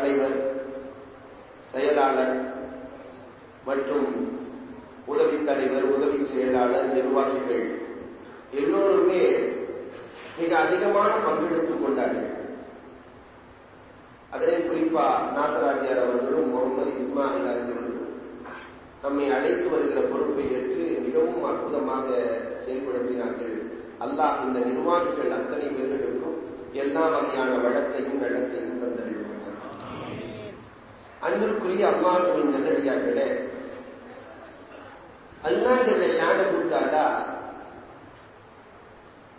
தலைவர் செயலாளர் மற்றும் உதவி தலைவர் உதவி செயலாளர் நிர்வாகிகள் எல்லோருமே மிக அதிகமான பங்கெடுத்துக் கொண்டார்கள். அதனை குறிப்பா நாசராஜியார் அவர்களும் முகமது இஸ்மாயில் ஆஜி அவர்களும் நம்மை அழைத்து வருகிற பொறுப்பை ஏற்று மிகவும் அற்புதமாக செயல்படுத்தினார்கள். அல்லாஹ் இந்த நிர்வாகிகள் அத்தனை பேர்களுக்கும் எல்லா வகையான வளத்தையும் வெள்ளத்தையும் தந்தளிப்பார்கள் அன்பிற்குரிய அல்லாஹுவின் நல்லடியார்களே. அல்லா ஷான கொடுத்தாலா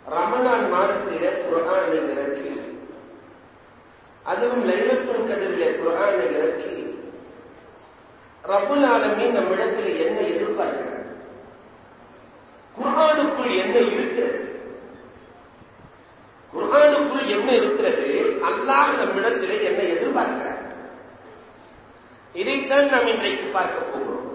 ரமணான் மாதத்திலே குரானை இறக்கி அதுவும் லைலத்துல் கதிரிலே குரானை இறக்கி ரபுல் ஆலமி நம்மிடத்தில் என்ன எதிர்பார்க்கிறார்? குர்ஹானுக்குள் என்ன இருக்கிறது? குர்ஹானுக்குள் என்ன இருக்கிறது? அல்லாஹ் நம்மிடத்தில் என்ன இதைத்தான் நாம் இன்றைக்கு பார்க்க போகிறோம்.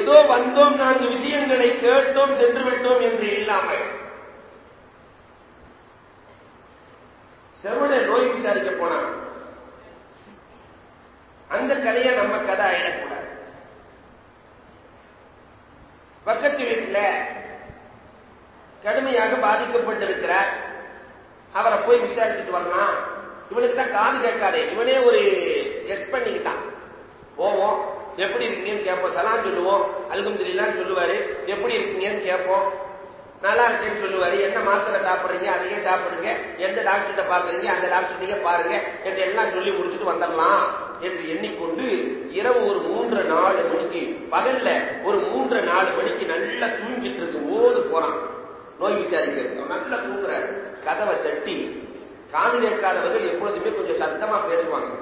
ஏதோ வந்தோம் நான்கு விஷயங்களை கேட்டோம் சென்று விட்டோம் என்று இல்லாமல் செவன நோய் விசாரிக்க போனான் அந்த கதையை நம்ம கதை ஆயிடக்கூடாது. பக்கத்து வீட்டில் கடுமையாக பாதிக்கப்பட்டிருக்கிறார். அவரை போய் விசாரிச்சுட்டு வரலாம். இவனுக்கு தான் காது கேட்காதே. இவனே ஒரு கெஸ்ட் பண்ணிக்கிட்டான். போவோம். எப்படி இருக்கீங்கன்னு கேட்போம். சலாம் சொல்லுவோம். அல்கம்துலில்லான்னு சொல்லுவாரு. எப்படி இருக்கீங்கன்னு கேட்போம். நல்லா இருக்கேன்னு சொல்லுவாரு. என்ன மாத்திரை சாப்பிடுறீங்க? அதையே சாப்பிடுங்க. எந்த டாக்டர்கிட்ட பாக்குறீங்க அந்த டாக்டர்கிட்டயே பாருங்க. என்று எல்லாம் சொல்லி முடிச்சுட்டு வந்துடலாம் என்று எண்ணிக்கொண்டு இரவு ஒரு மூன்று நாலு மணிக்கு பகல்ல ஒரு மூன்று நாலு மணிக்கு நல்லா தூங்கிட்டு இருக்கும் போது போறான். நோய் விசாரிக்கிறது நல்லா தூங்குறாரு. கதவை தட்டி காது கேட்காதவர்கள் எப்பொழுதுமே கொஞ்சம் சத்தமா பேசுவாங்க.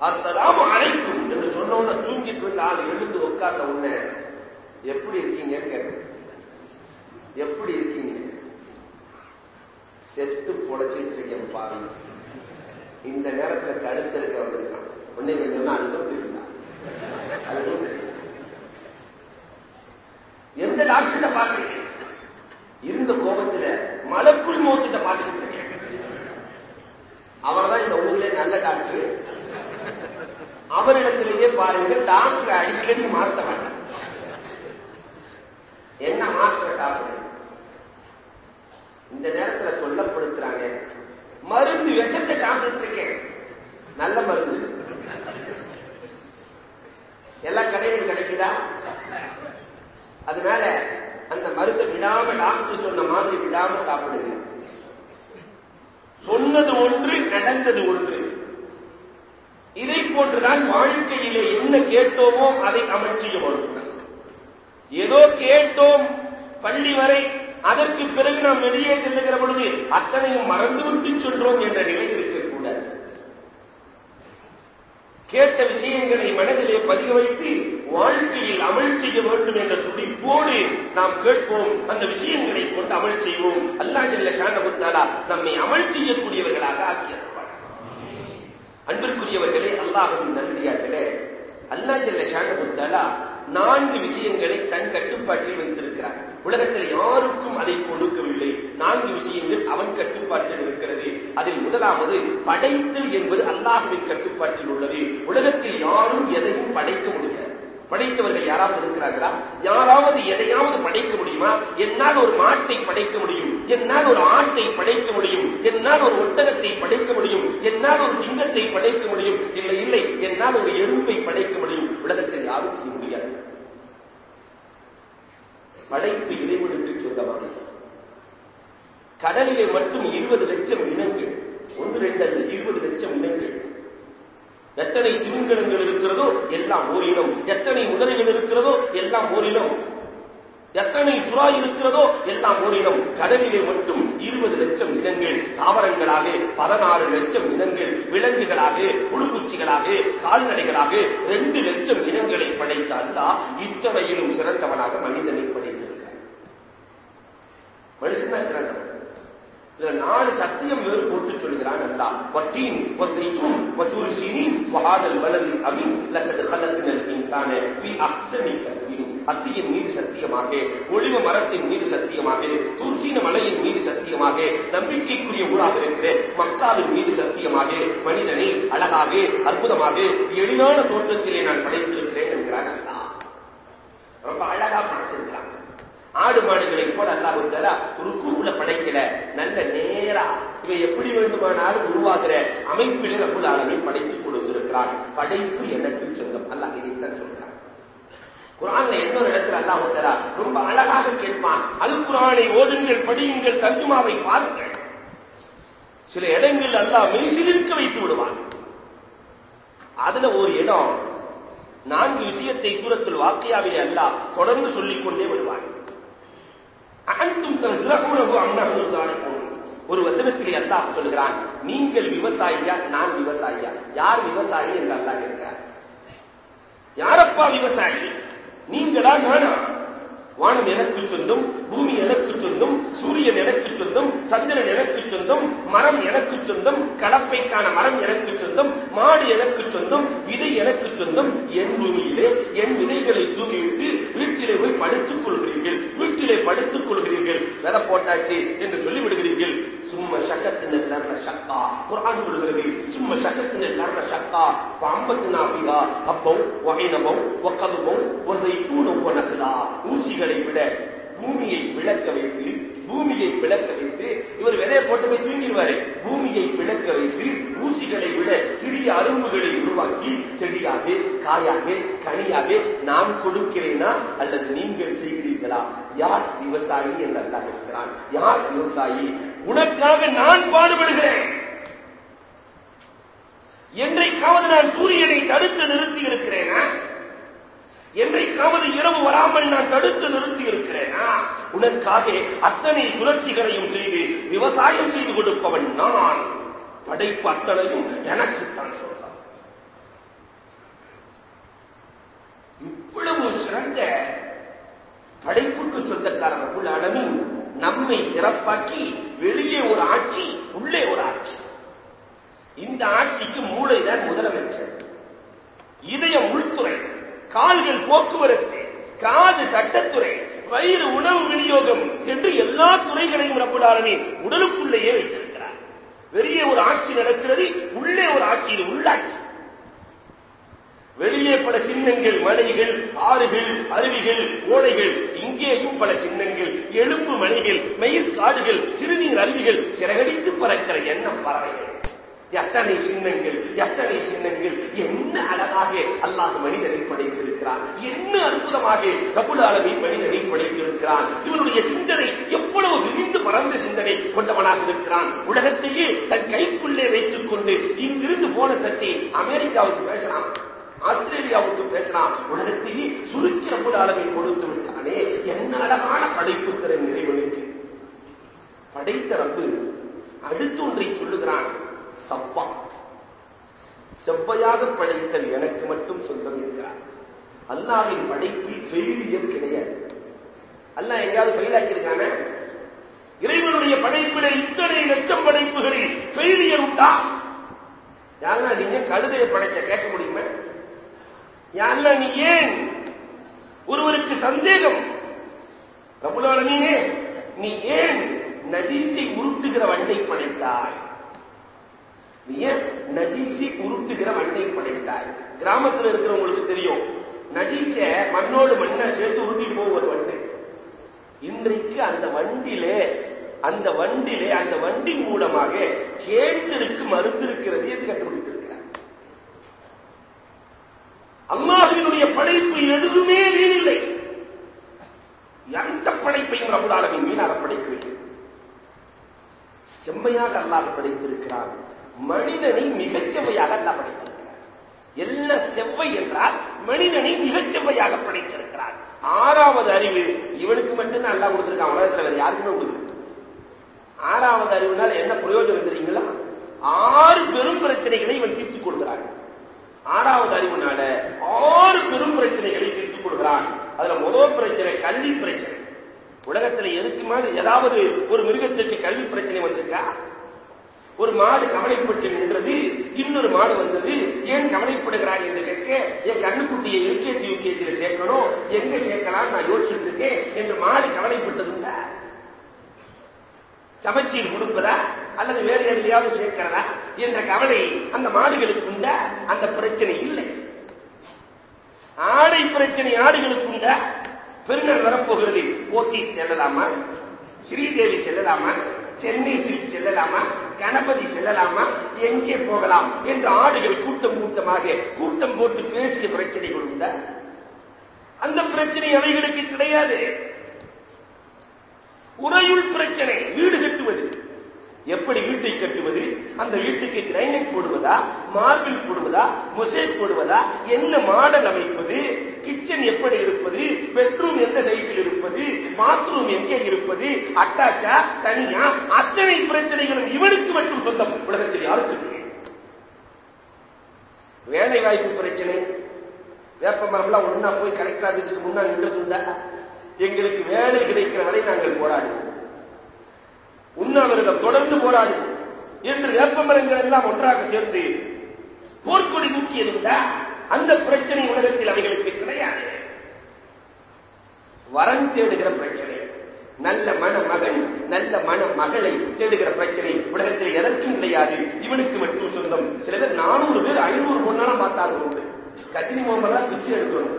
அஸ்ஸலாமு அழைக்கும் என்று சொன்னோன்னு தூங்கிட்டு இருந்த ஆள் எழுந்து உட்கார்ந்த உடனே எப்படி இருக்கீங்கன்னு கேட்டேன். எப்படி இருக்கீங்க? செத்து புடைச்சிட்டு இருக்கேன் பாவி. இந்த நேரத்துல கழுத்து இருக்க வந்திருக்கான். உன்னை சொன்னா அதுக்கும் தெரியல அதுக்கும் தெரியும் எந்த டாக்டர்கிட்ட பாக்குறீங்க இருந்த கோபத்துல மலக்குள் மோத்திட்ட பாத்துக்கிட்டு அவர் தான் இந்த ஊர்ல நல்ல டாக்டர் அவரிடத்திலேயே பாருங்க டாக்டர் அடிக்கடி மாற்ற வேண்டாம் என்ன மாத்திரை சாப்பிடுறது? இந்த நேரத்துல தொல்லப்படுத்துறாங்க. மருந்து விஷத்தை சாப்பிட்டு இருக்கேன். நல்ல மருந்து. எல்லா கடையிலும் கிடைக்குதா? அதனால அந்த மருந்தை விடாம டாக்டர் சொன்ன மாதிரி விடாம சாப்பிடுங்க. சொன்னது ஒன்று நடந்தது ஒன்று. இதை போன்றுதான் வாழ்க்கையிலே என்ன கேட்டோமோ அதை அமல் செய்ய ஏதோ கேட்டோம் பள்ளி வரை அதற்கு பிறகு நாம் வெளியே செல்லுகிற பொழுது அத்தனையும் மறந்துவிட்டு சென்றோம் என்ற நிலை இருக்கக்கூடாது கேட்ட விஷயங்களை மனதிலே பதிய வைத்து வாழ்க்கையில் அமல் செய்ய வேண்டும் என்ற துடிப்போடு நாம் கேட்போம். அந்த விஷயங்களை கொண்டு அமல் செய்வோம். அல்லா ஜல்ல நம்மை அமல் செய்யக்கூடியவர்களாக ஆக்கியிருப்பார். அன்பிற்குரியவர்களே அல்லாஹுவின் நன்றியார்களே அல்லா ஜல்ல நான்கு விஷயங்களை தன் கட்டுப்பாட்டில் வைத்திருக்கிறார் உலகத்தில் யாருக்கும் அதை கொடுக்கவில்லை. நான்கு விஷயங்கள் அவன் கட்டுப்பாட்டில் இருக்கிறது. அதில் முதலாவது படைத்தல் என்பது அல்லாஹுவின் கட்டுப்பாட்டில் உள்ளது. உலகத்தில் யாரும் எதையும் படைக்க முடியாது. படைத்தவர்கள் யாராவது இருக்கிறார்களா? யாராவது எதையாவது படைக்க முடியுமா? என்னால் ஒரு மாட்டை படைக்க முடியும். என்னால் ஒரு ஆட்டை படைக்க முடியும். என்னால் ஒரு ஒட்டகத்தை படைக்க முடியும். என்னால் ஒரு சிங்கத்தை படைக்க முடியும். இல்லை இல்லை என்னால் ஒரு எறும்பை படைக்க முடியும். உலகத்தில் யாரும் செய்ய முடியாது. படைப்பு இறைவனுக்கு சொந்தமானது. கடலிலே மட்டும் இருபது லட்சம் இனங்கள் ஒன்று ரெண்டு அல்ல இருபது லட்சம் இனங்கள். எத்தனை திருங்கலங்கள் இருக்கிறதோ எல்லாம் ஓரினம். எத்தனை முதலைகள் இருக்கிறதோ எல்லாம் ஓரினம். எத்தனை சுறா இருக்கிறதோ எல்லாம் ஓரினம். கடலிலே மட்டும் இருபது லட்சம் இனங்கள் தாவரங்களாக பதினாறு லட்சம் இனங்கள் விலங்குகளாக புழுப்பூச்சிகளாக கால்நடைகளாக ரெண்டு லட்சம் இனங்களை படைத்த அல்லா இத்தனையிலும் சிறந்தவனாக மனிதனை மனுஷன் தான் சிறந்தவன் இதுல நாலு சத்தியம் வேறு போட்டு சொல்கிறான் அல்லா. வத்தீன் வசைத்தும் வஹாதல் வலதி அமீன் லக்கது இன்சான ஃபி அஹ்சனி தக்வீன். அத்தியின் மீது சத்தியமாக ஒளிவ மரத்தின் மீது சத்தியமாக துர்சீன மலையின் மீது சத்தியமாக நம்பிக்கைக்குரிய ஊராக இருக்கிற மக்காவின் மீது சத்தியமாக மனிதனை அழகாக அற்புதமாக எளிதான தோற்றத்திலே நான் படைத்திருக்கிறேன் என்கிறான் அல்லா. ரொம்ப அழகா படைச்சிருக்கிறான். ஆடு மாடுகளை போல அல்லாஹு தாலா ஒரு குருவுல படைக்கல. நல்ல நேரா இவை எப்படி வேண்டுமானாலும் உருவாகிற அமைப்பில் ரபுல் ஆலமின் படைத்துக் கொடுத்திருக்கிறான். படைப்பு எனக்கு சொந்தம். அல்லாஹ் இதைத்தான் சொல்கிறான் குரான்ல இன்னொரு இடத்துல அல்லாஹ் தாலா ரொம்ப அழகாக கேட்பான். அல் குரானை ஓடுங்கள் படியுங்கள் தஞ்சுமாவை பாருங்கள். சில இடங்கள் அல்லாஹ் மெய்சிலிருக்க வைத்து விடுவான். அதுல ஒரு இடம் நான்கு விஷயத்தை சூரத்தில் வாக்கியாவிலே அல்லாஹ் தொடர்ந்து சொல்லிக் கொண்டே வருவான். அகந்தும் தகுரகுணகு அம்னகு தாரிப்போம் ஒரு வசனத்திலே அல்லாஹ் சொல்கிறான் நீங்கள் விவசாயியா நான் விவசாயியா? யார் விவசாயி? என்று அல்லாஹ் கேட்கிறார் யாரப்பா விவசாயி? நீங்களா நானா? வானம் எனக்கு சொந்தம் பூமி எனக்கு சொந்தம் சூரியன் எனக்கு சொந்தம் சந்திரன் எனக்கு சொந்தம் மரம் எனக்கு சொந்தம் கலப்பைக்கான மரம் எனக்கு சொந்தம் மாடு எனக்கு சொந்தம் விதை எனக்கு சொந்தம். என் பூமியிலே என் விதைகளை தூவிவிட்டு வீட்டிலே போய் படுத்துக் கொள்கிறீர்கள் வீட்டிலே படுத்துக் கொள்கிறீர்கள். வெதை போட்டாச்சு என்று சொல்லிவிடுகிறீர்கள். சும்ம சக்கத்தின் லர்ன சக்கா. குரான் சொல்கிறது சும்ம சக்கத்தின் லர்ன சக்கா. ஃபஅம்பத்னா அப்பம் ஹப்பம் ஒக்கதுபம் வகதுபம் வஸைத்தூனம் வநக்லா ஊசிகளை விட பூமியை விளக்க வைத்து பூமியை விளக்க வைத்து இவர் விதையை போட்டு போய் தூங்கிடுவாரு. பூமியை விளக்க வைத்து ஊசிகளை விட சிறிய அரும்புகளை உருவாக்கி செடியாக காயாக கனியாக நான் கொடுக்கிறேனா அல்லது நீங்கள் செய்கிறீர்களா? யார் விவசாயி என்று அல்லாஹ் இருக்கிறான் யார் விவசாயி? உனக்காக நான் பாடுபடுகிறேன். என்றைக்காவது நான் சூரியனை தடுத்து நிறுத்தி இருக்கிறேனா? என்றைக்காவது இரவு வராமல் நான் தடுத்து நிறுத்தி இருக்கிறேனா? உனக்காக அத்தனை சுழற்சிகளையும் செய்து விவசாயம் செய்து கொடுப்பவன் நான். படைப்பு அத்தனையும் எனக்குத்தான் சொல்லலாம் இவ்வளவு சிறந்த படைப்புக்கு சொந்தக்காரன் ரகுல் ஆலமின். நம்மை சிறப்பாக்கி வெளியே ஒரு ஆட்சி உள்ளே ஒரு ஆட்சி. இந்த ஆட்சிக்கு மூளைதான் முதலமைச்சர். இதயம் உள்துறை கால்கள் போக்குவரத்து காது சட்டத்துறை வயிறு உணவு விநியோகம் என்று எல்லா துறைகளையும் ரப்புடாலமே உடலுக்குள்ளேயே வைத்திருக்கிறார். வெளியே ஒரு ஆட்சி நடக்கிறது உள்ளே ஒரு ஆட்சி இது உள்ளாட்சி. வெளியே பல சின்னங்கள் மலைகள் ஆறுகள் அருவிகள் ஓடைகள் இங்கேயும் பல சின்னங்கள் எலும்பு மலைகள் மயிர்காடுகள் சிறுநீர் அருவிகள் சிறகடித்து பறக்கிற எண்ணம் பறவைகள் எத்தனை சின்னங்கள் எத்தனை சின்னங்கள் என்ன அழகாக அல்லாஹ் மனிதனை படைத்திருக்கிறான். என்ன அற்புதமாக ரபுல் அளவை மனிதனை படைத்திருக்கிறான். இவனுடைய சிந்தனை எவ்வளவு விரிந்து பறந்த சிந்தனை கொண்டவனாக இருக்கிறான். உலகத்தையே தன் கைக்குள்ளே வைத்துக் கொண்டு இங்கிருந்து போன தட்டி அமெரிக்காவுக்கு பேசுறான் ஆஸ்திரேலியாவுக்கு பேசலாம் உலகத்தையே சுருக்கிற ரபுல் அளவில் கொடுத்து விட்டானே என்ன அழகான படைப்பு திறன் இறைவனுக்கு? படைத்த ரப்பு அடுத்தொன்றை சொல்லுகிறான் சவ்வா. செவ்வையாக படைத்தல் எனக்கு மட்டும் சொந்தம் இருக்கிறார் அல்லாவின் படைப்பில் ஃபெயிலியர் கிடையாது. அல்லாஹ் எங்கேயாவது ஃபெயில் ஆக்கியிருக்கான? இறைவனுடைய படைப்பில இத்தனை லட்சம் படைப்புகளில் ஃபெயிலியர் உண்டா? யாருன்னா நீங்க கழுதையை படைச்ச கேட்க முடியுமா? யாருன்னா நீ ஏன்? ஒருவருக்கு சந்தேகம். பிரபுலாலமீனே நீ ஏன் நஜீசை உருட்டுகிற வண்டை படைத்தாய்? நீ ஏன் நஜீசி உருட்டுகிற வண்டை படைத்தாய்? கிராமத்தில் இருக்கிறவங்களுக்கு தெரியும் நஜீச மண்ணோடு மண்ணை சேர்த்து உருட்டி போகும் ஒரு வண்டு. இன்றைக்கு அந்த வண்டிலே அந்த வண்டிலே அந்த வண்டி மூலமாக கேன்சருக்கு மருந்து இருக்கிறது என்று கண்டுபிடித்திருக்கிறார் அல்லாஹினுடைய படைப்பு எதுவுமே வீணில்லை. எந்த படைப்பையும் ரகுலாலமின் வீணாக படைக்கவில்லை. செம்மையாக அல்லாஹ் படைத்திருக்கிறான். மனிதனை மிகச் செவ்வையாக அல்லாஹ் படைத்திருக்கிறார் எல்லாம் செவ்வை என்றால் மனிதனை மிகச் செவ்வையாக படைத்திருக்கிறார் ஆறாவது அறிவு இவனுக்கு மட்டும்தான் அல்லாஹ் கொடுத்திருக்கான். உலகத்தில் வேற யாருக்குமே கொடுக்கல. ஆறாவது அறிவுனால என்ன பிரயோஜனம் தெரியுங்களா? ஆறு பெரும் பிரச்சனைகளை இவன் தீர்த்துக் கொள்கிறான். ஆறாவது அறிவுனால ஆறு பெரும் பிரச்சனைகளை தீர்த்துக் கொள்கிறான். அதுல முதல் பிரச்சனை கல்வி பிரச்சனை. உலகத்துல எதுக்குமாவது ஏதாவது ஒரு மிருகத்திற்கு கல்வி பிரச்சனை வந்திருக்கா? ஒரு மாடு கவலைப்பட்டு நின்றது இன்னொரு மாடு வந்தது ஏன் கவலைப்படுகிறாய் என்று கேட்க என் கண்ணுக்குட்டியை எல்கேஜி யூகேஜியில் சேர்க்கணும் எங்க சேர்க்கலாம் நான் யோசிச்சுட்டு இருக்கேன் என்று மாடு கவலைப்பட்டதுண்டா? சமச்சீர் கொடுப்பதா அல்லது வேறு எதிலையாவது சேர்க்கிறதா என்ற கவலை அந்த மாடுகளுக்கு உண்டா? அந்த பிரச்சனை இல்லை. ஆடை பிரச்சனை ஆடுகளுக்கு உண்டா? பெருநாள் வரப்போகிறது போத்தி செல்லலாமா? ஸ்ரீதேவி செல்லலாமா? சென்னை சில்க் செல்லலாமா? கணபதி செல்லலாமா? எங்கே போகலாம் என்று ஆடுகள் கூட்டம் கூட்டமாக கூட்டம் போட்டு பேசிய பிரச்சனைகள் உண்டா? அந்த பிரச்சனை அவைகளுக்கு கிடையாது. உறையுள் பிரச்சனை வீடு கட்டுவது. எப்படி வீட்டை கட்டுவது? அந்த வீட்டுக்கு கிரைனைட் போடுவதா? மார்பிள் போடுவதா? மொசைக் போடுவதா? என்ன மாடல் அமைப்பது? கிச்சன் எப்படி இருப்பது? பெட்ரூம் எந்த சைஸில் இருப்பது? பாத்ரூம் எங்கே இருப்பது? அட்டாச்சா தனியா? அத்தனை பிரச்சனைகளும் இவனுக்கு மட்டும் சொந்தம். உலகத்தில் யாருக்கும் வேலை வாய்ப்பு பிரச்சனை. வேப்ப மரம்லாம் ஒன்னா போய் கலெக்டர் ஆபீஸுக்கு முன்னால் நின்றதுண்டா? எங்களுக்கு வேலை கிடைக்கிற வரை நாங்கள் போராடுவோம் உண்ணாவிரதம் தொடர்ந்து போராடுவோம் என்று வேப்பமரங்கள் எல்லாம் ஒன்றாக சேர்த்து போர்க்கொடி தூக்கியதுண்டா அந்த பிரச்சனை உலகத்தில் அவைகளுக்கு கிடையாது. வரன் தேடுகிற பிரச்சனை நல்ல மணமகன் நல்ல மணமகளை தேடுகிற பிரச்சனை உலகத்தில் எதற்கும் கிடையாது. இவனுக்கு மட்டும் சொந்தம். சில பேர் நானூறு பேர் ஐநூறு பொண்ணெல்லாம் பார்த்தாலும் உண்டு. கஜினி முகமதா பிச்சை எடுக்கணும்.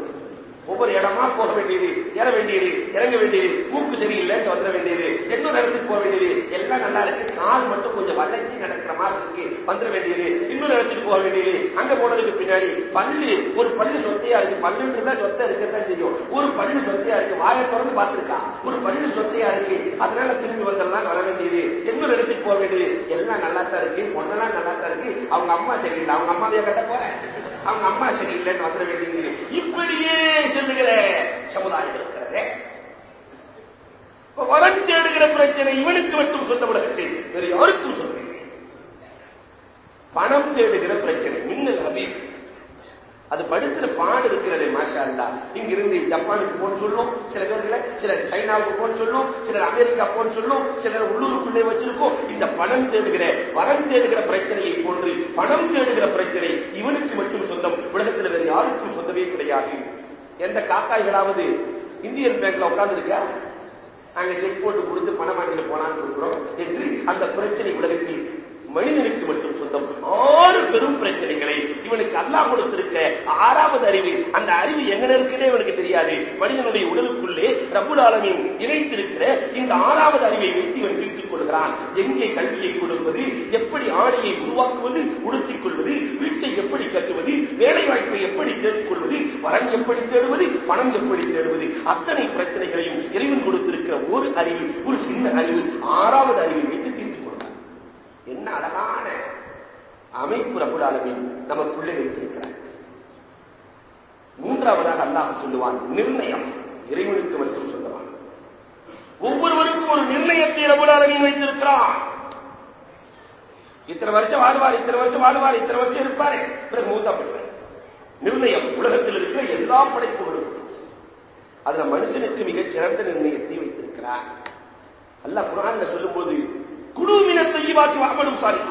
ஒவ்வொரு இடமா போக வேண்டியது ஏற வேண்டியது இறங்க வேண்டியது மூக்கு சரியில்லைன்னு வந்துட வேண்டியது இன்னொரு இடத்துக்கு போக வேண்டியது எல்லாம் நல்லா இருக்கு. கால் மட்டும் கொஞ்சம் வளர்ச்சி நடக்கிற மாதிரி இருக்கு வந்துட வேண்டியது. இன்னொரு இடத்துக்கு போக வேண்டியது. அங்க போனதுக்கு பின்னாடி பல்லு ஒரு பல்லு சொத்தையா இருக்கு. பல்லுன்றதா சொத்தை இருக்கத்தான் செய்யும் ஒரு பல்லு சொத்தையா இருக்கு. வாயை திறந்து பார்த்திருக்கா. ஒரு பல்லு சொத்தையா இருக்கு. அதனால திரும்பி வந்துடலாம் வர வேண்டியது. இன்னொரு இடத்துக்கு போக வேண்டியது. எல்லாம் நல்லா தான் இருக்கு. பொண்ணெல்லாம் நல்லா தான் இருக்கு. அவங்க அம்மா சரியில்லை. அவங்க அம்மாவையா கட்ட போறேன். அவங்க அம்மா சரியில்லைன்னு வந்துட வேண்டியது. இப்படியே சொல்லுகிற சமுதாயம் இருக்கிறதே. வரன் தேடுகிற பிரச்சனை இவனுக்கு மட்டும் சொந்த உலகத்தில் வேறு யாருக்கும் சொல்லவில்லை பணம் தேடுகிற பிரச்சனை. மின்னல் ஹபீப் அது படுத்துற பாடு இருக்கிறது மாஷா அல்லா இங்கிருந்து ஜப்பானுக்கு போன்னு சொல்லும் சில பேர்ல சிலர் சைனாவுக்கு போன்னு சொல்லும் சிலர் அமெரிக்கா போன்னு சொல்லும் சிலர் உள்ளூருக்குள்ளே வச்சிருக்கோம். இந்த பணம் தேடுகிற வரம் தேடுகிற பிரச்சனையை போன்று பணம் தேடுகிற பிரச்சனை இவனுக்கு மட்டும் சொந்தம் உலகத்தில் வேறு யாருக்கும் சொந்தமே கிடையாது. எந்த காக்காய்களாவது இந்தியன் பேங்க்ல உட்கார்ந்து இருக்க நாங்க செக் போட்டு கொடுத்து பணம் வாங்கிட்டு போனான்னு இருக்கிறோம் என்று அந்த பிரச்சனை உலகத்தில் மனிதனுக்கு மட்டும் சொந்தம். ஆறு பெரும் பிரச்சனைகளை இவனுக்கு அல்லாஹ் கொடுத்திருக்க ஆறாவது அறிவு. அந்த அறிவு எங்க இருக்குன்னு இவனுக்கு தெரியாது. மனிதனுடைய உடலுக்குள்ளே ரபுல் ஆலமின் இணைத்திருக்கிற இந்த ஆறாவது அறிவை வைத்து இவன் தீர்த்துக் கொள்கிறான். எங்கே கல்வியை கொடுப்பது எப்படி ஆடையை உருவாக்குவது உடுத்திக் கொள்வது வீட்டை எப்படி கட்டுவது வேலை வாய்ப்பை எப்படி தேடிக்கொள்வது வரன் எப்படி தேடுவது பணம் எப்படி தேடுவது. அத்தனை பிரச்சனைகளையும் இறைவன் கொடுத்திருக்கிற ஒரு அறிவு ஒரு சின்ன அறிவு. ஆறாவது அறிவை வைத்து என்ன அழகான அமைப்பு ரபுல் ஆலமின் நமக்குள்ளே வைத்திருக்கிறார். மூன்றாவதாக அல்லாஹ் சொல்லுவான் நிர்ணயம். இறைவனுக்கு மட்டும் சொந்தமான ஒவ்வொருவருக்கும் ஒரு நிர்ணயத்தை ரபுல் ஆலமின் வைத்திருக்கிறான் இத்தனை வருஷம் வாழ்வார் இத்தனை வருஷம் வாழ்வார் இத்தனை வருஷம் இருப்பாரு. பிறகு மூத்தாப்படுவார் நிர்ணயம். உலகத்தில் இருக்கிற எல்லா படைப்புகளும். அதுல மனுஷனுக்கு மிகச் சிறந்த நிர்ணயத்தை வைத்திருக்கிறார். அல்லாஹ் குரான்ல சொல்லும்போது குழுவின தெய்வாக்கி அமலும் சாரி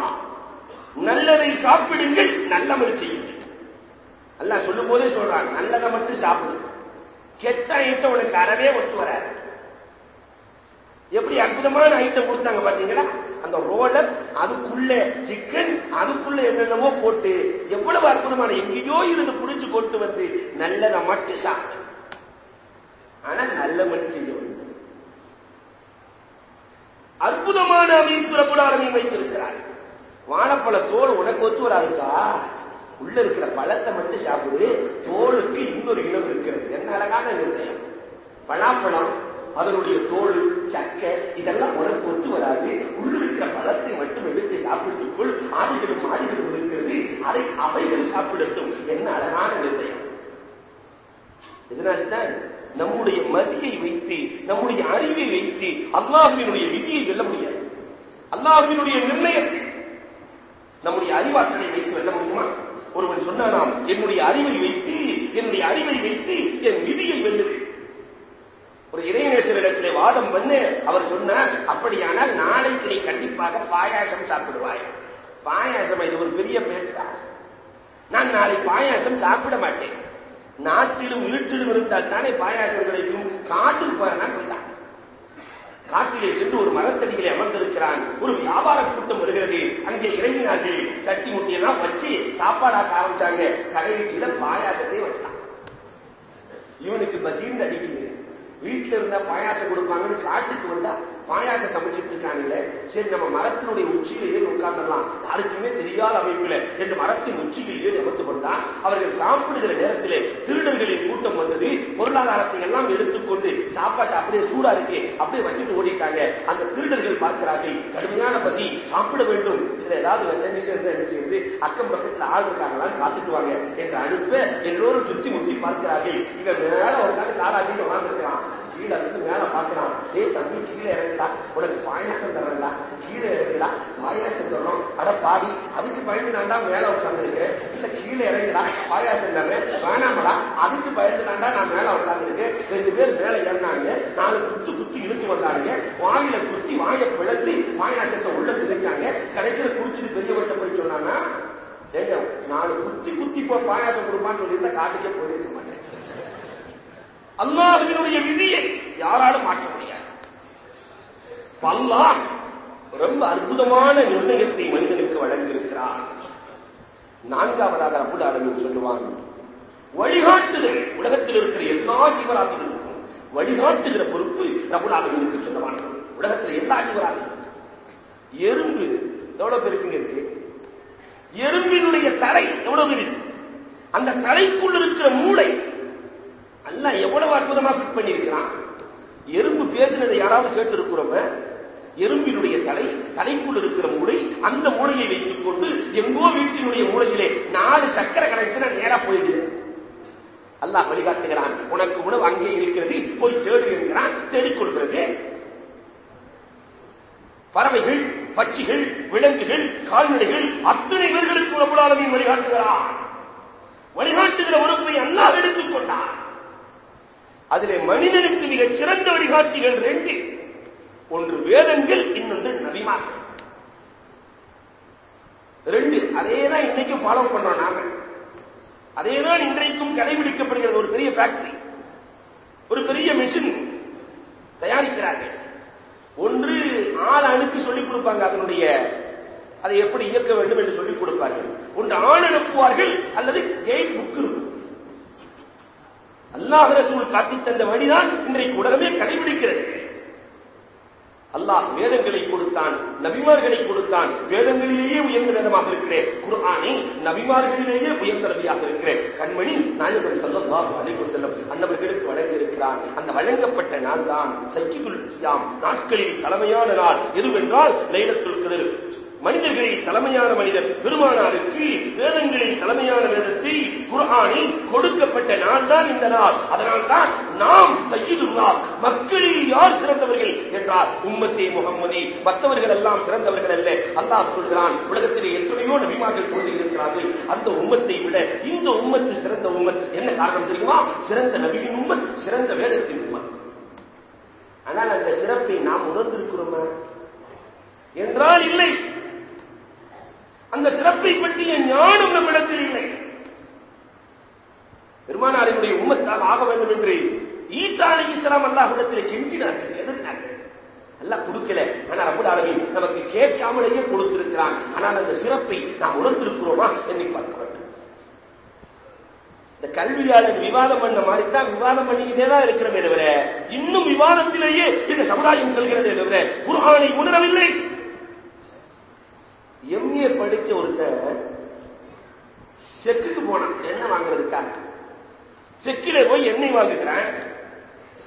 நல்லதை சாப்பிடுங்கள் நல்லமல் செய்யுங்கள். அல்லாஹ் சொல்லும் போதே சொல்றான் நல்லதை மட்டும் சாப்பிடு. கெட்ட ஐட்டம் உனக்கு அறவே ஒத்து வர எப்படி அற்புதமான ஐட்டம் கொடுத்தாங்க பாத்தீங்களா? அந்த ரோலர் அதுக்குள்ள சிக்கன் அதுக்குள்ள என்னென்னமோ போட்டு எவ்வளவு அற்புதமான எங்கேயோ இருந்து புடிச்சு கொண்டு வந்து நல்லதை மட்டும் சாப்பிடு. ஆனா நல்ல மணி செய்ய வேண்டும் அற்புதமான அமைப்பு ரபுடாலமி வைத்திருக்கிறார் வாழைப்பழ தோல் உனக்கு ஒத்து வராதுப்பா. உள்ள இருக்கிற பழத்தை மட்டும் சாப்பிடு. தோலுக்கு இன்னொரு இனம் இருக்கிறது. என்ன அழகான நிர்ணயம் பலாப்பழம் அதனுடைய தோல் சக்கை இதெல்லாம் உனக்கு ஒத்து வராது. உள்ள இருக்கிற பழத்தை மட்டும் எடுத்து சாப்பிட்டுக்குள். ஆடுகளும் மாடுகளும் இருக்கிறது. அதை அவைகள் சாப்பிடட்டும். என்ன அழகான நிர்ணயம் இதனால்தான் நம்முடைய மதியை வைத்து நம்முடைய அறிவை வைத்து அல்லாஹுவினுடைய விதியை வெல்ல முடியாது. அல்லாஹுவினுடைய நிர்ணயத்தை நம்முடைய அறிவாற்றலை வைத்து வெல்ல முடியுமா? ஒருவன் சொன்னானாம் என்னுடைய அறிவை வைத்து என்னுடைய அறிவை வைத்து என் விதியை வெல்லுவேன். ஒரு இறைநேசரிடத்திலே வாதம் பண்ணு அவர் சொன்னார் அப்படியானால் நாளைக்கு நீ கண்டிப்பாக பாயாசம் சாப்பிடுவாய். பாயாசம் இது ஒரு பெரிய பேச்சா? நான் நாளை பாயாசம் சாப்பிட மாட்டேன். நாட்டிலும் வீட்டிலும் இருந்தால் தானே பாயாசம் கிடைக்கும் காட்டுக்கு போறனா போயிட்டான் காட்டிலே சென்று ஒரு மரத்தடியிலே அமர்ந்திருக்கிறான். ஒரு வியாபார கூட்டம் வருகிறது. அங்கே இறங்கினார்கள். சட்டி முட்டியெல்லாம் வச்சு சாப்பாடாக்க ஆரம்பிச்சாங்க. கடைசியில பாயாசத்தை வச்சுட்டான். இவனுக்கு பகீர்னு அடிக்குது வீட்டுல இருந்தா பாயாசம் கொடுப்பாங்கன்னு காட்டுக்கு வந்தா பாயாசம் சமைச்சிட்டு இருக்காங்களே சரி நம்ம மரத்தினுடைய உச்சியிலேயே உட்கார்ந்துடலாம். யாருக்குமே தெரியாத அமைப்பில் என்று மரத்தின் உச்சியிலேயே அமர்ந்து கொண்டான் அவர்கள் சாப்பிடுகிற நேரத்திலே திருடர்களின் கூட்டம் வந்தது. பொருளாதாரத்தை எல்லாம் எடுத்துக்கொண்டு சாப்பாட்டை அப்படியே சூடா இருக்கு அப்படியே வச்சுட்டு ஓடிட்டாங்க. அந்த திருடர்கள் பார்க்கிறார்கள் கடுமையான பசி சாப்பிட வேண்டும். இதுல ஏதாவது விஷம் இருந்தா என்ன செய்யுது அக்கம் பக்கத்துல ஆள் இருக்காங்களான்னு காத்துட்டு வாங்க என்று அனுப்ப எல்லோரும் சுத்தி முத்தி பார்க்கிறார்கள். இவன் மேல உட்காந்து காலாட்டிட்டு உட்கார்ந்துருக்கிறான். கீழே இருந்து மேல பாக்குறான் ஏ தம்பி கீழே இறங்கடா. உனக்கு பாயாசம் தரண்டா கீழே இறங்கடா. பாயாசம் தரணும். அட பாடி அதுக்கு பயந்து நான்டா மேல உட்கார்ந்துருக்கேன் இல்ல கீழே இறங்குடா. பாயாசம் தர்றேன். வேணாமடா. அதுக்கு பயந்து நான்டா நான் மேல உட்கார்ந்துருக்கேன். ரெண்டு பேர் மேல ஏறினாங்க நாலு குத்து குத்தி இழுத்து வந்தாங்க வாயில குத்தி வாயை பிளந்து பாயாசத்தை உள்ள திணிச்சாங்க. கடைசியில குடிச்சிட்டு பெரியவர்கிட்ட போய் சொன்னானா ஏங்க நாலு குத்தி குத்தி போ பாயாசம் கொடுப்பான்னு சொல்லியிருந்தா காட்டுக்கே போயிருக்க மாட்டேன். அல்லாஹுவினுடைய விதியை யாராலும் மாற்ற முடியாது. அல்லாஹ் ரொம்ப அற்புதமான நிர்ணயத்தை மனிதனுக்கு வழங்கியிருக்கிறான். நான்காவதாக ரபுல் ஆலமின் சொல்லுவான் வழிகாட்டுதல். உலகத்தில் இருக்கிற எல்லா ஜீவராசிகளுக்கும் வழிகாட்டுகிற பொறுப்பு ரபுல் ஆலமினுக்கு சொந்தமான உலகத்தில் எல்லா ஜீவராசிகளுக்கும். எறும்பு எவ்வளவு பெருசுங்க இருக்கு? எறும்பினுடைய தலை எவ்வளவு பெரிய அந்த தலைக்குள் இருக்கிற மூளை அல்ல எவ்வளவு அற்புதமா ஃபிட் பண்ணியிருக்கிறான்? எறும்பு பேசினதை யாராவது கேட்டு இருக்கிறோம எறும்பினுடைய தலை தலைக்குள் இருக்கிற மூளை அந்த மூளையை வைத்துக் கொண்டு எங்கோ வீட்டினுடைய மூளையிலே நாலு சக்கரை கிடைச்சுன்னா நேரா போயிடுது. அல்லாஹ் வழிகாட்டுகிறான் உனக்கு உணவு அங்கே இருக்கிறது போய் தேடு என்கிறான் தேடிக்கொள்கிறது. பறவைகள் பட்சிகள் விலங்குகள் கால்நடைகள் அத்தனை பேர்களுக்கு உணவுலாளமையும் வழிகாட்டுகிறான். வழிகாட்டுகிற உறுப்பை அல்லாஹ் எடுத்துக் கொண்டான். அதிலே மனிதனுக்கு மிகச் சிறந்த வழிகாட்டிகள் ரெண்டு. ஒன்று வேதங்கள் இன்னொன்று நபிமார்கள். ரெண்டு அதே தான் இன்னைக்கும் ஃபாலோ பண்றோம் நாம. அதே தான் இன்றைக்கும் கடைபிடிக்கப்படுகிறது ஒரு பெரிய ஃபேக்டரி ஒரு பெரிய மிஷின் தயாரிக்கிறார்கள். ஒன்று ஆள் அனுப்பி சொல்லிக் கொடுப்பாங்க அதனுடைய அதை எப்படி இயக்க வேண்டும் என்று சொல்லிக் கொடுப்பார்கள். ஒன்று ஆள் அனுப்புவார்கள் அல்லது கெயில் புக் இருக்கும். அல்லாஹ் ரசூல் காட்டி தந்த வழிதான் இன்றைக்கு உலகமே கடைபிடிக்கிறது. அல்லாஹ் வேதங்களை கொடுத்தான் நபிமார்களை கொடுத்தான் வேதங்களிலேயே உயர்ந்த வேதமாக இருக்கிறேன். குர்ஆனை நபிமார்களிலேயே உயர்ந்த நபியாக இருக்கிறேன். கண்மணி நாயகம் ஸல்லல்லாஹு அலைஹி வஸல்லம் அன்னவர்களுக்கு வழங்கியிருக்கிறார் அந்த வழங்கப்பட்ட நாள் தான் சைக்கிதுல் கியாம் நாட்களில் தலைமையான நாள். எதுவென்றால் லைலத்துல் கத்ர். மனிதர்களில் தலைமையான மனிதர் பெருமானாருக்கு வேதங்களில் தலைமையான வேதத்தை குரானில் கொடுக்கப்பட்ட நாள் தான் இந்த நாள். அதனால் தான் நாம் சையீதுல்லா மக்களில் யார் சிறந்தவர்கள் என்றார் உம்மத்தே முகம்மதி. மற்றவர்கள் எல்லாம் சிறந்தவர்கள் அல்ல. அல்லாஹ் சொல்கிறான் உலகத்திலே எத்தனையோ நபிமார்கள் தோன்றியிருக்கிறார்கள் அந்த உம்மத்தை விட இந்த உம்மத்து சிறந்த உம்மத் என்ன காரணம் தெரியுமா? சிறந்த நபியின் உம்மத் சிறந்த வேதத்தின் உம்மத். ஆனால் அந்த சிறப்பை நாம் உணர்ந்திருக்கிறோமா? என்றால் இல்லை. அந்த சிறப்பை பற்றிய ஞானம் நம்மிடத்தில் இல்லை. பெருமானாரினுடைய உம்மத்தால் ஆக வேண்டும் என்று ஈசா அலி இஸ்லாம் அல்லாஹ்விடத்தில் கெஞ்சினார்கள் எதிர்த்தார்கள் அல்லாஹ் கொடுக்கல. ஆனா ரப்பல் ஆலமீன் நமக்கு கேட்காமலேயே கொடுத்திருக்கிறான். ஆனால் அந்த சிறப்பை நாம் உணர்ந்திருக்கிறோமா எண்ணி பார்க்க வேண்டும். இந்த கல்வியாளர் விவாதம் பண்ண மாதிரி தான் விவாதம் பண்ணிக்கிட்டே தான் இருக்கிறமே தவிர இன்னும் விவாதத்திலேயே இந்த சமுதாயம் செல்கிறதே தவிர குர்ஆனை உணரவில்லை. எம்ஏ படிச்ச ஒருத்தன் செக்குக்கு போனான். எண்ணெய் வாங்குறதுக்காக. செக்கிலே போய் எண்ணெய் வாங்குகிறேன்.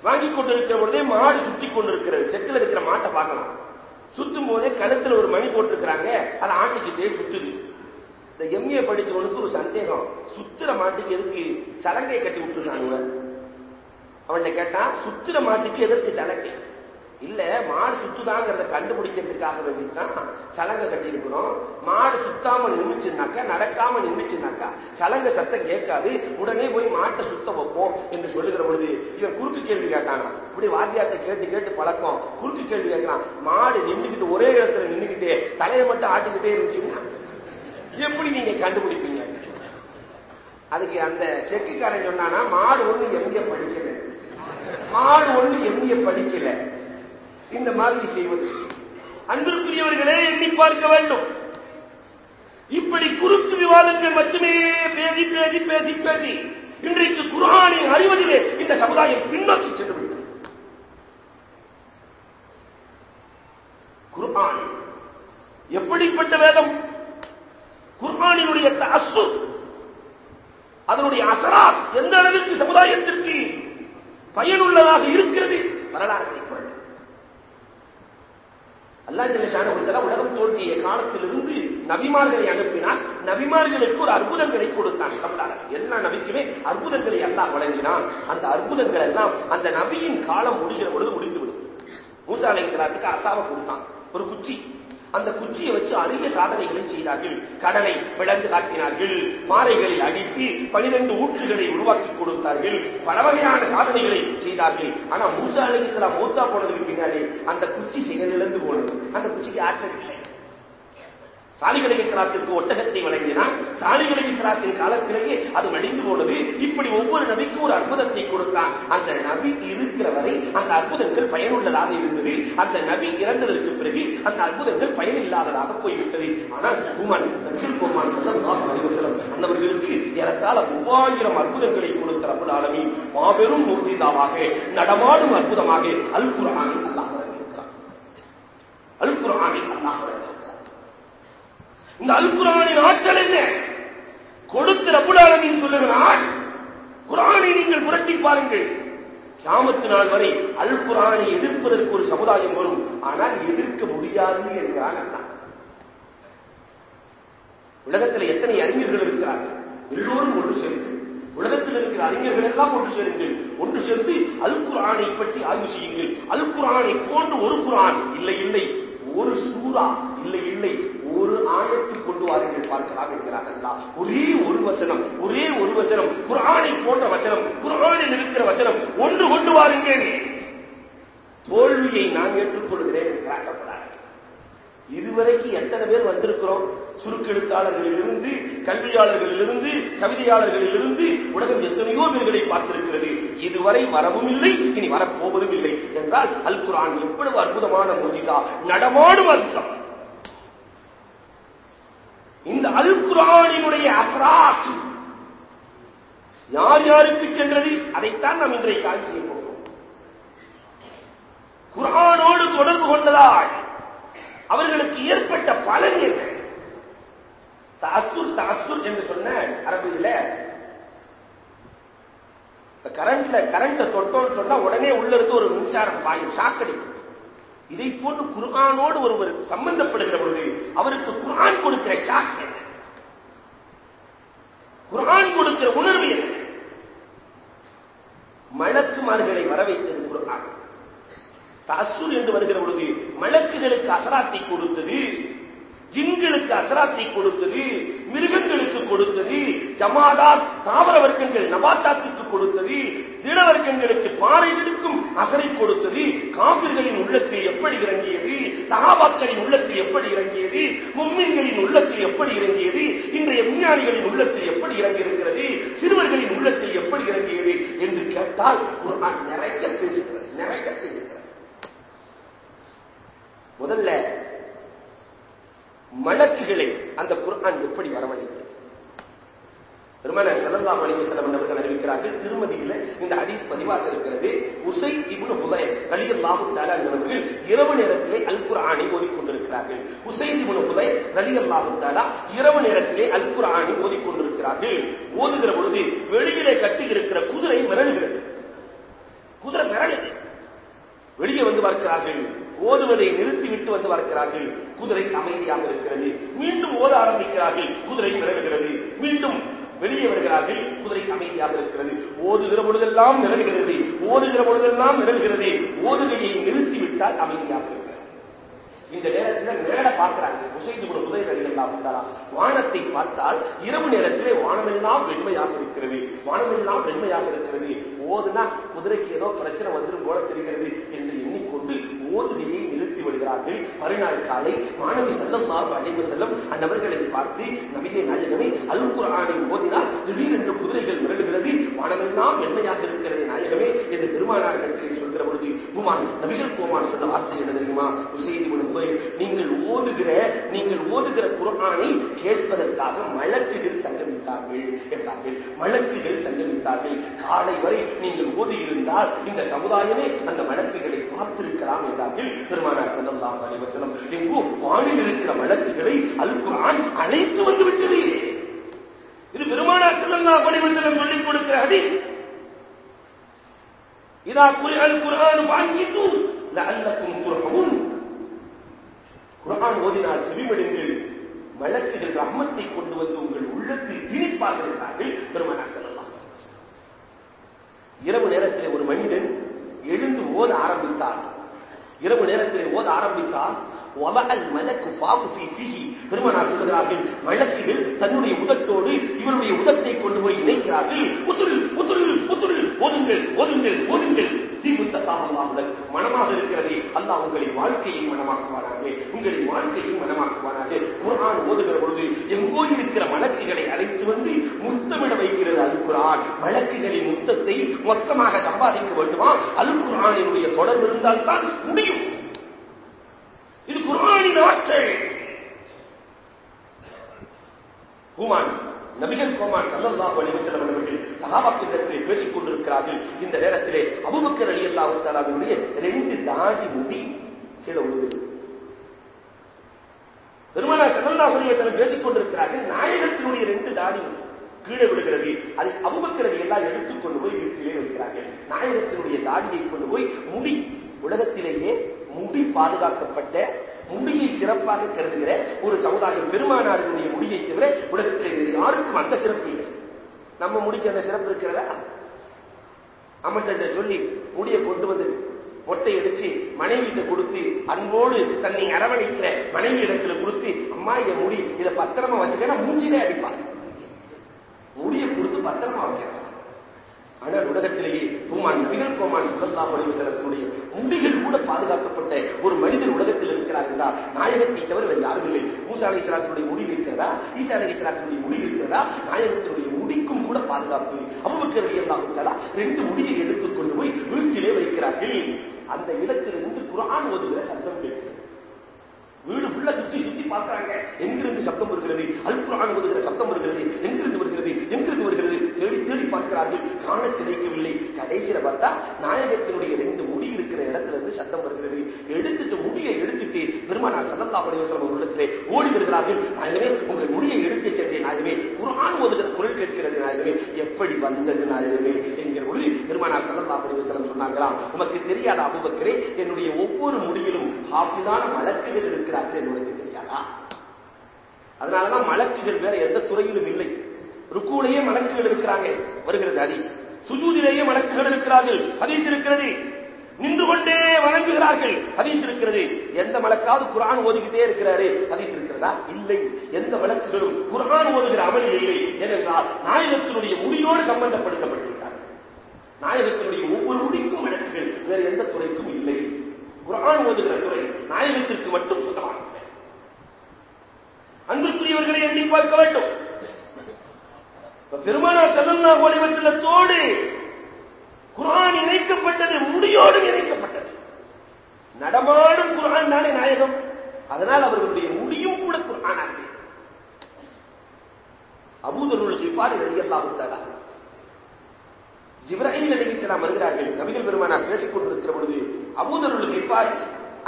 வாங்கி கொண்டிருக்கிற பொழுதே மாடு சுத்தி கொண்டிருக்கிறது. செக்கில் இருக்கிற மாட்டை பார்க்கலாம். சுத்தும் போதே கழுத்துல ஒரு மணி போட்டிருக்கிறாங்க. அதை ஆட்டிக்கிட்டே சுத்துது. இந்த எம்ஏ படிச்சவனுக்கு ஒரு சந்தேகம். சுத்துற மாட்டுக்கு எதுக்கு சலங்கை கட்டி விட்டுருக்கானுங்க? அவன்கிட்ட கேட்டா சுத்துற மாட்டுக்கு எதற்கு சலங்கை? இல்ல மாடு சுத்துதாங்கிறத கண்டுபிடிக்கிறதுக்காக வேண்டித்தான் சலங்கை கட்டியிருக்கிறோம். மாடு சுத்தாம நின்றுச்சுனாக்கா நடக்காம நின்றுச்சுனாக்கா சலங்க சத்தம் கேட்காது. உடனே போய் மாட்டை சுத்த வைப்போம் என்று சொல்லுகிற பொழுது இவன் குறுக்கு கேள்வி கேட்டானா? இப்படி வாத்தியார்ட்ட கேட்டு கேட்டு பழக்கம். குறுக்கு கேள்வி கேட்கலாம் மாடு நின்றுகிட்டு ஒரே இடத்துல நின்றுகிட்டே தலையை மட்டும் ஆட்டிக்கிட்டே இருந்துச்சுன்னா எப்படி நீங்க கண்டுபிடிப்பீங்க? அதுக்கு அந்த செக்குக்காரன் சொன்னானா மாடு ஒண்ணு எம்ஏ படிக்கல. மாடு ஒண்ணு எம்ஏ படிக்கல. இந்த மாதிரி செய்வது. அன்பிற்குரியவர்களே எண்ணி பார்க்க வேண்டும். இப்படி குறுக்கு விவாதங்கள் மட்டுமே பேசி பேசி பேசி பேசி இன்றைக்கு குரானை அறிவதிலே இந்த சமுதாயம் பின்னோக்கி சென்று விட்டது குர்ஆன் எப்படிப்பட்ட வேதம்? குர்ஆனினுடைய அசு அதனுடைய அசரா எந்த அளவிற்கு சமுதாயத்திற்கு பயனுள்ளதாக இருக்கிறது? வரலாறுகளை புரட்டு அல்லா ஜல்லஷான உலகம் தோன்றிய காலத்திலிருந்து நபிமார்களை அனுப்பினார். நபிமார்களுக்கு ஒரு அற்புதங்களை கொடுத்தான். எல்லா நபிக்குமே அற்புதங்களை அல்லாஹ் வழங்கினான். அந்த அற்புதங்கள் எல்லாம் அந்த நபியின் காலம் முடிகிற பொழுது முடிந்துவிடும். மூசா அலை சலாத்துக்கு அசாவை கொடுத்தான். ஒரு குச்சி. அந்த குச்சியை வச்சு அரிய சாதனைகளை செய்தார்கள். கடலை பிளந்து காட்டினார்கள். பாறைகளில் அடித்து பனிரெண்டு ஊற்றுகளை உருவாக்கி கொடுத்தார்கள். பல வகையான சாதனைகளை செய்தார்கள். ஆனா மூசா அலி இஸ்லாம் மூத்தா போனதுக்கு பின்னாடி அந்த குச்சி செயலிழந்து போனது. அந்த குச்சிக்கு ஆற்றல் இல்லை. சாலிகளை சிராத்திற்கு ஒட்டகத்தை வழங்கினான். சாலிகளை சிராத்தின் காலத்திலேயே அது மடிந்து போனது. இப்படி ஒவ்வொரு நபிக்கும் ஒரு அற்புதத்தை கொடுத்தான். அந்த நபி இருக்கிற வரை அந்த அற்புதங்கள் பயனுள்ளதாக இருந்தது. அந்த நபி இறந்ததற்கு பிறகு அந்த அற்புதங்கள் பயனில்லாததாக போய்விட்டது. ஆனால் உமன் நபிகள் கோமான் செல்லம் அறிவசலம் அந்தவர்களுக்கு ஏறத்தாழ மூவாயிரம் அற்புதங்களை கொடுத்த ரபுல் ஆலமி மாபெரும் மூர்த்திதாவாக நடமாடும் அற்புதமாக அல் குரானை அல்லாஹ் வழங்கியிருக்கிறார் அல் குரானை அல்லாஹ் இந்த அல் குரானின் ஆற்றல் என்ன? கொடுத்து ரபுலாலமின் சொல்லுகிறான் குரானை நீங்கள் புரட்டி பாருங்கள். கியாமத்து நாள் வரை அல் குரானை எதிர்ப்பதற்கு ஒரு சமுதாயம் வரும். ஆனால் எதிர்க்க முடியாது என்கிறான் அல்லா. உலகத்தில் எத்தனை அறிஞர்கள் இருக்கிறார்கள்? எல்லோரும் ஒன்று சேர்ந்து. உலகத்தில் இருக்கிற அறிஞர்கள் எல்லாம் ஒன்று சேருங்கள். ஒன்று சேர்ந்து அல் குரானை பற்றி ஆய்வு செய்யுங்கள். அல் குரானை போன்று ஒரு குரான் இல்லை இல்லை. ஒரு சூரா இல்லை இல்லை. ஒரு ஆயத்தில் கொண்டு வாருங்கள் பார்க்கலாம் என்கிறார் அல்லா ஒரே ஒரு வசனம் ஒரே ஒரு வசனம் குரானை போன்ற வசனம் குரானில் இருக்கிற வசனம் ஒன்று கொண்டு வாருங்கள். தோல்வியை நான் ஏற்றுக்கொள்கிறேன் என்கிறார் இதுவரைக்கு எத்தனை பேர் வந்திருக்கிறோம்? சுருக்கெழுத்தாளர்களிலிருந்து கல்வியாளர்களிலிருந்து கவிதையாளர்களிலிருந்து உலகம் எத்தனையோ பேர்களை பார்த்திருக்கிறது. இதுவரை வரவும் இல்லை இனி வரப்போவதும் இல்லை என்றால் அல் குரான் எவ்வளவு அற்புதமான மோஜிதா நடமாடும் அற்புதம். இந்த அல் குரானினுடைய அசராத் யார் யாருக்கு சென்றது? அதைத்தான் நாம் இன்றைக்கு ஆய்வு செய்ய போகிறோம். குரானோடு தொடர்பு கொண்டதால் அவர்களுக்கு ஏற்பட்ட பலன் என்ன? தாஸ்துர் தாஸ்துர் என்று சொன்ன அரபியில கரண்ட்ல கரண்ட தொட்டோன்னு சொன்னா உடனே உள்ள இருந்து ஒரு மின்சாரம் பாயும் சாக்கடிக்கும் இதை போன்று குர்ஆனோடு ஒருவர் சம்பந்தப்படுகிற பொழுது அவருக்கு குர்ஆன் கொடுக்கிற ஷாக் என்ன? குர்ஆன் கொடுக்கிற உணர்வு என்ன? மலக்குமார்களை வர வைத்தது குர்ஆன். தசூர் என்று வருகிற பொழுது மலக்குகளுக்கு அசராத்தை கொடுத்தது ஜின்களுக்கு அசராத்தை கொடுத்தது மிருகங்களுக்கு கொடுத்தது ஜமாதா தாவர வர்க்கங்கள் நபாத்தாத்துக்கு கொடுத்தது திட வர்க்கங்களுக்கு பாறைகளுக்கும் அசரை கொடுத்தது காபிர்களின் உள்ளத்தில் எப்படி இறங்கியது சகாபாக்களின் உள்ளத்தில் எப்படி இறங்கியது மும்மின்களின் உள்ளத்தில் எப்படி இறங்கியது இன்றைய விஞ்ஞானிகளின் உள்ளத்தில் எப்படி இறங்கியிருக்கிறது சிறுவர்களின் உள்ளத்தில் எப்படி இறங்கியது என்று கேட்டால் குர்ஆன் நிறைய பேசுகிறது நிறைய பேசுகிறது. முதல்ல மலக்குகளை அந்த குர்ஆன் எப்படி வரவழைத்தது? பெருமான சலந்தா அலைஹி வஸல்லம் அவர்கள் அறிவிக்கிறார்கள் திருமதியில இந்த ஹதீஸ் பதிவாக இருக்கிறது. உசை இப்னு ஹுதைர் ரலியல்லாஹு தஆலா அவர்கள் இரவு நேரத்திலே அல் குர்ஆனை ஓதிக்கொண்டிருக்கிறார்கள். உசை இப்னு ரலியல் லாஹு தாலா இரவு நேரத்திலே அல் குர்ஆனை ஓதிக்கொண்டிருக்கிறார்கள். ஓதுகிற பொழுது வெளியிலே கட்டி இருக்கிற குதிரை மிரளுகிறது. குதிரை மிரளுது. வெளியே வந்து பார்க்கிறார்கள். ஓதுவதை நிறுத்திவிட்டு வந்து பார்க்கிறார்கள் குதிரை அமைதியாக இருக்கிறது. மீண்டும் ஓத ஆரம்பிக்கிறார்கள். குதிரை மிரளுகிறது மீண்டும் வெளியே வருகிறார்கள். குதிரை அமைதியாக இருக்கிறது. ஓதுகிற பொழுதெல்லாம் நிரல்கிறது. ஓதுகிற பொழுதெல்லாம் நிரல்கிறது. ஓதுகையை நிறுத்திவிட்டால் அமைதியாக இருக்கிறது. இந்த நேரத்தில் மேல பார்க்கிறாங்க உசைந்து கூட உதய நடிகர் வானத்தை பார்த்தால் இரவு நேரத்திலே வானமெல்லாம் வெண்மையாக இருக்கிறது. வானமெல்லாம் வெண்மையாக இருக்கிறது. ஓதுனா குதிரைக்கு ஏதோ பிரச்சனை வந்துடும் போல தெரிகிறது. என்று எண்ணிக்கொண்டு ஓதுகையை நிறுத்தி வருகிறார்கள் மறுநாள் காலை மாணவி செல்லம் மார்பு அழைப்பு செல்லம் அந்நபர்களை பார்த்து நபிகை நாயகமே அல் குரானை ஓதினால் திடீரென்று குதிரைகள் மிரளுகிறது. வானமெல்லாம் வெண்மையாக இருக்கிறது நாயகமே என்று பெருமானாரிடத்திலே சொல்கிற பொழுது குமான் நபிகள் கோமான் சொன்ன வார்த்தை என்ன தெரியுமா? உசைதி உணர்வு நீங்கள் ஓதுகிற நீங்கள் ஓதுகிற குரானை கேட்பதற்காக மலக்குகள் சங்கமித்தார்கள் என்றார்கள். மலக்குகள் சங்கமித்தார்கள். காலை வரை நீங்கள் ஓதியிருந்தால் இந்த சமுதாயமே அந்த மலக்குகளை பார்த்திருக்கலாம் என்றார்கள். பெருமானார் செல்லலாம் அலைவசனம் எங்கோ வானில் இருக்கிற மலக்குகளை அல் குரான் அழைத்து வந்து விட்டது இது பெருமானார் செல்லலாம் அலைவசனம் சொல்லிக் கொடுக்கிற அடி இதா குறி அல் குரான் வாஞ்சித்து லஅல்லக்கும் துர்ஹமுன். குரான் ஓதினால் செவிமடுங்கள் வழக்குகள் ரஹமத்தை கொண்டு வந்து உங்கள் உள்ளத்தில் திணிப்பார்கள் என்றார்கள் பெருமானார் செல்லலாம் இரவு நேரத்தில் ஒரு மனிதன் எழுந்து ஓத ஆரம்பித்தார். இரவு நேரத்திலே ஓத ஆரம்பித்தால் வலஅல் மலக்கு ஃபாகு தன்னுடைய உதட்டோடு இவருடைய உதட்டை கொண்டு போய் இணைக்கிறார்கள். உத்துரு உத்துரு உத்துரு ஓதுங்கள் ஓதுங்கள் ஓதுங்கள். தீமுத்த தாமல்லாவுடன் மனமாக இருக்கிறதே அல்லாஹ் உங்களின் வாழ்க்கையை மனமாக்குவானாக உங்களின் வாழ்க்கையை மனமாக்குவானாக. குரான் ஓதுகிற பொழுது எங்கோ இருக்கிற மலக்குகளை அழைத்து வந்து முத்தமிட வைக்கிறது வழக்குகளின் குர்ஆன் முத்தத்தை மொத்தமாக சம்பாதிக்க வேண்டுமா? அல் குரானினுடைய தொடர்பு இருந்தால் தான் முடியும். இது குரானின் ஆற்றல். குமான் நபிகள் கோமான் சல்லல்லாஹு அலைஹி வஸல்லம் அவர்கள் சஹாபாக்களிடத்திலே பேசிக் கொண்டிருக்கிறார்கள். இந்த நேரத்திலே அபுபக்கர் அலி ரலியல்லாஹு தஆலாவினுடைய ரெண்டு தாடி முடி கீழே விழுந்தது பெருமானா சல்லல்லாஹு அலைஹி வஸல்லம் பேசிக் கொண்டிருக்கிறார்கள் நாயகத்தினுடைய ரெண்டு தாடி முடி. கீழே விடுகிறது அதை அபூபக்கர் எல்லாம் எடுத்துக்கொண்டு போய் வீட்டிலே வைக்கிறார்கள். நாயகத்தினுடைய தாடியை கொண்டு போய் முடி உலகத்திலேயே முடி பாதுகாக்கப்பட்ட முடியை சிறப்பாக கருதுகிற ஒரு சமுதாயம் பெருமானாரினுடைய முடியை தவிர உலகத்திலே வேறு யாருக்கும் அந்த சிறப்பு இல்லை. நம்ம முடிக்கு அந்த சிறப்பு இருக்கிறதா? அம்மட்ட சொல்லி முடியை கொண்டு வந்து மொட்டை அடிச்சு மனைவியிட்ட கொடுத்து அன்போடு தன்னை அரவணைக்கிற மனைவி இடத்துல கொடுத்து அம்மா என் முடி இதை பத்திரமா வச்சுக்க மூஞ்சிலே அடிப்பாங்க. முடியை கொடுத்து பத்திரமா வைக்கிறாங்க. ஆனால் உலகத்திலேயே பூமான் நபிகள் கோமான் சுல்லல்லா செல்லக்கூடிய முடிகள் கூட பாதுகாக்கப்பட்ட ஒரு மனிதர் உலகத்தில் இருக்கிறார் என்றால் நாயகத்தை தவிர வேறு யாரும் இல்லை. மூசா அலை முடி இருக்கிறதா? ஈசா அலை முடி இருக்கிறதா? நாயகத்தினுடைய முடிக்கும் கூட பாதுகாப்பு. அபுபக்கர் ரலியல்லாஹு ரெண்டு முடியை எடுத்துக்கொண்டு போய் வீட்டிலே வைக்கிறார்கள். அந்த இடத்திலிருந்து குரான் ஓதுகிற சப்தம் கேட்கிறது வீடு ஃபுல்லா சுத்தி சுத்தி பார்க்கிறாங்க. எங்கிருந்து சப்தம் வருகிறது? அல் குரான் ஓதுகிற சப்தம் வருகிறது. எங்கிருந்து வருகிறது? எங்கிருந்து வருகிறது? தேடி தேடி பார்க்கிறார்கள். காண கிடைக்கவில்லை. கடைசியில பார்த்தா நாயகத்தினுடைய ரெண்டு முடி இருக்கிற இடத்துல இருந்து சத்தம் வருகிறது. எடுத்துட்டு முடியை எடுத்துட்டு பெருமானார் சதந்தா அலிவசலம் அவர்களிடத்திலே ஓடி வருகிறார்கள். நாயகமே உங்கள் முடியை எடுத்து சென்றேன் நாயகமே. குரான் ஓதுகிற குரல் கேட்கிறது நாயகமே. எப்படி வந்தது நாயகமே? என்கிற பொழுது பெருமானார் சதந்தா அலிவசலம் சொன்னார்களாம் உமக்கு தெரியாத அபுபக்கரே? என்னுடைய ஒவ்வொரு முடியிலும் ஹாஃபிதான வழக்குகள் இருக்கிறார்கள். என்னுடைய தெரியாதா? அதனாலதான் மலக்குகள் வேற எந்த துறையிலும் இல்லை. ருக்குவிலேயே மலக்குகள் இருக்கிறாங்க வருகிறது ஹதீஸ். சுஜூதிலேயே மலக்குகள் இருக்கிறார்கள். ஹதீஸ் இருக்கிறது. நின்று கொண்டே வணங்குகிறார்கள். ஹதீஸ் இருக்கிறது. எந்த மலக்காவது குரான் ஓதிக்கிட்டே இருக்கிறாரு. ஹதீஸ் இருக்கிறதா? இல்லை. எந்த வழக்குகளும் குரான் ஓதுகிற அமலில் இல்லை. ஏனென்றால் நாயகத்தினுடைய முடியோடு சம்பந்தப்படுத்தப்பட்டுவிட்டார்கள் நாயகத்தினுடைய ஒவ்வொரு முடிக்கும் வழக்குகள் வேறு எந்த துறைக்கும் இல்லை. குரான் ஓதுகிற துறை நாயகத்திற்கு மட்டும் சொந்தமானது அன்புக்குரியவர்களை எண்ணி பார்க்க வேண்டும். பெருமானா செல்லல்லா ஒளிவச்சலத்தோடு குரான் இணைக்கப்பட்டது முடியோடும் இணைக்கப்பட்டது. நடமாடும் குரான் தானே நாயகம். அதனால் அவர்களுடைய முடியும் கூட குரானாகவே அபூதருள் ஹிஃபாரி ரலியல்லாஹு தஆலா ஜிப்ராஹிம் அலைஹிஸ்ஸலாம் வருகிறார்கள். நபிகள் பெருமானார் பேசிக் கொண்டிருக்கிற பொழுது அபூதருள் ஹிஃபாரி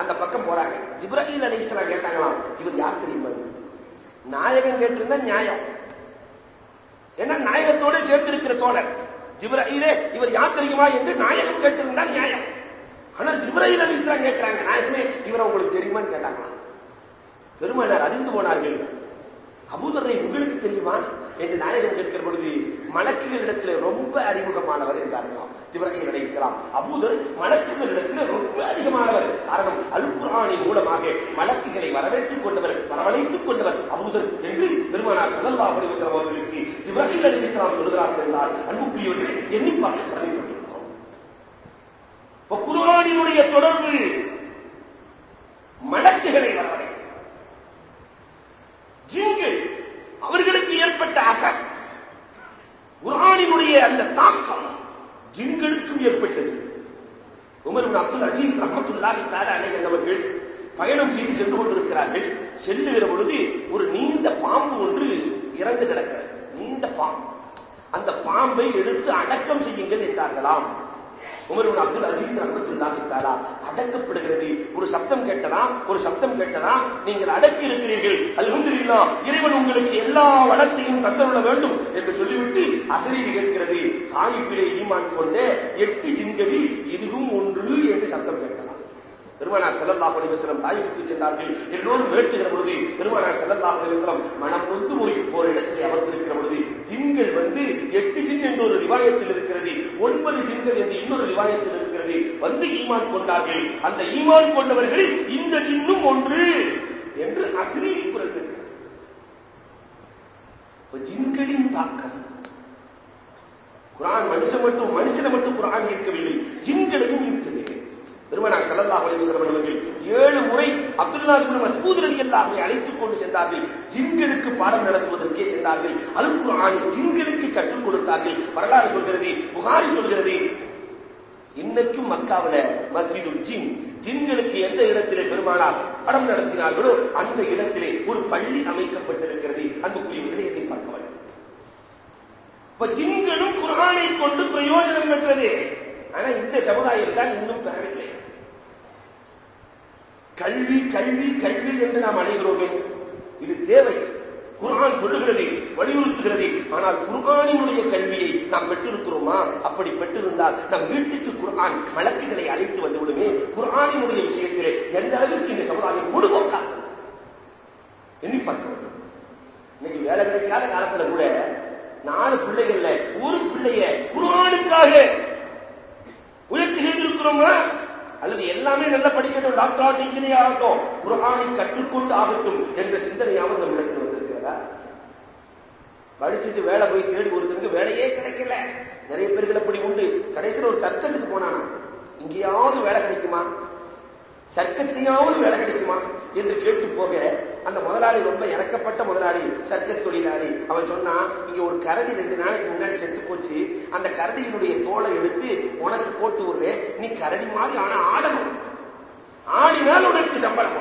அந்த பக்கம் போறாங்க. ஜிப்ராஹிம் அலைஹிஸ்ஸலாம் கேட்டாங்களாம் இவர் யார் தெரியுமா நாயகம் கேட்டிருந்தா நியாயம். ஏன்னா நாயகத்தோட சேர்ந்திருக்கிற தோழர்? ஜிப்ராஹிலே இவர் யார் தெரியுமா என்று நாயகம் கேட்டிருந்தா நியாயம். ஆனால் ஜிப்ரஹீல் அலி இஸ்லாம் கேட்கிறாங்க நாயகமே இவர் உங்களுக்கு தெரியுமான்னு கேட்டாங்களாம். பெருமானார் அறிந்து போனார்கள். அபூதரை உங்களுக்கு தெரியுமா? என்று நாயகம் கேட்கிற பொழுது மலக்குகளிடத்தில் ரொம்ப அறிமுகமானவர் என்றார்களாம் ஜிப்ராஹிம் அலைஹிஸ்ஸலாம் அபூதர் மலக்குகளிடத்தில் ரொம்ப அதிகமானவர். காரணம் அல் குரானின் மூலமாக மலக்குகளை வரவேற்றுக் கொண்டவர் வரவழைத்துக் கொண்டவர் அபூதர் என்று பெருமானார் சதல்வா அலைஹி வஸல்லம் அவர்களுக்கு ஜிப்ராஹிம் அலைஹிஸ்ஸலாம் சொல்கிறார்கள் என்றால் அன்புக்குரியவர்கள் எண்ணி பார்க்க கடமைப்பட்டிருக்கிறோம் குரானினுடைய தொடர்பு மலக்குகளை வரவழைத்து ஜின்கள் அவர்களுக்கு ஏற்பட்ட அசர். குரானினுடைய அந்த தாக்கம் ஜின்களுக்கும் ஏற்பட்டது. உமர் அப்துல் அஜீஸ் ரஹமத்துல்லாஹி தாலா அலை என்பவர்கள் பயணம் செய்து சென்று கொண்டிருக்கிறார்கள். செல்லுகிற பொழுது ஒரு நீண்ட பாம்பு ஒன்று இறந்து கிடக்கிறது. நீண்ட பாம்பு. அந்த பாம்பை எடுத்து அடக்கம் செய்யுங்கள் என்றார்களாம். உமர் அப்துல் அஜீஸ் ரஹமத்துல்லாஹி தாலா அடக்கப்படுகிறது. ஒரு சப்தம் கேட்டதா? ஒரு சப்தம் கேட்டதா? நீங்கள் அடக்கி இருக்கிறீர்கள். அல்ஹம்துலில்லாஹ் இறைவன் உங்களுக்கு எல்லா வளத்தையும் தந்தருள வேண்டும் என்று சொல்லிவிட்டு அசரீதி கேட்கிறது. தாயிஃபிலே ஈமான் கொண்ட எட்டு ஜின்களில் இதுவும் ஒன்று என்று சப்தம் கேட்டார். பெருமானார் ஸல்லல்லாஹு அலைஹி வஸல்லம் தாயிஃபுக்கு சென்றார்கள். எல்லோரும் வேட்டுகிற பொழுது பெருமானார் ஸல்லல்லாஹு அலைஹி மனம் நொந்து போய் ஒரு இடத்திலே அமர்ந்திருக்கிற பொழுது ஜின்கள் வந்து எட்டு ஜின் என்ற ஒரு ரிவாயத்தில் இருக்கிறது ஒன்பது ஜின்கள் என்று இன்னொரு ரிவாயத்தில் இருக்கிறது. வந்து ஈமான் கொண்டார்கள். அந்த ஈமான் கொண்டவர்கள் இந்த ஜின்னும் ஒன்று என்று அசிரி குரல் கேட்கிறது ஜின்களின் தாக்கம். குரான் மனுஷன் மட்டும் மனுஷனை மட்டும் குரான் ஈர்க்கவில்லை ஜின்களையும் ஈர்த்தது. பெருமனார் ஸல்லல்லாஹு உலகம் வஸல்லம் அவர்கள் ஏழு முறை அப்துல்லா இப்னு மஸ்ஊத் அழைத்துக் கொண்டு சென்றார்கள். ஜின்களுக்கு பாடம் நடத்துவதற்கே சென்றார்கள். அல் குரானை ஜின்களுக்கு கற்றுக் கொடுத்தார்கள். வரலாறு சொல்கிறது புகாரி சொல்கிறது. இன்னைக்கும் மக்காவில மஸ்ஜிதுல் ஜின். ஜின்களுக்கு எந்த இடத்திலே பெருமானார் படம் நடத்தினார்களோ அந்த இடத்திலே ஒரு பள்ளி அமைக்கப்பட்டிருக்கிறது. அன்புக்குரியவர்களை எண்ணி பார்க்க வேண்டும் இப்ப ஜின்களும் கொண்டு பிரயோஜனம் பெற்றது. ஆனா இந்த சமுதாயம் தான் இன்னும் பெறவில்லை. கல்வி கல்வி கல்வி என்று நாம் அழைகிறோமே இது தேவை. குர்ஆன் சொல்லுகிறது வலியுறுத்துகிறது. ஆனால் குர்ஆனினுடைய கல்வியை நாம் பெற்றிருக்கிறோமா? அப்படி பெற்றிருந்தால் நம் வீட்டுக்கு குர்ஆன் வழக்குகளை அழைத்து வந்துவிடுமே. குர்ஆனினுடைய விஷயத்திலே எந்த அளவிற்கு இந்த சமுதாயம் பொடுபோக்காக எண்ணி பார்க்க வேண்டும். இன்னைக்கு வேலை கிடைக்காத காலத்துல கூட நாலு பிள்ளைகள்ல ஒரு பிள்ளைய குர்ஆனுக்காக முயற்சி செய்திருக்கிறோமா அல்லது எல்லாமே நல்லா படிக்கட்டும் டாக்டர் ஆகட்டும் இன்ஜினியர் ஆகட்டும் குரானை கற்றுக்கொண்டு ஆகட்டும் என்ற சிந்தனையாவது நம்மிடத்தில் வந்திருக்கிறதா? படிச்சுட்டு வேலை போய் தேடி ஒருத்தருக்கு வேலையே கிடைக்கல. நிறைய பேர்கள் அப்படி உண்டு. கடைசியில் ஒரு சர்க்கஸுக்கு போனானா? இங்கேயாவது வேலை கிடைக்குமா? சர்க்கஸ்லயாவது வேலை கிடைக்குமா? என்று கேட்டு போக அந்த முதலாளி ரொம்ப இறக்கப்பட்ட முதலாளி சர்க்கஸ் தொழிலாளி. அவன் சொன்னா இங்க ஒரு கரடி ரெண்டு நாளைக்கு முன்னாடி செத்து போச்சு. அந்த கரடியினுடைய தோலை எடுத்து உனக்கு போட்டு விடுறேன். நீ கரடி மாதிரி ஆனா ஆடணும். ஆடினால் உனக்கு சம்பளம்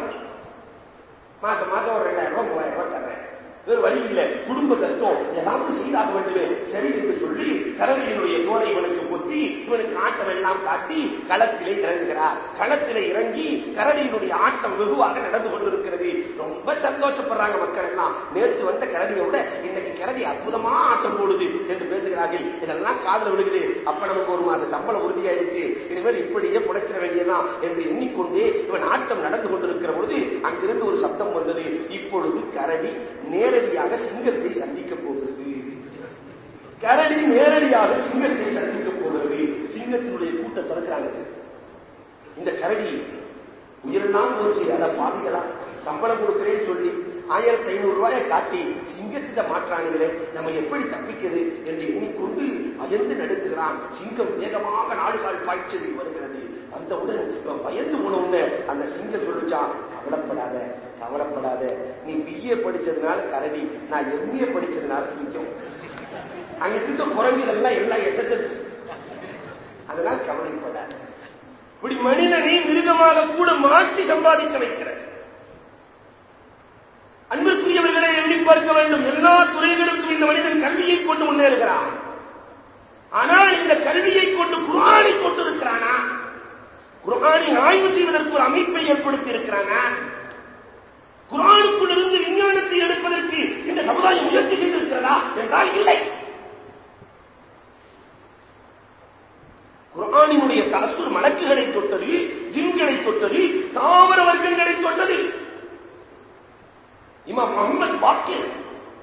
மாசம் மாசம் ஒரு ரெண்டாயிரம் ரூபாய் மூவாயிரம் ரூபாய் தர்றேன். வேறு வழி இல்லை. குடும்ப கஷ்டம். ஏதாவது செய்தாக வேண்டுமே. சரி என்று சொல்லி கரவியினுடைய தோலை இவனுக்கு பொத்தி இவனுக்கு ஆட்டம் எல்லாம் காட்டி களத்திலே இறங்குகிறார். களத்திலே இறங்கி கரடியினுடைய ஆட்டம் வெகுவாக நடந்து கொண்டிருக்கிறது. ரொம்ப சந்தோஷப்படுறாங்க மக்கள் எல்லாம். நேற்று வந்த கரடியை விட இன்னைக்கு கரடி அற்புதமா ஆட்டம் போடுது என்று பேசுகிறார்கள். இதெல்லாம் காதல விடுகிறது அப்ப நமக்கு ஒரு மாசம் சம்பளம் உறுதியாயிடுச்சு. இனிமேல் இப்படியே புடைச்சிட வேண்டியதான் என்று எண்ணிக்கொண்டே இவன் ஆட்டம் நடந்து கொண்டிருக்கிற பொழுது அங்கிருந்து ஒரு சப்தம் வந்தது. இப்பொழுது கரடி நேரடியாக சிங்கத்தை சந்திக்க போகிறது. கரடி நேரடியாக சிங்கத்தை சந்திக்க போகிறது. சிங்கத்தினுடைய கூட்டம் திறக்கிறாங்க இந்த கரடி உயிரெல்லாம் போச்சு. அட பாவிகளா சம்பளம் கொடுக்கிறேன்னு சொல்லி ஆயிரத்தி ஐநூறு ரூபாயை காட்டி சிங்கத்திட்ட மாற்றானுங்களே நம்ம எப்படி தப்பிக்கிறது என்று எண்ணிக்கொண்டு அயந்து நடத்துகிறான் சிங்கம் வேகமாக நாடுகால் பாய்ச்சலில் வருகிறது. வந்தவுடன் பயந்து போனவுடனே அந்த சிங்கம் சொல்லிச்சான் கவலைப்படாத கவலைப்படாத. நீ பிஏ படிச்சதுனால கரடி நான் எம்ஏ படிச்சதுனால சிங்கம். அங்க இருக்க குரங்குகள்லாம் எல்லாம் எஸ்எஸ்எல்சி அதனால் கவலைப்படாத. இப்படி மனிதனை மிருகமாக கூட மாற்றி சம்பாதிக்க வைக்கிற. அன்பிற்குரியவர்களை எண்ணி பார்க்க வேண்டும். எல்லா துறைகளுக்கும் இந்த மனிதன் கல்வியை கொண்டு முன்னேறுகிறான். ஆனால் இந்த கல்வியை கொண்டு குரானை கொண்டிருக்கிறானா குரானை ஆய்வு செய்வதற்கு ஒரு அமைப்பை ஏற்படுத்தி இருக்கிறாங்க குரானுக்குள் இருந்து விஞ்ஞானத்தை எடுப்பதற்கு இந்த சமுதாயம் முயற்சி செய்திருக்கிறதா என்றால் இல்லை. குரானினுடைய தசூர் மலக்குகளை தொட்டது ஜின்களை தொட்டது தாவர வர்க்கங்களை தொட்டது. இமாம் முகமது பாக்கிர்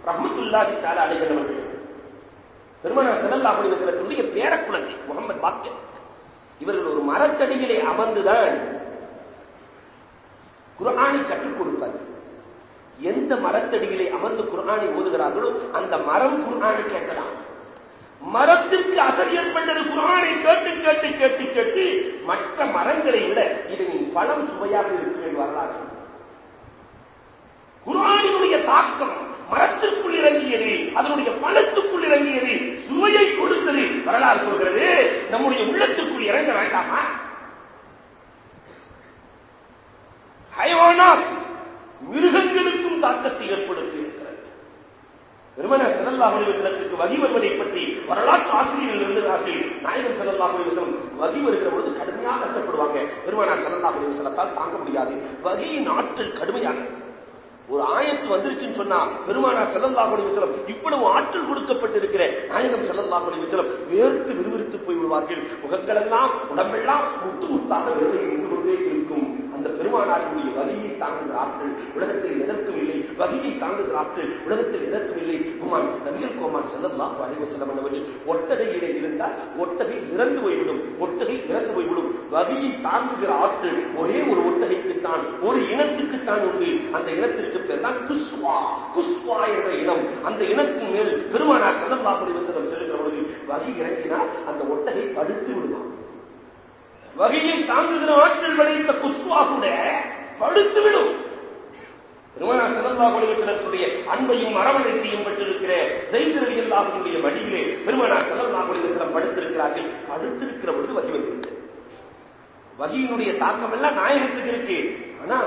ரஹமத்துல்லாஹி தாலா அடைகிறவர்கள் பெருமனார் செல்லல்லா அலி வசனத்துடைய பேரக்குழந்தை முகமது பாக்கிர். இவர்கள் ஒரு மரத்தடியிலே அமர்ந்துதான் குரானை கற்றுக் கொடுப்பார்கள் எந்த மரத்தடியிலே அமர்ந்து குரானை ஓதுகிறார்களோ அந்த மரம் குரானை கேட்கலாம் மரத்திற்கு அசர் ஏற்பட்டது குரானை கேட்டு கேட்டு கேட்டு கேட்டு மற்ற மரங்களை விட இதனின் பழம் சுவையாக இருக்கும் வரலாறு. குரானினுடைய தாக்கம் மரத்திற்குள் இறங்கியது அதனுடைய பழத்துக்குள் இறங்கியது வரலாறு சொல்கிறது நம்முடைய உள்ளத்திற்குள் இறங்க வேண்டாமா? ஹைவானாத் மிருகங்களுக்கும் தாக்கத்தை ஏற்படுத்தி இருக்கிறது. பெருமனார் செல்லல்லா ஒளிவசனத்திற்கு வகி வருவதை பற்றி வரலாற்று ஆசிரியர்கள் இருந்தார்கள் நாயகன் செல்லல்லா ஒளிவசனம் வகி வருகிற பொழுது கடுமையாக கஷ்டப்படுவாங்க பெருமனார் செல்லல்லா ஒளிவசனத்தால் தாங்க முடியாது. வகையின் ஆற்றல் கடுமையானது. ஒரு ஆயத்து வந்துருச்சுன்னு சொன்னா பெருமானார் செல்லல்லாஹ் விசலம் இவ்வளவு ஆற்றல் கொடுக்கப்பட்டிருக்கிற நாயகம் செல்லல்லாஹ் விசலம் வேர்த்து விறுவிறுத்து போய் விடுவார்கள். முகங்களெல்லாம் உடம்பெல்லாம் முத்து முத்தாக வேலையை கொண்டு கொண்டே இருக்கும். அந்த பெருமானாரினுடைய வலியை தாங்குகிற ஆற்றல் உலகத்தில் எதற்கும் வகையை தாங்குகிற ஆட்கள் உலகத்தில் எதற்கும் இல்லை. குமான் நபிகள் கோமான் செல்லல்லாஹ் செல்லம் அவர்கள் ஒட்டகையிலே இருந்தால் ஒட்டகை இறந்து போய்விடும். ஒட்டகை இறந்து போய்விடும். வகையை தாங்குகிற ஆட்கள் ஒரே ஒரு ஒட்டகைக்குத்தான் ஒரு இனத்துக்குத்தான் உண்டு. அந்த இனத்திற்கு பேர் தான் குஸ்வா. குஸ்வா என்ற இனம். அந்த இனத்தின் மேல் பெருமானார் செல்லல்லா செல்லம் செல்லுகிற பொழுது வகை இறங்கினால் அந்த ஒட்டகை படுத்து விடுவான். வகையை தாங்குகிற ஆற்றல் விளைந்த குஸ்வா கூட படுத்து விடும் செல்லல்லா வசனத்துடைய அன்பையும் அரவணைப்பையும் பெற்றிருக்கிற செய்திரவி அல்லாஹனுடைய வழியிலே பெருமானார் செல்லல்லா வசனம் படுத்திருக்கிறார்கள். படுத்திருக்கிற பொழுது வகி வருகிறது வகியினுடைய தாக்கம் எல்லாம் நாயகத்துக்கு இருக்கு. ஆனா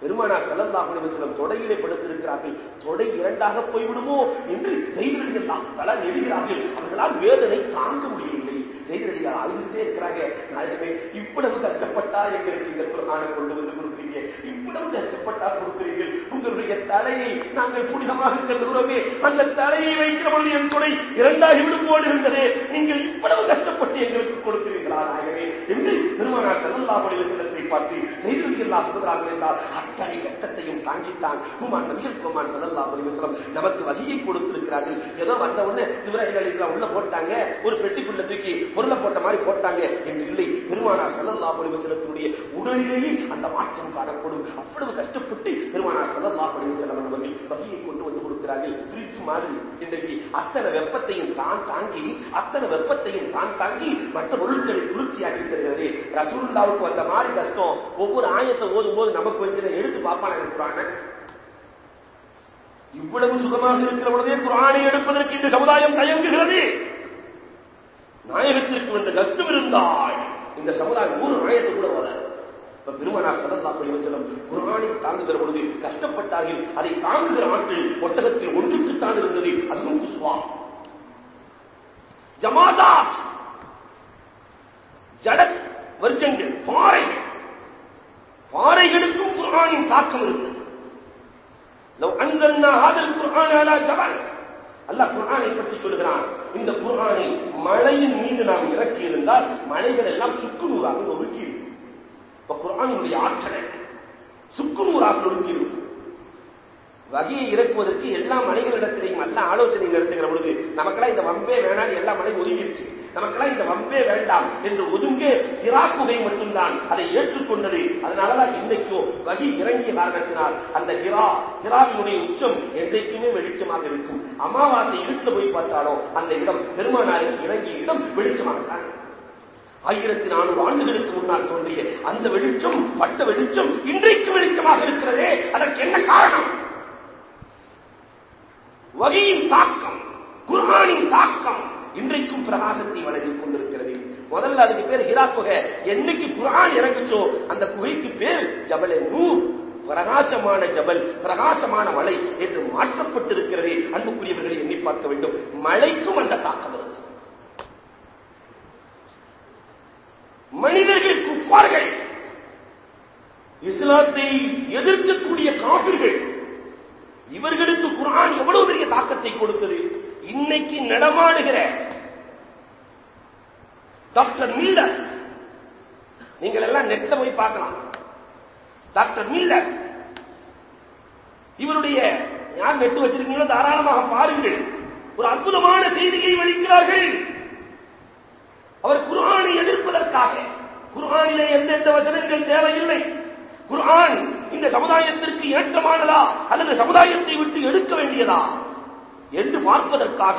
பெருமானார் செல்லல்லா அலிவசலம் தொடையிலே படுத்திருக்கிறார்கள். தொடை இரண்டாக போய்விடுமோ என்று செய்திகள் எல்லாம் தல நெடுகிறார்கள். அவர்களால் வேதனை தாங்க முடியவில்லை. செய்தியால் அழுதுட்டே இருக்கிறாங்க. நாயகமே இவ்வளவு கஷ்டப்பட்டா எங்களுக்கு இந்த குரானை கொண்டு வந்து கொடுக்கிறீங்க இவ்வளவு கஷ்டப்பட்டா கொடுக்கிறீர்கள். உங்களுடைய தலையை நாங்கள் புனிதமாக கருதுகிறோமே. அந்த தலையை வைக்கிற பொழுது என் துணை இரண்டாகி விடும் போல் இருந்ததே. நீங்கள் இவ்வளவு கஷ்டப்பட்டு எங்களுக்கு கொடுக்கிறீர்களா நாயகமே என்று பெருமானார் செல்லல்லா வலிவசனத்தை பார்த்து செய்திகள் சொல்கிறார்கள் என்றால் அத்தனை கட்டத்தையும் தாங்கித்தான் குமான் நபிகள் குமான் செல்லல்லா வலிவசனம் நமக்கு வகையை கொடுத்திருக்கிறார்கள். ஏதோ வந்த உடனே சிவராஜ் உள்ள போட்டாங்க. ஒரு பெட்டிக்குள்ள தூக்கி பொருளை போட்ட மாதிரி போட்டாங்க. என்று இல்லை பெருமானார் செல்லல்லா வலிவசனத்துடைய உடலிலேயே அந்த மாற்றம் காணப்படும் அவ்வளவு கஷ்டப்பட்டு பெருமானார் சதல்லா படிவு செல்லவன் அவர்கள் வகையை கொண்டு வந்து கொடுக்கிறார்கள். பிரிட்ஜ் மாதிரி இன்றைக்கு அத்தனை வெப்பத்தையும் தான் தாங்கி அத்தனை வெப்பத்தையும் தான் தாங்கி மற்ற பொருட்களை குளிர்ச்சியாக்கி தருகிறது. ரசூல்லாவுக்கு வந்த மாதிரி கஷ்டம். ஒவ்வொரு ஆயத்தை ஓதும் போது நமக்கு வச்சு எடுத்து பார்ப்பான இருக்கிறாங்க இவ்வளவு சுகமாக இருக்கிற பொழுதே குரானை எடுப்பதற்கு இந்த சமுதாயம் தயங்குகிறது. நாயகத்திற்கு வந்த கஷ்டம் இருந்தால் இந்த சமுதாயம் ஒரு நாயத்தை கூட வராது இப்ப பெருமனார் சதல்லா செல்லும் குரானை தாங்குகிற பொழுது கஷ்டப்பட்டார்கள். அதை தாங்குகிற ஆட்கள் ஒட்டகத்தில் ஒன்றுக்குத்தான் இருந்தது. அதுவும் குஸ்வா. ஜமாதாத்! ஜட வர்க்கங்கள் பாறைகள். பாறைகளுக்கும் குரானின் தாக்கம் இருந்தது. லவ் அன்சன்னா ஹாதல் குர்ஆன் அலா ஜபல் அல்லாஹ் குர்ஆனை பற்றி சொல்கிறான் இந்த குர்ஆனை மலையின் மீது நாம் இறக்கி இருந்தால் மலைகள் எல்லாம் சுக்குநூறாக நொறுக்கி குரானுடைய ஆற்றலை சுக்குநூறாக நொறுக்கி வகையை இறக்குவதற்கு எல்லா மலைகளிடத்திலையும் நல்ல ஆலோசனை நடத்துகிற பொழுது நமக்கெல்லாம் இந்த வம்பே வேணாம் எல்லா மலை ஒதுங்கிருச்சு நமக்கெல்லாம் இந்த வம்பே வேண்டாம் என்று ஒதுங்க ஹிரா மட்டும்தான் அதை ஏற்றுக்கொண்டது. அதனாலதான் இன்னைக்கோ வகி இறங்கிய காரணத்தினால் அந்த ஹிரா ஹிராவினுடைய உச்சம் என்றைக்குமே வெளிச்சமாக இருக்கும். அமாவாசை இருட்டில் போய் பார்த்தாலும் அந்த இடம் பெருமானாரின் இறங்கிய இடம் வெளிச்சமாகத்தான் ஆயிரத்தி நானூறு ஆண்டுகளுக்கு முன்னால் தோன்றிய அந்த வெளிச்சம் பட்ட வெளிச்சம் இன்றைக்கு வெளிச்சமாக இருக்கிறதே. அதற்கு என்ன காரணம்? வகையின் தாக்கம் குர்ஆனின் தாக்கம் இன்றைக்கும் பிரகாசத்தை வழங்கிக் கொண்டிருக்கிறது. முதல்ல அதுக்கு பேர் ஹிரா குகை. என்னைக்கு குரான் இறங்குச்சோ அந்த குகைக்கு பேர் ஜபலே நூர். பிரகாசமான ஜபல் பிரகாசமான மலை என்று மாற்றப்பட்டிருக்கிறது. அன்புக்குரியவர்களை எண்ணி பார்க்க வேண்டும். மலைக்கும் அந்த தாக்கம் இருக்கும் மனிதர்கள் குப்பார்கள் இஸ்லாத்தை எதிர்க்கக்கூடிய காபிர்கள் இவர்களுக்கு குரான் எவ்வளவு பெரிய தாக்கத்தை கொடுத்தது? இன்னைக்கு நடமாடுகிற டாக்டர் மில்லர் நீங்கள் எல்லாம் நெட்ல போய் பார்க்கலாம். டாக்டர் மில்லர் இவருடைய யார் நெட்டு வச்சிருக்கீங்களோ தாராளமாக பாருங்கள். ஒரு அற்புதமான செய்தியை வலிக்கிறார்கள் அவர் குர்ஆனை எதிர்ப்பதற்காக. குர்ஆனிலே எந்தெந்த வசனங்கள் தேவையில்லை. குர்ஆன் இந்த சமுதாயத்திற்கு ஏற்றமானதா அல்லது சமுதாயத்தை விட்டு எடுக்க வேண்டியதா என்று பார்ப்பதற்காக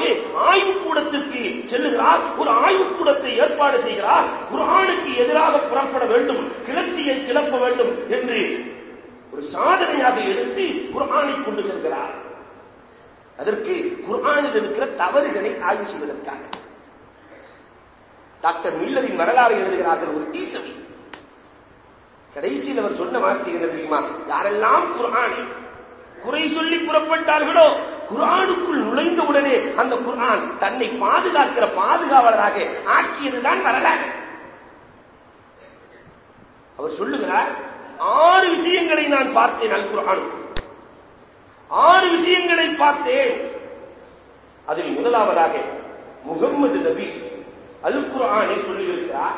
ஆய்வுக்கூடத்திற்கு செல்லுகிறார். ஒரு ஆய்வு கூடத்தை ஏற்பாடு செய்கிறார். குர்ஆனுக்கு எதிராக புறப்பட வேண்டும் கிளர்ச்சியை கிளப்ப வேண்டும் என்று ஒரு சாதனையாக எடுத்து குர்ஆனை கொண்டு செல்கிறார். அதற்கு குர்ஆனில் இருக்கிற தவறுகளை ஆய்வு செய்வதற்காக. டாக்டர் மில்லரின் வரலாறு எழுதுகிறார்கள் ஒரு தீசவி. கடைசியில் அவர் சொன்ன வார்த்தை என்ன தெரியுமா? யாரெல்லாம் குர்ஆனை குறை சொல்லி புறப்பட்டார்களோ குர்ஆனுக்குள் நுழைந்த உடனே அந்த குரான் தன்னை பாதுகாக்கிற பாதுகாவலராக ஆக்கியதுதான் வரலாறு. அவர் சொல்லுகிறார் ஆறு விஷயங்களை நான் பார்த்தேன் அல் குரான் ஆறு விஷயங்களை பார்த்தேன். அதில் முதலாவதாக முகம்மது நபி அல் குர்ஆனை சொல்லியிருக்கிறார்.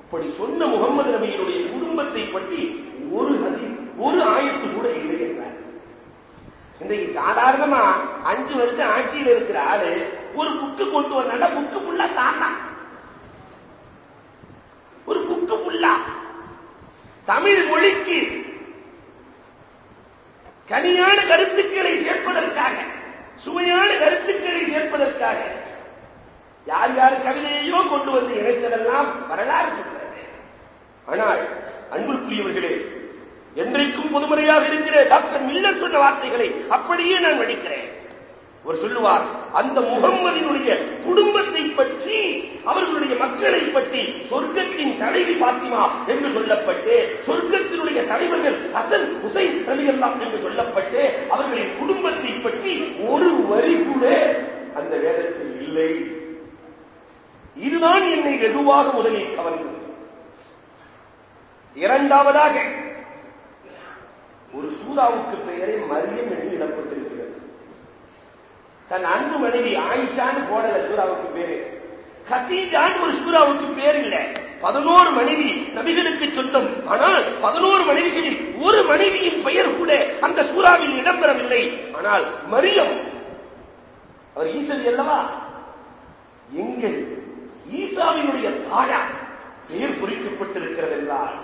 அப்படி சொன்ன முகமது நபியினுடைய குடும்பத்தை பற்றி ஒரு ஹதி ஒரு ஆயத்து கூட இல்லை என்றார் இன்றைக்கு சாதாரணமா அஞ்சு வருஷம் ஆட்சியில் இருக்கிற ஆளு ஒரு புக்கு கொண்டு வந்தாண்டா புக்கு ஃபுல்லா தாண்டா ஒரு புக்கு ஃபுல்லா தமிழ் மொழிக்கு கனியான கருத்துக்களை சேர்ப்பதற்காக சுவையான கருத்துக்களை சேர்ப்பதற்காக யார் யார் கவிதையோ கொண்டு வந்து இணைத்ததெல்லாம் வரலாறு சொல்கிறது. ஆனால் அன்புக்குரியவர்களே என்றைக்கும் பொதுமுறையாக இருக்கிற டாக்டர் மில்லர் சொன்ன வார்த்தைகளை அப்படியே நான் வடிக்கிறேன். அவர் சொல்லுவார் அந்த முகம்மதினுடைய குடும்பத்தை பற்றி அவர்களுடைய மக்களை பற்றி சொர்க்கத்தின் தலைவி பாத்திமா என்று சொல்லப்பட்டு சொர்க்கத்தினுடைய தலைவர்கள் ஹசன் ஹுசைன் ரலியல்லாம் என்று சொல்லப்பட்டு அவர்களின் குடும்பத்தை பற்றி ஒரு வரி கூட அந்த வேதத்தில் இல்லை. இதுதான் என்னை வெகுவாக முதலில் கவர்ந்தது. இரண்டாவதாக ஒரு சூறாவுக்கு பெயரே மரியம் என்று இடப்பட்டிருக்கிறது தன் அன்பு மனைவி ஆயிஷான்னு போடல சூறாவுக்கு பேரு. கத்தீஜான் ஒரு சூறாவுக்கு பேர் இல்லை. பதினோரு மனைவி நபிகளுக்கு சொந்தம். ஆனால் பதினோரு மனைவிகளில் ஒரு மனைவியின் பெயர் கூட அந்த சூறாவில் இடம்பெறவில்லை. ஆனால் மரியம் அவர் ஈசல் அல்லவா? எங்கள் ஈசாவினுடைய தாயா பெயர் குறிக்கப்பட்டிருக்கிறது என்றால்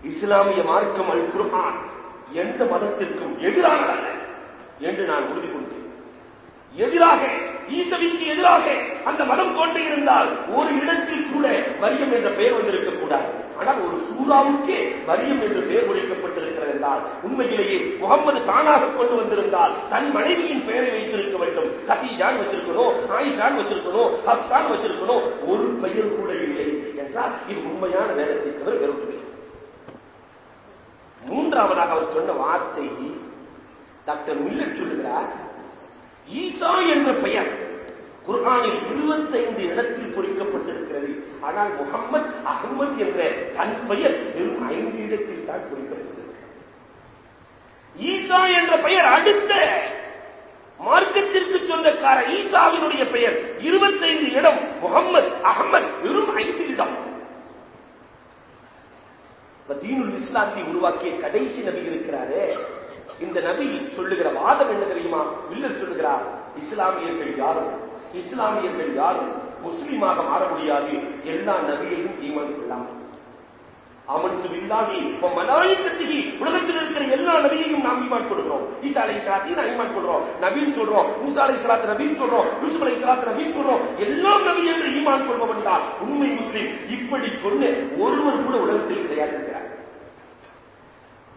இஸ்லாமிய மார்க்கம் அல் குர்ஆன் எந்த மதத்திற்கும் எதிரானதல்ல என்று நான் உறுதி கொண்டேன் எதிராக ஈசவிக்கு எதிராக அந்த மதம் தோன்றியிருந்தால் ஒரு இடத்தில் கூட மரியம் என்ற பெயர் வந்திருக்க கூடாது ஆனால் ஒரு சூறாவுக்கே மரியம் என்று பெயர் உழைக்கப்பட்டிருக்கிறது என்றால் உண்மையிலேயே முகமது தானாக கொண்டு வந்திருந்தால் தன் மனைவியின் பெயரை வைத்திருக்க வேண்டும். கத்தீஜான் வச்சிருக்கணும் ஆயிஷான் வச்சிருக்கணும் ஹப்தான் வச்சிருக்கணும் ஒரு பெயர் கூட இல்லை என்றால் இது உண்மையான வேதத்தை தவிர வேறொன்றுமே மூன்றாவதாக அவர் சொன்ன வார்த்தை டாக்டர் மில்லர் சொல்லுகிறார் ஈசா என்ற பெயர் குர்ஆனில் இருபத்தைந்து இடத்தில் பொறிக்கப்பட்டிருக்கிறது. ஆனால் முகம்மது அகமது என்ற தன் பெயர் வெறும் ஐந்து இடத்தில் தான் பொறிக்கப்பட்டிருக்கிறது. ஈசா என்ற பெயர் அடுத்த மார்க்கத்திற்கு சொந்தக்கார ஈசாவினுடைய பெயர். இருபத்தைந்து இடம் முகம்மது அகமது வெறும் ஐந்து இடம். தீனுல் இஸ்லாத்தை உருவாக்கிய கடைசி நபி இருக்கிறாரே. இந்த நபி சொல்லுகிற வாதம் என்ன தெரியுமா? வில்லர் சொல்லுகிறார் இஸ்லாமியர்கள் யாரும் இஸ்லாமியர்கள் யாரும் முஸ்லீமாக மாற முடியாது. எல்லா நபியையும் ஈமான் கொள்ளலாம் அமர்ந்து வில்லாகி மலாயக்கத்திகி உலகத்தில் இருக்கிற எல்லா நபியையும் நாம் ஈமான் கொடுக்கிறோம் ஈசா அலை சலாத்தையும் நான் ஈமான் கொடுறோம் நபின்னு சொல்றோம் மூசா அலை சலாத்து நபின்னு சொல்றோம் யூசுப் அலை சலாத்து நபின்னு சொல்றோம். எல்லா நபி என்று ஈமான் கொள்பவன் தான் உண்மை முஸ்லீம். இப்படி சொன்ன ஒருவர் கூட உலகத்தில் கிடையாது இருக்கிறார்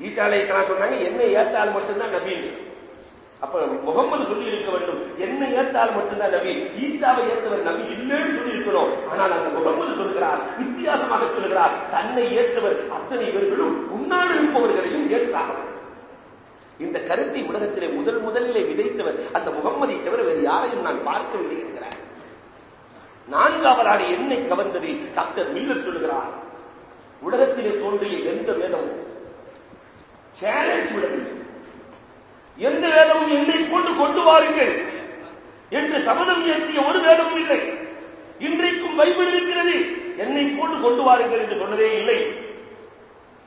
ஈசா அலை சலா சொன்னாங்க என்ன ஏத்தால் மட்டும்தான் நபீன் அப்ப முகமது சொல்லி இருக்க வேண்டும். என்ன ஏத்தால் மட்டும்தான் நபி. ஈசாவை ஏற்றவர் நபி இல்லைன்னு சொல்லி இருக்கணும். ஆனால் அந்த முகமது சொல்கிறார் வித்தியாசமாக சொல்கிறார் தன்னை ஏற்றவர் அத்தனை பேர்களும் உன்னாடு இருப்பவர்களையும் ஏற்றாக இந்த கருத்தை உலகத்திலே முதல் முதலிலே விதைத்தவர் அந்த முகம்மதை தவிர வேறு யாரையும் நான் பார்க்கவில்லை என்கிறார். நான்காவதாக என்னை கவர்ந்தது டாக்டர் மில்லர் சொல்லுகிறார். உலகத்திலே தோன்றிய எந்த வேதமும் சேலஞ்ச் விடவில்லை. எந்த வேதமும் என்னை கொண்டு கொண்டு வாருங்கள் என்று சபதம் ஏற்றிய ஒரு வேதமும் இல்லை. இன்றைக்கும் பைபிள் இருக்கிறது என்னை கொண்டு கொண்டு வாருங்கள் என்று சொன்னதே இல்லை.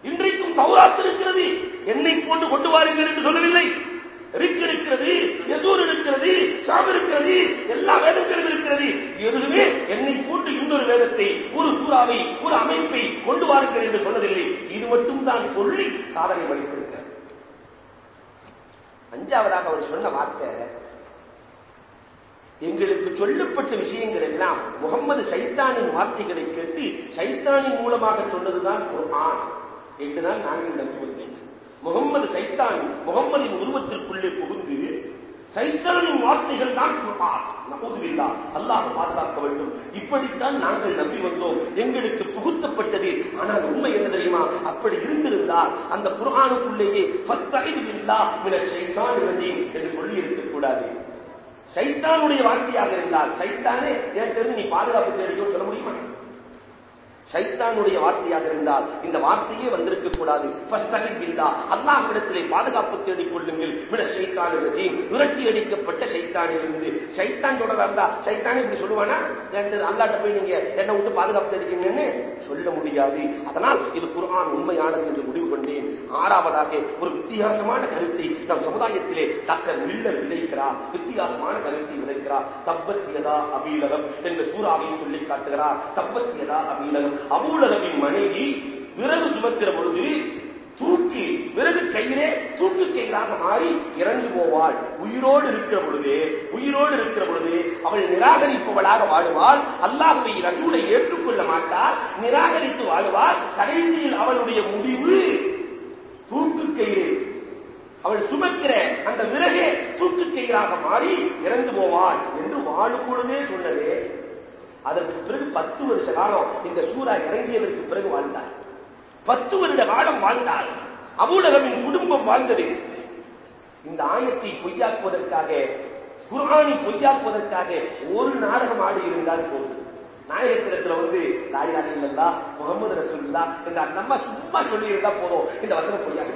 இன்றைக்கும் தௌராத் இருக்கிறது என்னை கொண்டு கொண்டு வாருங்கள் என்று சொல்லவில்லை. ரிக் இருக்கிறது எதூர் இருக்கிறது சாம் இருக்கிறது எல்லா வேதங்களும் இருக்கிறது. எதுவுமே என்னை போட்டு இன்னொரு வேதத்தை ஒரு சூறாவை ஒரு அமைப்பை கொண்டு வாருங்கள் என்று சொன்னதில்லை. இது மட்டும் தான் சொல்லி சாதனை அளித்திருக்கிறது அஞ்சாவதாக அவர் சொன்ன வார்த்தை எங்களுக்கு சொல்லப்பட்ட விஷயங்கள் எல்லாம் முகமது சைத்தானின் வார்த்தைகளை கேட்டு சைத்தானின் மூலமாக சொன்னதுதான் குர்ஆன். என்றுதான் நாங்கள் நம்புவதில்லை முகமது சைத்தான் முகம்மதின் உருவத்திற்குள்ளே புகுந்து சைத்தானின் வார்த்தைகள் தான் குர்ஆன் அல்லாஹ் பாதுகாக்க வேண்டும். இப்படித்தான் நாங்கள் நம்பி வந்தோம். எங்களுக்கு புகுத்தப்பட்டது. ஆனால் உண்மை என்ன தெரியுமா? அப்படி இருந்திருந்தால் அந்த குரானுக்குள்ளேயே என்று சொல்லி இருக்க கூடாது. சைத்தானுடைய வார்த்தையாக இருந்தால் சைத்தானே என் தெரிஞ்சு நீ பாதுகாப்பு தேடிக்கும் சொல்ல முடியுமா? சைத்தானுடைய வார்த்தையாக இருந்தால் இந்த வார்த்தையே வந்திருக்க கூடாது அல்லாஹிடத்திலே பாதுகாப்பு தேடிக் கொள்ளுங்கள். விட சைத்தான் ரஜீம் விரட்டி அடிக்கப்பட்ட சைத்தானிலிருந்து. சைத்தான் சொல்றதா இருந்தா சைத்தான் இப்படி சொல்லுவானா? அல்லாட்ட போய் நீங்க என்ன விட்டு பாதுகாப்பு தேடிக்கீங்கன்னு சொல்ல முடியாது. அதனால் இது குரான் உண்மையானது என்று முடிவு கொண்டேன் ஆறாவதாக ஒரு வித்தியாசமான கருத்தை நம் சமுதாயத்திலே டாக்டர் மில்லர் விதைக்கிறார். வித்தியாசமான கருத்தை விதைக்கிறார். தப்பத்தியதா அபீலகம் என்ற சூறாவையும் சொல்லி காட்டுகிறார். தப்பத்தியதா அபீலகம். அபூலகவின் மனைவி விறகு சுமக்கிற பொழுது தூக்கி விறகு கயிறே தூக்கு கயிறாக மாறி இறந்து போவாள். உயிரோடு இருக்கிற பொழுது உயிரோடு இருக்கிற பொழுது அவள் நிராகரிப்பவளாக வாழுவாள். அல்லாஹுவை ரசூலை ஏற்றுக்கொள்ள மாட்டாள். நிராகரித்து வாழுவாள். கடைசியில் அவளுடைய முடிவு தூக்கு கயிறு. அவள் சுமக்கிற அந்த விறகே தூக்கு கயிறாக மாறி இறந்து போவாள் என்று வாழும் பொழுதே சொன்னதே அதற்கு பிறகு பத்து வருஷ காலம் இந்த சூரா இறங்கியதற்கு பிறகு வாழ்ந்தார். பத்து வருட காலம் வாழ்ந்தார். அபூலகமின் குடும்பம் வாழ்ந்தது. இந்த ஆயத்தை பொய்யாக்குவதற்காக குர்ஆனை பொய்யாக்குவதற்காக ஒரு நாடகம் ஆடி இருந்தால் போதும். நாயகத்திடத்துல வந்து லாயிலாக இல்லல்லா முகமது ரசூல்லா இந்த நம்ம சும்மா சொல்லி இருந்தா போதும். இந்த வசனம் பொய்யாக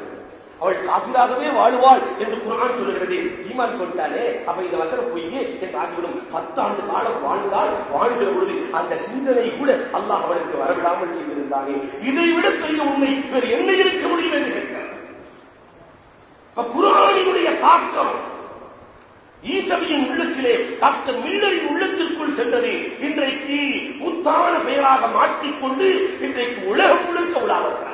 அவள் காபிராகவே வாழுவாள் என்று குரான் சொல்லுகிறது. ஈமான் கொண்டாலே அப்ப இந்த வசனம் பொய் என்று ஆகிவிடும். பத்தாண்டு காலம் வாழ்ந்தால் வாழ்கிற பொழுது அந்த சிந்தனை கூட அல்லாஹ் அவளுக்கு வரவிடாமல் செய்திருந்தானே. இதை விட பெரிய உண்மை வேறு என்ன இருக்க முடியும் என்று கேட்கிறார் குரானினுடைய தாக்கம் ஈசவியின் உள்ளத்திலே டாக்டர் மில்லரின் உள்ளத்திற்குள் சென்றது. இன்றைக்கு முத்தான பெயராக மாற்றிக்கொண்டு இன்றைக்கு உலகம் முழுக்க உலாவுகிறார்.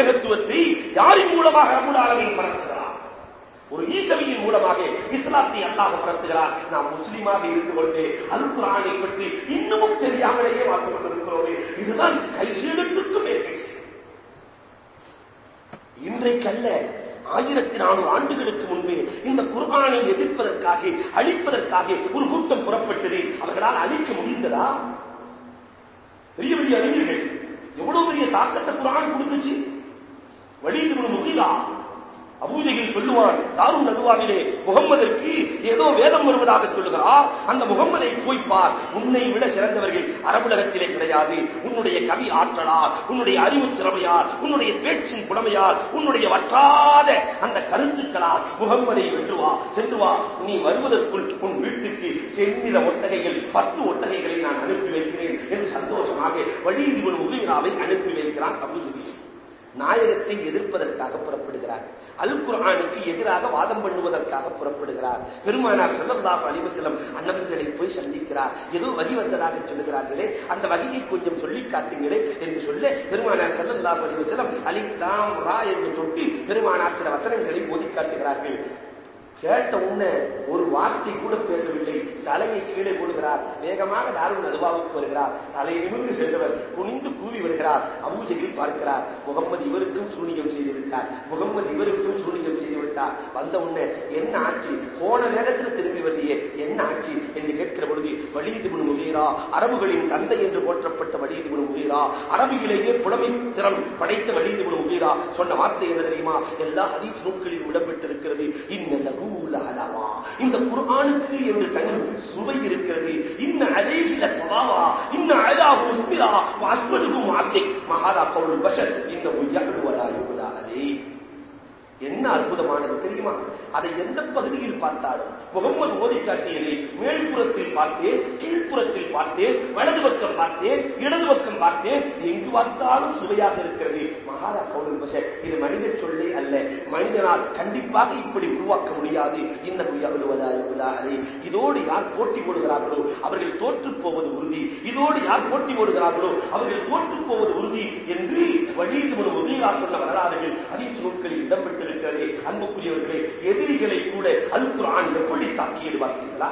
ஏகத்துவத்தை யாரின் மூலமாக ரபுல் அளவில் பரப்புகிறார்? ஒரு ஈசவியின் மூலமாக இஸ்லாத்தை அல்லாஹ் பரப்புகிறார். நாம் முஸ்லீமாக இருந்து கொண்டு அல் குரானை பற்றி இன்னமும் தெரியாமலேயே வாழ்ந்து கொண்டிருக்கிறோமே. இதுதான் கைசேடத்திற்கும் இன்றைக்கு இன்றைக்கல்ல ஆயிரத்தி நானூறு ஆண்டுகளுக்கு முன்பே இந்த குர்ஆனை எதிர்ப்பதற்காக அழிப்பதற்காக ஒரு கூட்டம் புறப்பட்டது அவர்களால் அழிக்க முடிந்ததா? பெரிய பெரிய அறிஞர்கள் எவ்வளவு பெரிய தாக்கத்தை குரான் கொடுத்துச்சு? வழிந்து முகிலா. அபூஜையில் சொல்லுவான் தாரும் நதுவாவிலே முகம்மதற்கு ஏதோ வேதம் வருவதாக சொல்லுகிறார். அந்த முகம்மதை போய் உன்னை விட சிறந்தவர்கள் அரபுலகத்திலே கிடையாது. உன்னுடைய கவி ஆற்றலால் உன்னுடைய அறிவு திறமையால் உன்னுடைய பேச்சின் புலமையால் உன்னுடைய வற்றாத அந்த கருத்துக்களால் முகம்மதை வென்று வா சென்று வா. நீ வருவதற்குள் உன் வீட்டுக்கு செந்நில ஒட்டகைகள் பத்து ஒட்டகைகளை நான் அனுப்பி வைக்கிறேன் என்று சந்தோஷமாக வழியீதி ஒரு முகிலாவை அனுப்பி வைக்கிறான் அபூஜகி நாயகத்தை எதிர்ப்பதற்காக புறப்படுகிறார். அல் குரானுக்கு எதிராக வாதம் பண்ணுவதற்காக புறப்படுகிறார். பெருமானார் ஸல்லல்லாஹு அலிவசலம் வஸல்லம் அன்னவர்களை போய் சந்திக்கிறார். ஏதோ வகி வந்ததாக சொல்லுகிறார்களே அந்த வகையை கொஞ்சம் சொல்லி காட்டுங்களே என்று சொல்ல பெருமானார் செல்லல்லாஹ் அலிவசலம் வஸல்லம் ரா என்று தொட்டு பெருமானார் சில வசனங்களை ஓதி காட்டுகிறார்கள். கேட்ட உடனே ஒரு வார்த்தை கூட பேசவில்லை. தலையை கீழே போடுகிறார். வேகமாக தாருண் அதுவாவுக்கு வருகிறார். தலை நிமிர்ந்து சென்றவர் குனிந்து கூவி வருகிறார். அபூஜையில் பார்க்கிறார். முகம்மது இவருக்கும் சூனியம் செய்து விட்டார். முகம்மது இவருக்கும் சூனியம் செய்து விட்டார். வந்த உடனே என்ன ஆட்சி போன வேகத்தில் திரும்பி வருதியே என்ன ஆட்சி என்று கேட்கிற பொழுது வலிது முன் முகீரா அரபுகளின் தந்தை என்று போற்றப்பட்ட வலிது முன் முகீரா அரபியிலேயே புலமை திறம் படைத்த வலிது முன் முகீரா சொன்ன வார்த்தை என்ன தெரியுமா? எல்லா ஹதீஸ் நூக்களில் இடம்பெற்றிருக்கிறது இன்ன அலவா இந்த குர்ஆனுக்கு என்று தனி சுவை இருக்கிறது. இன்ன அலைஹில தவாவா இன்ன அலாஹு முஸ்மிரா வாஸ்மதுகு மாத்தை மகாதா கவுல் பஷர் இன்ன உயர்வு வலா யுவலா என்ன அற்புதமானது தெரியுமா? அதை எந்த பகுதியில் பார்த்தாலும் முகம்மது ஓதி காட்டியதை மேல்புறத்தில் பார்த்தேன் கீழ்ப்புறத்தில் பார்த்தேன் வலது பக்கம் பார்த்தேன் இடது பக்கம் பார்த்தேன். எங்கு பார்த்தாலும் சுவையாக இருக்கிறது. மகாரா கௌதம் இது மனித சொல்லே அல்ல. மனிதனால் கண்டிப்பாக இப்படி உருவாக்க முடியாது. இந்த இதோடு யார் போட்டி போடுகிறார்களோ அவர்கள் தோற்று போவது உறுதி. இதோடு யார் போட்டி போடுகிறார்களோ அவர்கள் தோற்று போவது உறுதி என்று வழியில் ஒரு சொன்ன வரலாறுகள் அதீஸ் நூல்களில் இடம்பெற்றிருக்கிறதே அன்புக்குரியவர்களே எதிரிகளை கூட அல் குரான் எப்படி தாக்கியது பார்த்தீங்களா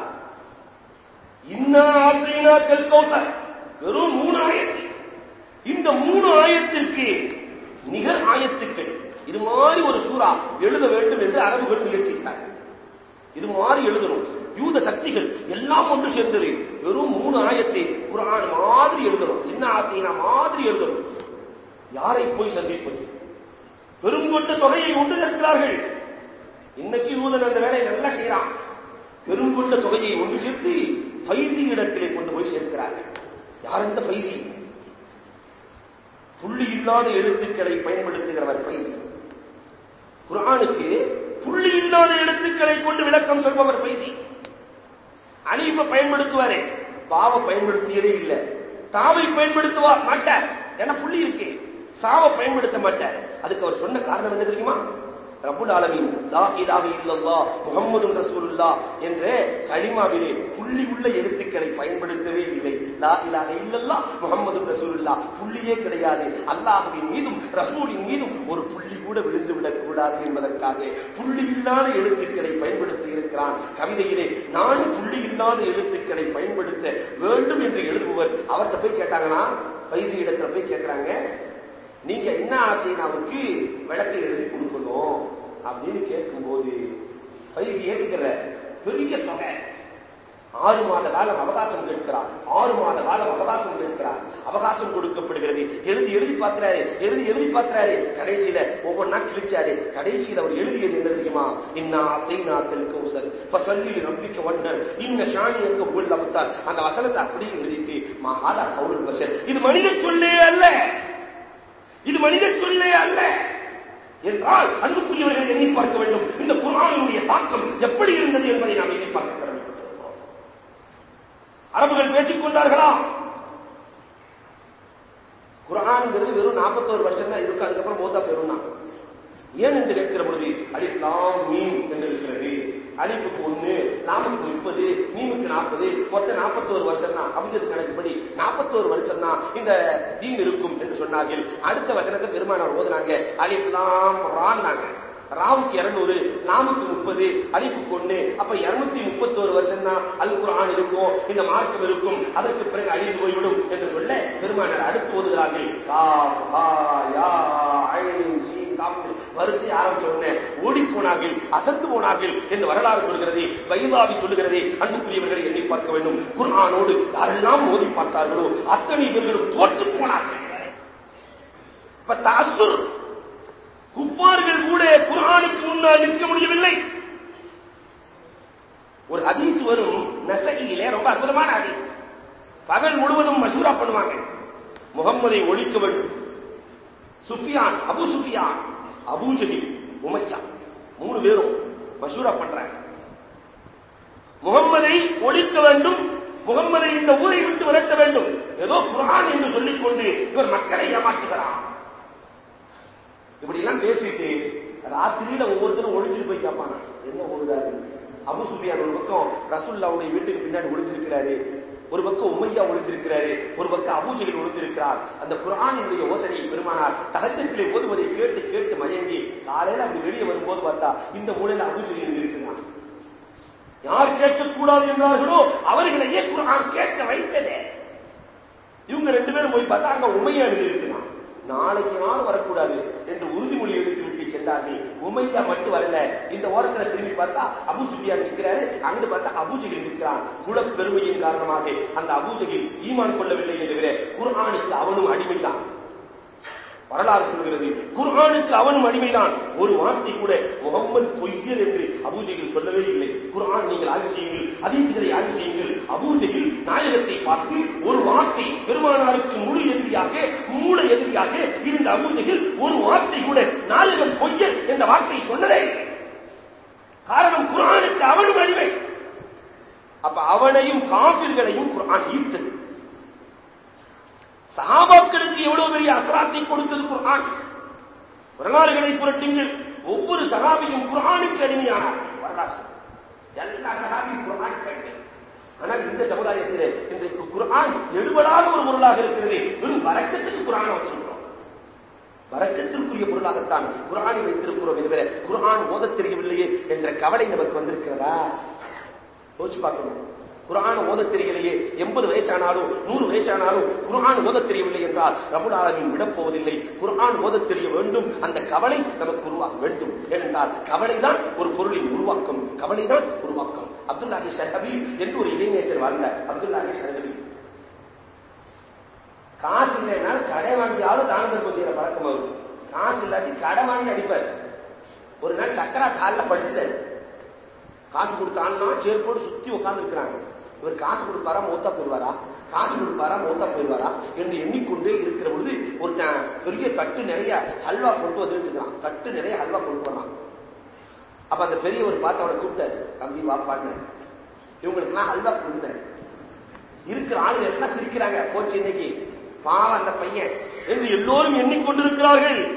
வெறும் மூணு ஆயத்து. இந்த மூணு ஆயத்திற்கு நிகர் ஆயத்துக்கள். இது மாதிரி ஒரு சூறா எழுத வேண்டும் என்று அரபுகள் முயற்சித்தார்கள். இது மாதிரி எழுதணும். யூத சக்திகள் எல்லாம் ஒன்று சேர்ந்தது. வெறும் மூணு ஆயத்தை குரான் மாதிரி எழுதணும். என்ன ஆத்தீனா மாதிரி எழுதணும். யாரை போய் சந்திப்பது? பெருங்கொண்ட தொகையை ஒன்று சேர்க்கிறார்கள். இன்னைக்கு யூதன் அந்த வேலையை நல்லா செய்யறான். பெரும் கொண்ட தொகையை ஒன்று சேர்த்து பைசி இடத்திலே கொண்டு போய் சேர்க்கிறார்கள். யார் இந்த பைசி புள்ளி இல்லாத எழுத்துக்களை பயன்படுத்துகிறவர் பைசி குரானுக்கு புள்ளி இல்லாத எழுத்துக்களை கொண்டு விளக்கம் சொல்பவர் பைசி அலீஃப பயன்படுத்துவாரே. பாவ பயன்படுத்தியதே இல்லை. தாவை பயன்படுத்துவார் மாட்டார். ஏன்னா புள்ளி இருக்கு. சாவை பயன்படுத்த மாட்டார். அதுக்கு அவர் சொன்ன காரணம் என்ன தெரியுமா? ரபுல் ஆலமீன் லா இலாஹ இல்லல்லா முஹம்மது ரசூலுல்லா என்ற கலிமாவிலே புள்ளி உள்ள எழுத்துக்களை பயன்படுத்தவே இல்லை. லா இலாக இல்லல்லா முஹம்மது ரசூலுல்லா. புள்ளியே கிடையாது. அல்லாஹுவின் மீதும் ரசூலின் மீதும் ஒரு புள்ளி கூட விழுந்து விடக்கூடாது என்பதற்காக புள்ளி இல்லாத எழுத்துக்களை பயன்படுத்தி இருக்கிறான். கவிதையிலே நான் புள்ளி இல்லாத எழுத்துக்களை பயன்படுத்த வேண்டும் என்று எழுதுபவர் அவர்கிட்ட போய் கேட்டாங்கன்னா பைசி இடத்துல போய் கேட்கிறாங்க நீங்க என்ன அவருக்கு விளக்கு எழுதி கொடுக்கணும் அப்படின்னு கேட்கும்போது பைசி ஏற்றுக்கிற பெரிய தொகை. ஆறு மாத காலம் அவகாசம் கேட்கிறார் ஆறு மாத காலம் அவகாசம் கேட்கிறார் அவகாசம் கொடுக்கப்படுகிறது. எழுதி எழுதி பார்க்கிறாரு. எழுதி எழுதி பார்க்கிறாரு. கடைசியில ஒவ்வொன்னா கிழிச்சாரு. கடைசியில அவர் எழுதியது என்ன தெரியுமா? இன்னா அத்தைனா தெல் கௌசர். ஃபசல்லி ரப்பிக்க வண்டர். இன்ன ஷானியக்க உள்ள அவத்தார். அந்த வசனத்தை அப்படியே எழுதிட்டு மகாதா கவுல் பசர் இது மனித சொல்லே அல்ல. இது மனித சொல்லே அல்ல. என்றால் அன்புக்குரியவர்களை எண்ணி பார்க்க வேண்டும். இந்த குரானுடைய தாக்கம் எப்படி இருந்தது என்பதை நாம் எண்ணி பார்க்க கடமைப்பட்டிருக்கிறோம் அரபுகள் பேசிக் கொண்டார்களா குரான்ங்கிறது வெறும் நாற்பத்தோரு வருஷம் தான் இருக்கு. அதுக்கப்புறம் மோத்தா பெறும் ஏன் என்று கேட்கிற பொழுது அடிக்கலாம் மீன் என்று இருக்கிறது. அலிஃபுக்கு ஒண்ணு லாமுக்கு முப்பது மீனுக்கு நாற்பது மொத்தம் நாற்பத்தோரு வருஷம் தான் அபிஜத் கணக்குப்படி நாற்பத்தோரு வருஷம் தான் இந்த தீம் இருக்கும் என்று சொன்னார்கள். அடுத்த வசனத்தை பெருமானார் ஓதுனாங்க. அலிஃப்லாம் ரான்னாங்க. ராவுக்கு இருநூறு லாமுக்கு முப்பது அழிப்பு ஒண்ணு. அப்ப இருநூத்தி முப்பத்தோரு வருஷம் தான் அல் குரான் இருக்கும் இந்த மார்க்கம் இருக்கும். அதற்கு பிறகு அழிந்து போய்விடும் என்று சொல்ல பெருமானார் அடுத்து ஓதுகிறார்கள். காப்பு வரிசை ஆரம்பிச்ச உடனே ஓடி போனார்கள் அசத்து போனார்கள் என்று வரலாறு சொல்கிறது வைதாவி சொல்லுகிறது அன்புக்குரியவர்களை எண்ணி பார்க்க வேண்டும். குர்ஆனோடு யாரெல்லாம் மோதி பார்த்தார்களோ அத்தனை இவர்களும் தோற்று போனார்கள். இப்ப தாசுர் குப்பார்கள் கூட குர்ஆனுக்கு முன்னால் நிற்க முடியவில்லை. ஒரு ஹதீஸ் வரும் நசகியிலே ரொம்ப அற்புதமான ஹதீஸ். பகல் முழுவதும் மசூரா பண்ணுவாங்க. முகம்மதை ஒழிக்க வேண்டும். சுஃபியான் அபு சுஃபியான் அபூஜகி உமையா. மூணு பேரும் மசூரா பண்றாங்க. முகம்மதை ஒழிக்க வேண்டும். முகம்மதை இந்த ஊரை விட்டு விரட்ட வேண்டும். ஏதோ குரான் என்று சொல்லிக் கொண்டு இவர் மக்களை ஏமாற்றுகிறார். இப்படி எல்லாம் பேசிட்டு ராத்திரியில ஒவ்வொருத்தரும் ஒழிஞ்சிட்டு போய் கேட்பானா என்ன ஓடுறாரு அபு சுஃபியான் ஒரு பக்கம் ரசுல்லாவுடைய வீட்டுக்கு பின்னாடி ஒளிஞ்சிருக்கிறாரு ஒரு பக்கம் உமையா ஒளிந்திருக்கிறாரு ஒரு பக்கம் அபூஜையில் ஒளிந்திருக்கிறார் அந்த குரானினுடைய யோசனையை பெருமானார் தகச்சத்திலே ஓதுவதை கேட்டு கேட்டு மயங்கி காலையில அப்படி வெளியே வரும்போது பார்த்தா இந்த மூலையில அபூஜையில் இருக்குதான் யார் கேட்கக்கூடாது என்றார்களோ அவர்களையே குரான் கேட்க வைத்ததே? இவங்க ரெண்டு பேரும் போய் பார்த்தா அங்க உமையா எழுதியிருக்கிறான் நாளைக்கு யாரும் வரக்கூடாது என்று உறுதிமொழி எடுத்து விட்டு சென்றார்கள். உமையா மட்டும் வரல. இந்த ஓரத்துல திரும்பி பார்த்தா அபு சுபியான் நிற்கிறாரு அங்கிட்டு பார்த்தா அபூஜகில் நிற்கிறான் குலப்பெருமையின் காரணமாக அந்த அபூஜகில் ஈமான் கொள்ளவில்லை என்கிற குர்ஆனுக்கு அவனும் அடிமைதான். வரலாறு சொல்கிறது. குர்ஆனுக்கு அவனும் அடிமைதான். ஒரு வார்த்தை கூட முகம்மது பொய்யர் என்று அபூஜையில் சொல்லவே இல்லை. குர்ஆன் நீங்கள் ஆய்வு செய்யுங்கள் அதீசுகளை ஆய்வு செய்யுங்கள். அபூஜையில் நாயகத்தை பார்த்து ஒரு வார்த்தை பெருமானாருக்கு முழு எதிரியாக மூல எதிரியாக இருந்த அபூஜையில் ஒரு வார்த்தை கூட நாயகம் பொய்யர் என்ற வார்த்தை சொன்னதே காரணம் குரானுக்கு அவனும் அடிமை. அப்ப அவனையும் காபிர்களையும் குர்ஆன் ஈர்த்தது. சஹாபாக்களுக்கு எவ்வளவு பெரிய அசராத்தை கொடுத்தது குர்ஆன்? வரலாறுகளை புரட்டுங்கள் ஒவ்வொரு சகாபியும் குரானுக்கு அடிமையானார் வரலாறு. எல்லா சகாபியும் குரானுக்கு அடிமை. ஆனால் இந்த சமுதாயத்தில் இன்றைக்கு குரான் எடுபடாத ஒரு பொருளாக இருக்கிறது. வெறும் வரக்கத்துக்கு குரான வச்சிருக்கிறோம். வரக்கத்திற்குரிய பொருளாகத்தான் குரானை வைத்திருக்கிறோம் இதுவரை. குர்ஆன் ஓதத் தெரியவில்லையே என்ற கவலை நமக்கு வந்திருக்கிறதா? யோசிச்சு பார்க்கணும். குரான் ஓத தெரியலையே. எண்பது வயசானாலும் நூறு வயசானாலும் குரான் ஓத தெரியவில்லை என்றால் ரபுல் ஆலமின் விடப்போவதில்லை. குரான் ஓத தெரிய வேண்டும். அந்த கவலை நமக்கு உருவாக வேண்டும். ஏனென்றால் கவலைதான் ஒரு பொருளின் உருவாக்கம். கவலைதான் உருவாக்கம். அப்துல்லாஹி ஷஹபி என்று ஒரு இளைஞர் வாழ்ந்தார் அப்துல்லாஹி ஷஹபி. காசு இல்லைனால் கடை வாங்கியாலும் தான தர்மம் செய்யற பழக்கம் அவரு காசு இல்லாட்டி கடை வாங்கி அடிப்பார். ஒரு நாள் சக்கரா காலில் படுத்துட்டாரு. காசு கொடுத்தான்னா சேர்ப்போடு சுத்தி உட்கார்ந்து இருக்கிறாங்க இவர் காசு கொடுப்பாரா மூத்தா போயிடுவாரா? காசு கொடுப்பாரா மூத்தா போயிடுவாரா? என்று எண்ணிக்கொண்டே இருக்கிற பொழுது ஒருத்தன் பெரிய தட்டு நிறைய ஹல்வா கொண்டு வந்துட்டு இருக்கிறான் தட்டு நிறைய ஹல்வா கொண்டு வர்றான் அப்ப அந்த பெரியவர் பார்த்து அவனை கூப்பிட்டாரு தம்பி இவங்களுக்கு நான் ஹல்வா கொடுத்தாரு இருக்கிற ஆளுங்க எல்லாம் சிரிக்கிறாங்க போச்சு இன்னைக்கு. பாவம் அந்த பையன். என்று எல்லோரும் எண்ணிக்கொண்டிருக்கிறார்கள்.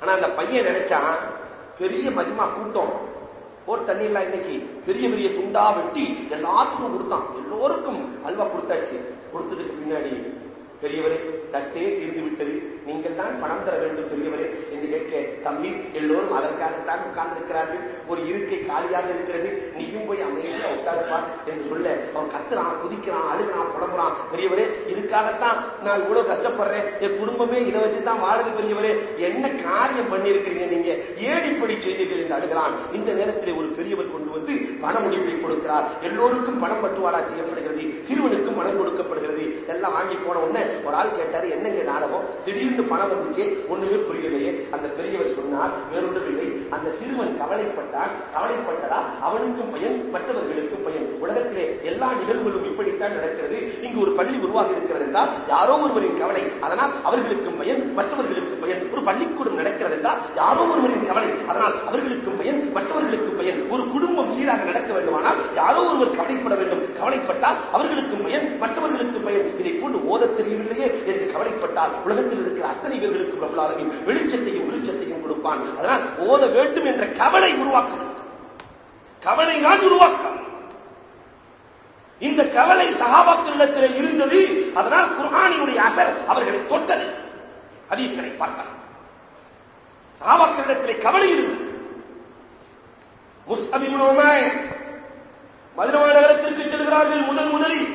ஆனா அந்த பையன் நினைச்சான் பெரிய மஜ்மா கூட்டம். போட்டு தண்ணியெல்லாம் இன்னைக்கு பெரிய பெரிய துண்டா வெட்டி எல்லாத்துக்கும் கொடுத்தான். எல்லோருக்கும் அல்வா கொடுத்தாச்சு. கொடுத்ததுக்கு பின்னாடி பெரியவரே தட்டே தீர்ந்து விட்டது நீங்கள் தான் பணம் தர வேண்டும் பெரியவரே என்று கேட்க தம்பி எல்லோரும் அதற்காகத்தான் உட்கார்ந்திருக்கிறார்கள். ஒரு இருக்கை காலியாக இருக்கிறது. நீயும் போய் அமைதியா உட்கார்ப்பார் என்று சொல்ல அவன் கத்துறான் குதிக்கிறான் அழுகிறான் புலம்புறான். பெரியவரே இதுக்காகத்தான் நான் இவ்வளவு கஷ்டப்படுறேன். என் குடும்பமே இதை வச்சுதான் வாழுது பெரியவரே. என்ன காரியம் பண்ணியிருக்கிறீங்க நீங்க? ஏன் இப்படி செய்தீர்கள்? என்று அழுகிறான். இந்த நேரத்தில் ஒரு பெரியவர் கொண்டு வந்து பண முடிப்பை கொடுக்கிறார். எல்லோருக்கும் பணம் பட்டுவாடா செய்யப்படுகிறது. சிறுவனுக்கும் மனம் கொடுக்கப்படுகிறது. எல்லாம் வாங்கி போன உடனே ஒரு ஆள் கேட்டாரு என்னங்க நாடகம்? திடீர்னு பணம் வந்துச்சு? ஒண்ணுமே புரியலையே. அந்த பெரியவர் சொன்னார் வேறொன்றுமில்லை அந்த சிறுவன் கவலைப்பட்டான். கவலைப்பட்டதா? அவனுக்கும் பயன் மற்றவர்களுக்கும் பயன். உலகத்திலே எல்லா நிகழ்வுகளும் இப்படித்தான் நடக்கிறது. இங்கு ஒரு பள்ளி உருவாகி இருக்கிறது என்றால் யாரோ ஒருவரின் கவலை அதனால் அவர்களுக்கும் பயன் மற்றவர்களுக்கு பயன். ஒரு பள்ளிக்கூடம் நடக்கிறது என்றால் யாரோ ஒருவரின் கவலை அதனால் அவர்களுக்கும் பயன் மற்றவர்களுக்கும் பயன். ஒரு குடும்பம் சீராக நடக்க வேண்டுமானால் யாரோ ஒருவர் கவலைப்பட வேண்டும். கவலைப்பட்டால் அவர்கள் அவர்களுக்கும் பயன் மற்றவர்களுக்கு பயன். இதை போன்று ஓதத் தெரியவில்லையே என்று கவலைப்பட்டால் உலகத்தில் இருக்கிற அத்தனை பேர்களுக்கும் ரபுலாலமின் வெளிச்சத்தையும் வெளிச்சத்தையும் கொடுப்பான். அதனால் ஓத வேண்டும் என்ற கவலை உருவாக்கம் கவலை நான் உருவாக்க இந்த கவலை சகாபாக்களிடத்தில் இருந்தது. அதனால் குர்ஆனினுடைய அசர் அவர்களை தொட்டது. ஹதீஸ்களை பார்க்கலாம். சகாபாக்களிடத்தில் கவலை இருந்தது. முஸ்அபின் உமைர் மதுரமா நகரத்திற்கு செல்கிறார்கள் முதல் முதலில்.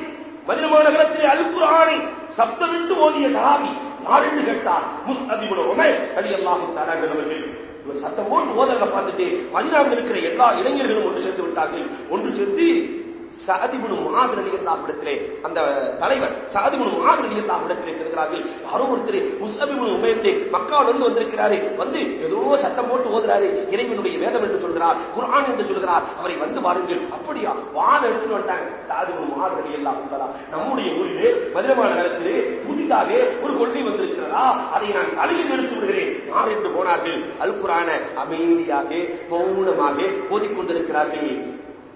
மதுரமா நகரத்திலே அல்குர் ஆணை சப்தமிட்டு ஓதிய சஹாபி யார் என்று கேட்டார் முஸ்அபிபுல் உமைர் ரலியல்லாஹு தஆலா அவர்கள். இவர் சத்தம் போட்டு ஓதறத பார்த்துட்டு மதினாவில் இருக்கிற எல்லா இளைஞர்களும் ஒன்று சேர்ந்து விட்டார்கள். ஒன்று சேர்ந்து சாதிபுனு முகாதர் அலி இடத்திலே அந்த தலைவர் சாதிபுனு முகாதர் அலி இடத்திலே செல்கிறார்கள். யாரோ ஒருத்தர் முஸ்அபிபுனு உமையத்தை மக்காவில் இருந்து வந்திருக்கிறாரு. வந்து ஏதோ சத்தம் போட்டு ஓதுறாரு. இறைவனுடைய வேதம் என்று சொல்கிறார் குர்ஆன் என்று சொல்கிறார். அவரை வந்து பாருங்கள் அப்படியா? வான் எடுத்துட்டு வந்தாங்க சாதிபுனு முகாதர் அலி நம்முடைய ஊரிலே மதுரமான நகரத்திலே புதிதாக ஒரு கொள்கை வந்திருக்கிறதா? அதை நான் தலையில் எடுத்து விடுகிறேன். யார் என்று போனார்கள்? அல் குரான அமைதியாக மௌனமாக ஓதிக்கொண்டிருக்கிறார்கள்.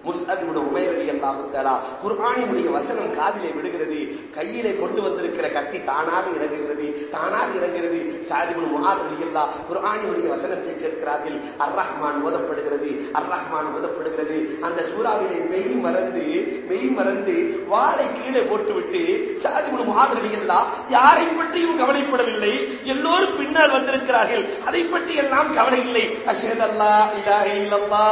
முஸ்அபிபுட உமைர் எல்லாம் தஆலா குர்ஆனினுடைய வசனம் காதிலே விடுகிறது கையிலே கொண்டு வந்திருக்கிற கத்தி தானாக இறங்குகிறது. தானாக இறங்குகிறது. சாதிபுல் முஆத் ரலியல்லாஹ் குர்ஆனினுடைய வசனத்தை கேட்கிறார்கள். அர் ரஹ்மான் ஓதப்படுகிறது. அர் ரஹ்மான் ஓதப்படுகிறது. அந்த சூறாவிலே மெய் மறந்து மெய் மறந்து வாளை கீழே போட்டுவிட்டு சாதிபுல் முஆத் ரலியல்லாஹ் யாரை பற்றியும் கவலைப்படவில்லை. எல்லோரும் பின்னால் வந்திருக்கிறார்கள். அதை பற்றி எல்லாம் கவலை இல்லை. அஷேதல்லா அல்லா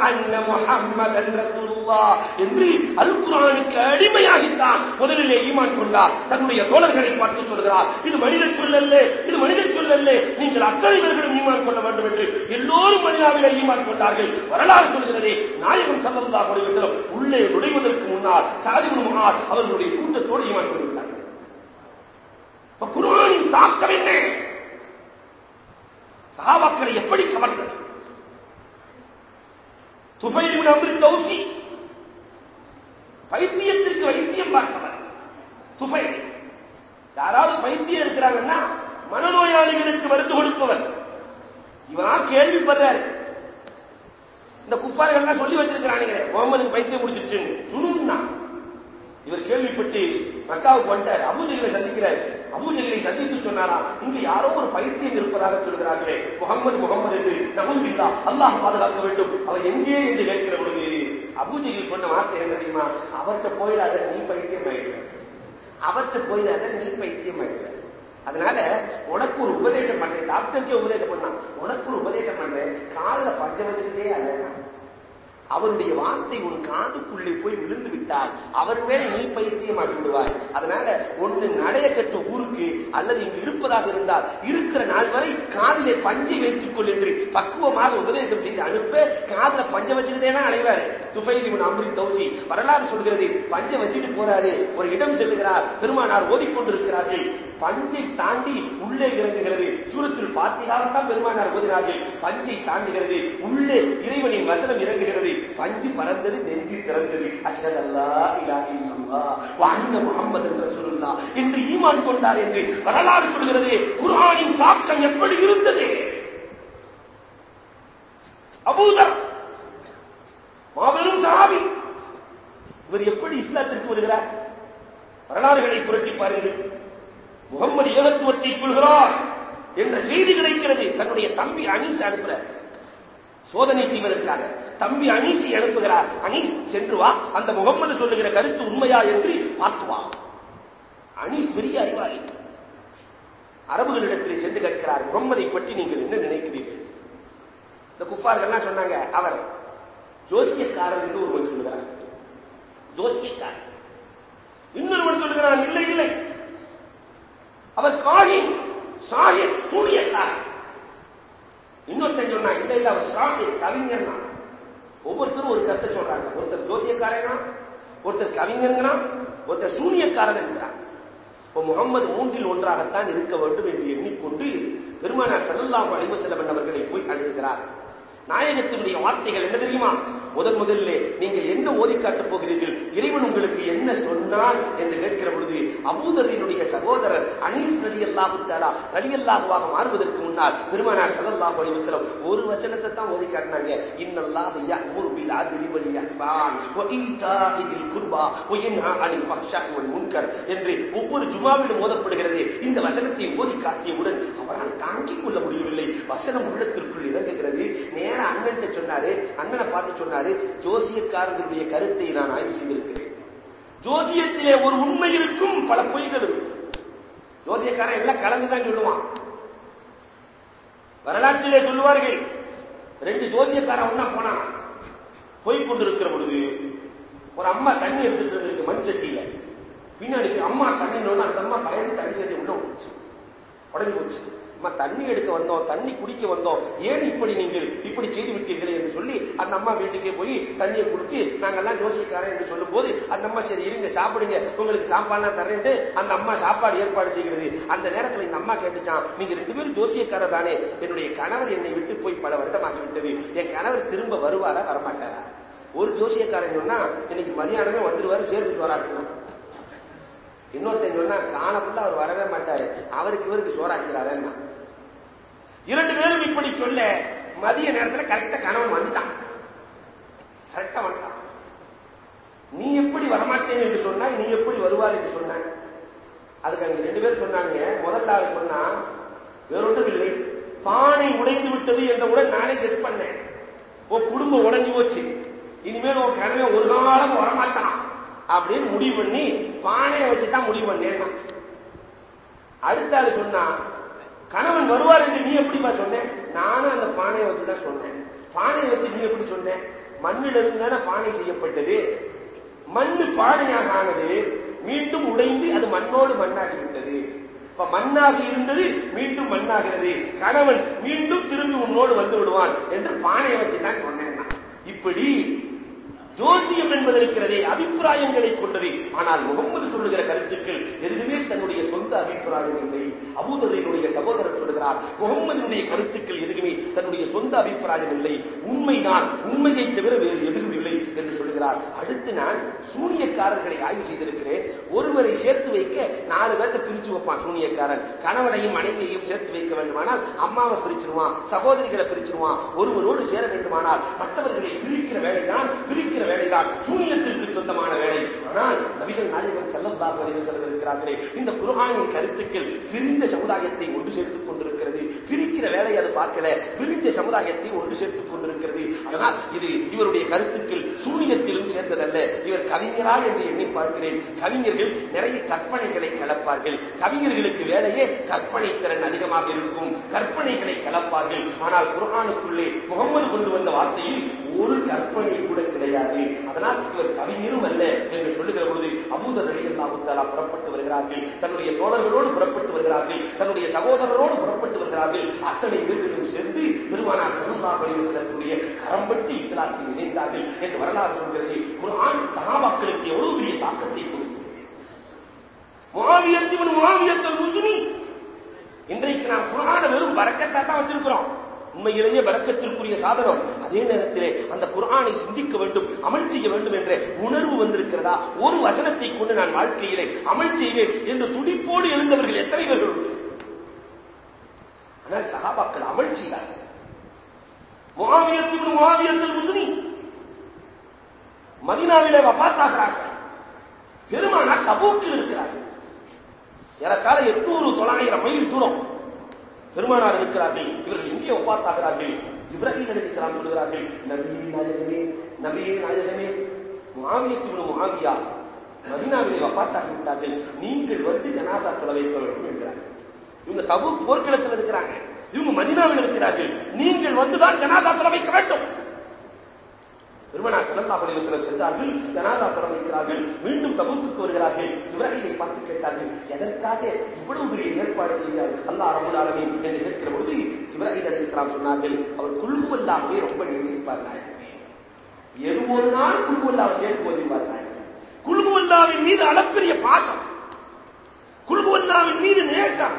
அன்ன முஹம்மத் முஹம்மதன் ரசூலுல்லா என்று அல் குரானுக்கு அடிமையாகித்தான். முதலிலே ஈமான் கொண்டார். தன்னுடைய தோழர்களை பார்த்து சொல்கிறார். இது மனித சொல்லல்ல இது மனித சொல்லல்ல. நீங்கள் அத்தனை பேர்களும் ஈமான் கொள்ள வேண்டும் என்று எல்லோரும் மனிதாவிலே ஈமான் கொண்டார்கள். வரலாறு சொல்கிறதே நாயகம் ஸல்லல்லாஹு அலைஹி உள்ளே நுழைவதற்கு முன்னால் சாதிபுல் முஆத் அவர்களுடைய கூட்டத்தோடு ஈமான் கொண்டிருந்தார்கள் குரானின் தாக்கம் என்ன? சஹாபாக்களை எப்படி கவர்ந்தது? துஃபைல் அம்ரு தௌசி பைத்தியத்திற்கு வைத்தியம் பார்த்தவர். துபை யாராவது பைத்தியம் இருக்கிறாங்கன்னா மனநோயாளிகளுக்கு மருந்து கொடுப்பவர். இவனா கேள்விப்படுறாரு. இந்த குஃபார்கள்லாம் சொல்லி வச்சிருக்கிறானுங்களே முகமதுக்கு பைத்தியம் முடிச்சிருச்சுன்னு சுருன்னா இவர் கேள்விப்பட்டு மக்காவுக்கு வந்துட்டார். அபூஜகளை சந்திக்கிறார். அபூஜகளை சந்தித்து சொன்னாராம். இங்க யாரோ ஒரு பைத்தியம் இருப்பதாக சொல்கிறார்களே. முகமது முகமது என்று நபுல்பில்லா அல்லாஹ் பாதுகாக்க வேண்டும். அவர் எங்கே என்று கேட்கிற பொழுது அபூஜையில் சொன்ன வார்த்தை என்ன தெரியுமா? அவர்கிட்ட போயிடாத நீ பைத்தியம் ஆயிடுவ. அவர்கிட்ட போயிடாத நீ பைத்தியம் ஆயிடுவ. அதனால உனக்கு ஒரு உபதேசம் பண்றேன். டாக்டருக்கே உபதேசம் பண்ணான். உனக்கு ஒரு உபதேசம் பண்றேன். காதல பஞ்ச வச்சுக்கிட்டே அல்ல அவருடைய வார்த்தை உன் காதுக்குள்ளே போய் விழுந்து விட்டால் அவர் மேல நீ பைத்தியமாகி விடுவாய். அதனால ஒன்று நடைய கட்ட ஊருக்கு அல்லது இங்கு இருப்பதாக இருந்தால் இருக்கிற நாள் வரை காதிலே பஞ்சை வைத்துக் கொள் என்று பக்குவமாக உபதேசம் செய்து அனுப்ப காதுல பஞ்ச வச்சுக்கிட்டேனா அலைவாரு. துஃபைல் இவன் அம்ரி தௌசி வரலாறு சொல்கிறது பஞ்சை வச்சுட்டு போறாரு. ஒரு இடம் செல்லுகிறார் பெருமானார் ஓதிக்கொண்டிருக்கிறார்கள். பஞ்சை தாண்டி உள்ளே இறங்குகிறது. சூரத்தில் பாத்தியாகத்தான் பெருமானார் ஓதினார்கள். பஞ்சை தாண்டுகிறது. உள்ளே இறைவனின் வசனம் இறங்குகிறது. பஞ்சு பறந்தது நெஞ்சு திறந்தது. அஷதல்லா இலா இல்லல்லா வாங்க முகமது ரசூலுல்லா என்று ஈமான் கொண்டார் என்று வரலாறு சொல்கிறது. குரானின் தாக்கம் எப்படி இருந்தது? அபூதர் மாபெரும் சஹாபி இவர் எப்படி இஸ்லாத்திற்கு வருகிறார்? வரலாறுகளை புரட்டி பாருங்கள். முகம்மது ஏகத்துவத்தை சொல்கிறார் என்ற செய்தி கிடைக்கிறது. தன்னுடைய தம்பி அனீஸ் அனுப்புறார் சோதனை செய்வதற்காக. தம்பி அனீசி அனுப்புகிறார். அனீஸ் சென்று வா. அந்த முகம்மது சொல்லுகிற கருத்து உண்மையா என்று பார்த்து வா. அனீஸ் பெரிய அறிவாளி. அரபுகளிடத்தில் சென்று கேட்கிறார் முகம்மதை பற்றி நீங்கள் என்ன நினைக்கிறீர்கள்? இந்த குஃபார்கள்லாம் சொன்னாங்க அவர் ஜோசியக்காரர் என்று ஒருவன் சொல்லுகிறார் ஜோசியக்காரர் இன்னொருவன் சொல்லுகிறான் இல்லை இல்லை. அவர் காகி சாஹிர் சூனியக்காரர். இன்னொருத்தன் சொன்னா இல்ல இல்ல அவர் சாஹிர் கவிஞர் தான் ஒவ்வொருத்தரும் ஒரு கருத்தை சொல்றாங்க. ஒருத்தர் ஜோசியக்காரங்க ஒருத்தர் கவிஞர்ங்கிறான் ஒருத்தர் சூனியக்காரன் என்கிறான். இப்போ முகம்மது மூன்றில் ஒன்றாகத்தான் இருக்க வேண்டும் என்று எண்ணிக்கொண்டு பெருமானார் செல்லல்லாம் செல்லவன் அவர்களை போய் அழுகிறார் நாயகத்தினுடைய வார்த்தைகள் என்ன தெரியுமா? முதன் முதல்ல நீங்கள் என்ன ஓதி காட்டப் போகிறீர்கள்? இறைவன் உங்களுக்கு என்ன சொன்னான் என்று கேட்கிற பொழுது அபூதரினுடைய சகோதரர் அனீஸ் நலி அல்லாஹு தாலா நலி அல்லாஹுவாக மாறுவதற்கு முன்னால் பெருமானார் சல்லல்லாஹு அலைஹி வஸல்லம் ஒரு வசனத்தை தான் ஓதி காட்டினாங்க. இன்னல்லாஹ யஅமுரு பில் அத்லி வல் இஹ்சான் வ ஈதாஇ குர்பா வ யன்ஹா அனில் ஃபஹ்ஷாஇ வல் முன்கர் என்று ஒவ்வொரு ஜுமாவிலும் ஓதப்படுகிறது. இந்த வசனத்தை ஓதி காட்டியவுடன் அவரால் தாங்கிக் கொள்ள முடியவில்லை. வசனம் உள்ளத்திற்குள் இறங்குகிறது. நேர அண்ணன் சொன்னாரு அண்ணனை பார்த்து சொன்னாரு ஜோசியக்காரர்களுடைய கருத்தை நான் ஆய்வு செய்திருக்கிறேன். ஜோசியத்திலே ஒரு உண்மை இருக்கும் பல பொய்கள் இருக்கும். ஜோசியக்காரன் எல்லாம் கலந்துதான் சொல்லுவான். வரலாற்றிலே சொல்லுவார்கள் ரெண்டு ஜோசியக்காரன் ஒன்னா போனான். போய் கொண்டிருக்கிற பொழுது ஒரு அம்மா தண்ணி எடுத்துட்டு இருக்கு மண் சட்டியில. பின்னாடி அம்மா தண்ணினோட அந்த அம்மா பயந்து தண்ணி சட்டி உள்ள போச்சு உடனே போச்சு. அம்மா தண்ணி எடுக்க வந்தோம் தண்ணி குடிக்க வந்தோம். ஏன் இப்படி நீங்கள் இப்படி செய்து விட்டீர்களே என்று சொல்லி அந்த அம்மா வீட்டுக்கே போய் தண்ணியை குடிச்சு நாங்கெல்லாம் ஜோசிக்காரன் என்று சொல்லும் போது அந்த அம்மா சரி இருங்க சாப்பிடுங்க. உங்களுக்கு சாப்பாடுலாம் தரேன்ட்டு அந்த அம்மா சாப்பாடு ஏற்பாடு செய்கிறது. அந்த நேரத்தில் இந்த அம்மா கேட்டுச்சான் நீங்க ரெண்டு பேரும் ஜோசியக்காரர் தானே. என்னுடைய கணவர் என்னை விட்டு போய் பல வருடமாகிவிட்டது என் கணவர் திரும்ப வருவாரா வரமாட்டாரா? ஒரு ஜோசியக்காரன் சொன்னா இன்னைக்கு மதியானமே வந்துருவாரு சேர்ந்து சோறாக்கணும் இன்னொருத்தன் சொன்னா காணப்புள்ள அவர் வரவே மாட்டாரு. அவருக்கு இவருக்கு சோறாக்கிறாரன்னா இரண்டு பேரும் இப்படி சொல்ல மதிய நேரத்தில் கரெக்டா கனவன் வந்துட்டான். கரெக்டா வந்துட்டான். நீ எப்படி வரமாட்டேன் என்று சொன்னா நீ எப்படி வருவார் என்று சொன்ன. அதுக்கு அங்க ரெண்டு பேரும் சொன்னாங்க முதல்ல அவர் சொன்னா வேறொன்றும் இல்லை. பானை உடைந்து விட்டது என்றவுடன் நானே கெஸ் பண்ணேன். உன் குடும்பம் உடைஞ்சு போச்சு. இனிமேல் உன் கனவே ஒரு காலம் வரமாட்டான். அப்படின்னு முடிவு பண்ணி பானையை வச்சுதான் முடிவு பண்ணேன் அடுத்த ஆள் சொன்னா கணவன் வருவார் என்று நீ எப்படிப்பா சொன்னேன்? நானும் அந்த பானையை வச்சுதான் சொன்னேன். பானையை வச்சு நீ எப்படி சொன்னேன்? மண்ணிலிருந்து இருந்தான பானை செய்யப்பட்டது. மண்ணு பானையாக ஆனது. மீண்டும் உடைந்து அது மண்ணோடு மண்ணாகி விட்டது. இப்ப மண்ணாக இருந்தது மீண்டும் மண்ணாகிறது. கணவன் மீண்டும் திரும்பி உன்னோடு வந்து விடுவான் என்று பானையை வச்சுதான் சொன்னேன் இப்படி ஜோசியம் என்பது இருக்கிறதே அபிப்பிராயங்களை கொண்டது. ஆனால் முகமது சொல்லுகிற கருத்துக்கள் எதுவுமே தன்னுடைய சொந்த அபிப்பிராயம் இல்லை அபூதரினுடைய சகோதரர் சொல்கிறார் முகம்மதினுடைய கருத்துக்கள் எதுவுமே தன்னுடைய சொந்த அபிப்பிராயம் இல்லை உண்மைதான் உண்மையை தவிர வேறு எதுவும் இல்லை என்று சொல்கிறார். அடுத்து நான் சூனியக்காரர்களை ஆய்வு செய்திருக்கிறேன். ஒருவரை சேர்த்து வைக்க நாலு பேர்த்த பிரிச்சு வைப்பான் சூனியக்காரன். கணவனையும் மனைவியையும் சேர்த்து வைக்க வேண்டுமானால் அம்மாவை பிரிச்சிருவான் சகோதரிகளை பிரிச்சிருவான் ஒருவரோடு சேர வேண்டுமானால் மற்றவர்களை பிரிக்கிற வேலைதான் பிரிக்கிற வேலைதான் சூனியத்திற்கு சொந்தமான வேலை. ஆனால் நபிகள் நாயகம் செல்லம் அலைஹி வஸல்லம் இருக்கிறார்களே இந்த கருத்து கருத்துக்கள் பிரிந்த சமுதாயத்தை ஒன்று சேர்த்துக் கொண்டிருக்கிறது. பிரிக்கிற வேலையை அது பார்க்கல. பிரிஞ்ச சமுதாயத்தை ஒன்று சேர்த்துக் கொண்டிருக்கிறது. அதனால் இது இவருடைய கருத்துக்கள் சூனியத்திலும் சேர்ந்ததல்ல. இவர் கவிஞரா என்று எண்ணி பார்க்கிறேன். கவிஞர்கள் நிறைய கற்பனைகளை கலப்பார்கள். கவிஞர்களுக்கு வேலையே கற்பனை திறன் அதிகமாக இருக்கும். கற்பனைகளை கலப்பார்கள். ஆனால் குரானுக்குள்ளே முகமது கொண்டு வந்த வார்த்தையில் ஒரு கற்பனை கூட கிடையாது. அதனால் இவர் கவிஞரும் அல்ல என்று சொல்லுகிற பொழுது அபூதர் அலியல்லாஹுத்தாலா புறப்பட்டு வருகிறார்கள். தன்னுடைய தோழர்களோடு புறப்பட்டு வருகிறார்கள். தன்னுடைய சகோதரரோடு புறப்பட்டு வருகிறார்கள். அத்தனை பேர்களும் சேர்ந்து பெருமானார் சல்லா பலிவசனுடைய கரம்பட்டு இஸ்லாத்தில் இணைந்தார்கள் என்று வரலாறு சொல்கிறது. குர்ஆன் சகாபாக்களுக்கு எவ்வளவு பெரிய தாக்கத்தை கொடுத்தது. முகாவியத்தின் முகாவியத்தல் முசுனி இன்றைக்கு நாம் குரான வெறும் பறக்கத்தா தான் வச்சிருக்கிறோம். உண்மையிலேயே வழக்கத்திற்குரிய சாதனம். அதே நேரத்திலே அந்த குரானை சிந்திக்க வேண்டும் அமல் செய்ய வேண்டும் என்ற உணர்வு வந்திருக்கிறதா? ஒரு வசனத்தை கொண்டு நான் வாழ்க்கையிலே அமல் செய்வேன் என்று துடிப்போடு எழுந்தவர்கள் எத்தனை பேர்கள் உண்டு? ஆனால் சகாபாக்கள் அமல் செய்தார்கள். முகாவியத்தின் முகாவியத்தில் முசுனி மதினாவிலே வபாத்தாகிறார்கள் பெருமானா தபூக்கில் இருக்கிறார்கள். ஏறக்கால எட்நூறு தொள்ளாயிரம் மைல் தூரம். பெருமானார் இருக்கிறார்கள் இவர்கள் இங்கே ஒப்பாத்தாகிறார்கள். இப்ராஹிம் அலி இஸ்லாம் சொல்கிறார்கள் நபியே நாயகமே நபியே நாயகமே முகாவியத்தின் மாவியா மதினாவிலே வப்பாத்தாகி விட்டார்கள். நீங்கள் வந்து ஜனாதா தொலை வைக்க வேண்டும் என்கிறார்கள். இவங்க தபு போர்க்களத்தில் இருக்கிறாங்க இவங்க மதினாவில் இருக்கிறார்கள். நீங்கள் வந்துதான் ஜனாதா தொலை வைக்க வேண்டும். பெருமனார் சிறந்தா அலைஹி சிலர் சென்றார்கள் ஜனாதா தொலை வைக்கிறார்கள் மீண்டும் தபுத்துக்கு வருகிறார்கள் இப்ராஹிமை பார்த்து கேட்டார்கள் எதற்காக இவ்வளவு பெரிய ஏற்பாடு செய்தார் அல்லாஹ் ரபுல் ஆலமீன்? என்று கேட்கிற பொழுது இப்ராஹிம் அலைஹிஸ்ஸலாம் சொன்னார்கள் அவர் குல்ஹுவல்லாஹ்வை ரொம்ப நேசிப்பார் நாயகமே. எது ஒரு நாள் குல்ஹுவல்லாஹ் சேர்த்து போதிப்பார் நாயகமே. குல்ஹுவல்லாவின் மீது அளப்பெரிய பாசம் குல்ஹுவல்லாவின் மீது நேசம்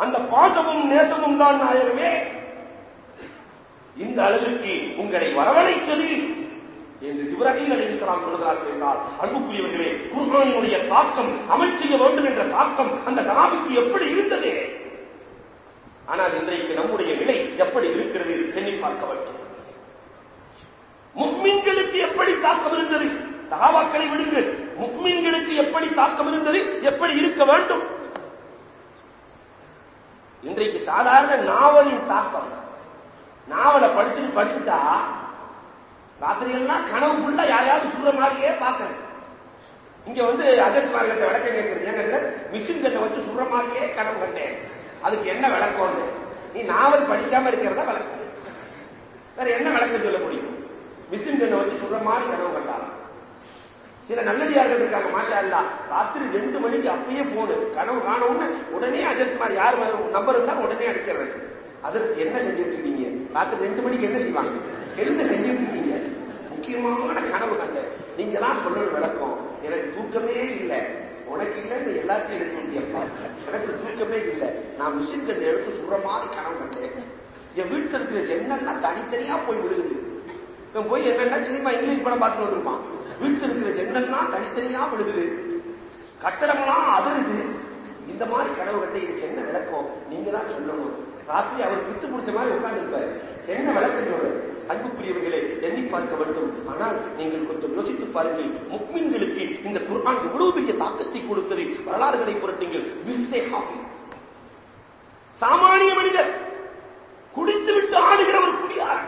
அந்த பாசமும் நேசமும் தான் நாயகமே. இந்த அளவிற்கு உங்களை வரவழைத்தது என்று ஜிப்ராஹிம் அலி இஸ்லாம் சொல்கிறார்கள் என்றால் அன்புக்குரியவர்களே குர்ஆனினுடைய தாக்கம் அமல் செய்ய வேண்டும் என்ற தாக்கம் அந்த சகாபிக்கு எப்படி இருந்தது? ஆனால் இன்றைக்கு நம்முடைய நிலை எப்படி இருக்கிறது எண்ணி பார்க்க வேண்டும். முக்மீன்களுக்கு எப்படி தாக்கம் இருந்தது? சகாபாக்களை விடுங்கள். முக்மீன்களுக்கு எப்படி தாக்கம் இருந்தது? எப்படி இருக்க வேண்டும்? இன்றைக்கு சாதாரண நாவலின் தாக்கம் நாவலை படிச்சுட்டு படிச்சுட்டா ராத்திரியெல்லாம் கனவு ஃபுல்லா யாரையாவது சுடுற மாதிரியே பார்க்கறேன் இங்க வந்து அஜத்குமார் கிட்ட விளக்கம் கேட்கறது. ஏங்க மிஷின் கட்டை வச்சு சுடுற மாதிரியே கனவு கண்டேன் அதுக்கு என்ன விளக்கம்னு? நீ நாவல் படிக்காம இருக்கிறதா விளக்கம்? வேற என்ன விளக்கம் சொல்ல முடியும்? மிஷின் கண்ணை வச்சு சுடுற மாதிரி கனவு கண்டாலும் சில நல்லடியார்கள் இருக்காங்க மாஷா இல்லா ராத்திரி ரெண்டு மணிக்கு அப்பயே போனு கனவு காணவுன்னு உடனே அஜத் மாதிரி யார் நம்பர் இருந்தா உடனே அடிச்சிடுறது. அதற்கு என்ன செஞ்சுட்டு இருக்கீங்க? ராத்திரி ரெண்டு மணிக்கு என்ன செய்வாங்க? என்ன செஞ்சுட்டு இருக்கீங்க. முக்கியமான கனவு கண்ட நீங்க தான் சொல்லணும் விளக்கம். எனக்கு தூக்கமே இல்லை. உனக்கு இல்லைன்னு எல்லாத்தையும் எடுக்க முடியப்பா எனக்கு தூக்கமே இல்லை. நான் மிஷின் கண்ணு எடுத்து சொல்ற மாதிரி கனவு கண்டேன். என் வீட்டுல இருக்கிற ஜன்னல்லாம் தனித்தனியா போய் விழுகுது. இவன் போய் என்னன்னா சினிமா இங்கிலீஷ் படம் பார்த்துட்டு வந்திருப்பான். வீட்டுல இருக்கிற ஜன்னல்லாம் தனித்தனியா விழுகுது. கட்டடமெல்லாம் அதிருது. இந்த மாதிரி கனவு கட்ட இதுக்கு என்ன விளக்கம்? நீங்க தான் சொல்லணும். ராத்திரி அவர் பித்து பிடிச்ச மாதிரி உட்கார்ந்து இருப்பாரு என்ன விளக்கம் சொல்றது? அன்புக்குரியவர்களை எண்ணி பார்க்க வேண்டும். ஆனால் நீங்கள் கொஞ்சம் யோசித்து பாருங்கள். முக்மின்களுக்கு இந்த குர்ஆன் எவ்வளவு பெரிய தாக்கத்தை கொடுத்தது வரலாறுகளை புரட்டுங்கள். ஹாஃபி சாமானிய மனிதர் குடித்து விட்டு ஆடுகிற ஒரு குடியார்.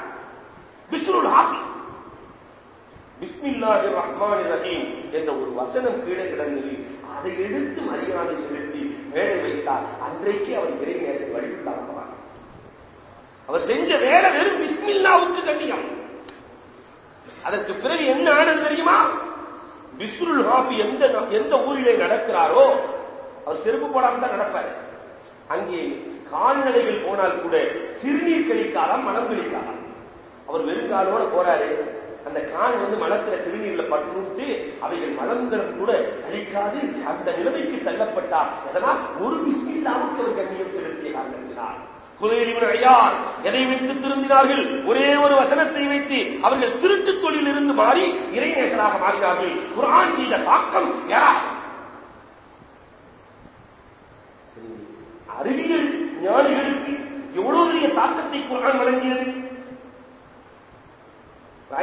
விஸ்ருல் ஹாஃபி பிஸ்மில்லாஹி ரஹ்மான் ரஹீம் என்ற ஒரு வசனம் கீழே கிடந்தது. அதை எடுத்து மரியாதை செலுத்தி மேடை வைத்தார். அன்றைக்கு அவர் இறைநேசர் வழிபட்டார். அவர் செஞ்ச வேலை வெறும் பிஸ்மில்லாவுக்கு கண்ணியம். அதற்கு பிறகு என்ன ஆனது தெரியுமா? பிஸ்ருல் ஹாஃபி எந்த எந்த ஊரிலே நடக்கிறாரோ அவர் செருப்பு போடாம தான் நடப்பார். அங்கே கால்நடைகள் போனால் கூட சிறுநீர் கழிக்காதான் மலம் கழிக்காதான் அவர் வெறுங்காலோட போறாரு. அந்த கால் வந்து மலத்துல சிறுநீர்ல பற்றுட்டு அவைகள் மலங்களும் கூட கழிக்காது அந்த நிலைமைக்கு தள்ளப்பட்டார். எதனால்? ஒரு பிஸ்மில்லாவுக்கு அவர் கண்ணியம் செலுத்திய காரணத்தினார் குதையிலிவன் எதை வைத்து திருந்தினார்கள்? ஒரே ஒரு வசனத்தை வைத்து அவர்கள் திருட்டு தொழில் இருந்து மாறி இறைநேசராக மாறினார்கள். குரான் செய்த தாக்கம் யாரா? அறிவியல் ஞானிகளுக்கு எவ்வளவு பெரிய தாக்கத்தை குரான் வழங்கியது?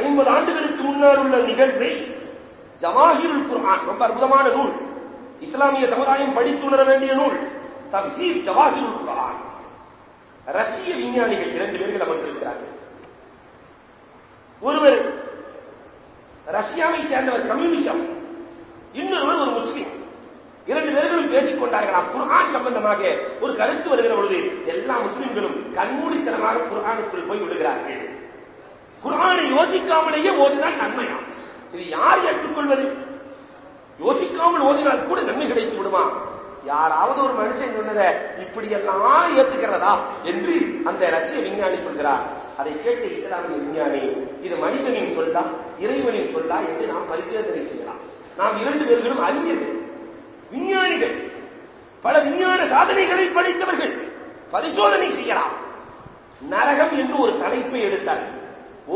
ஐம்பது ஆண்டுகளுக்கு முன்னால் உள்ள நிகழ்வை ஜமாஹிருல் குர்ஆன் ரொம்ப அற்புதமான நூல். இஸ்லாமிய சமுதாயம் படித்துணர வேண்டிய நூல். தப்சீர் ஜவாஹிருல் குர்ஆன். ரஷ்ய விஞ்ஞானிகள் இரண்டு பேர்கள் அமர்ந்திருக்கிறார்கள். ஒருவர் ரஷ்யாவை சேர்ந்தவர் கம்யூனிசம் இன்னொருவர் ஒரு முஸ்லிம். இரண்டு பேர்களும் பேசிக் கொண்டார்களாம் குர்ஆன் சம்பந்தமாக ஒரு கருத்து வருகிற பொழுது எல்லா முஸ்லிம்களும் கண்மூடித்தனமாக குர்ஆனுக்குள் போய் விடுகிறார்கள். குரானை யோசிக்காமலேயே ஓதினால் நன்மையா? இது யார் ஏற்றுக்கொள்வது? யோசிக்காமல் ஓதினால் கூட நன்மை கிடைத்து விடுமா? யாராவது ஒரு மனுஷன் சொன்னதை இப்படி எல்லாம் ஏத்துக்கிறதா என்று அந்த ரஷ்ய விஞ்ஞானி சொல்கிறார். அதை கேட்ட இஸ்லாமிய விஞ்ஞானி இது மனிதனின் சொல்லா இறைவனின் சொல்லா என்று நாம் பரிசோதனை செய்யலாம். நாம் இரண்டு பேர்களும் அறிஞர்கள் விஞ்ஞானிகள். பல விஞ்ஞான சாதனைகளை படைத்தவர்கள். பரிசோதனை செய்யலாம். நரகம் என்று ஒரு தலைப்பை எடுத்தார்.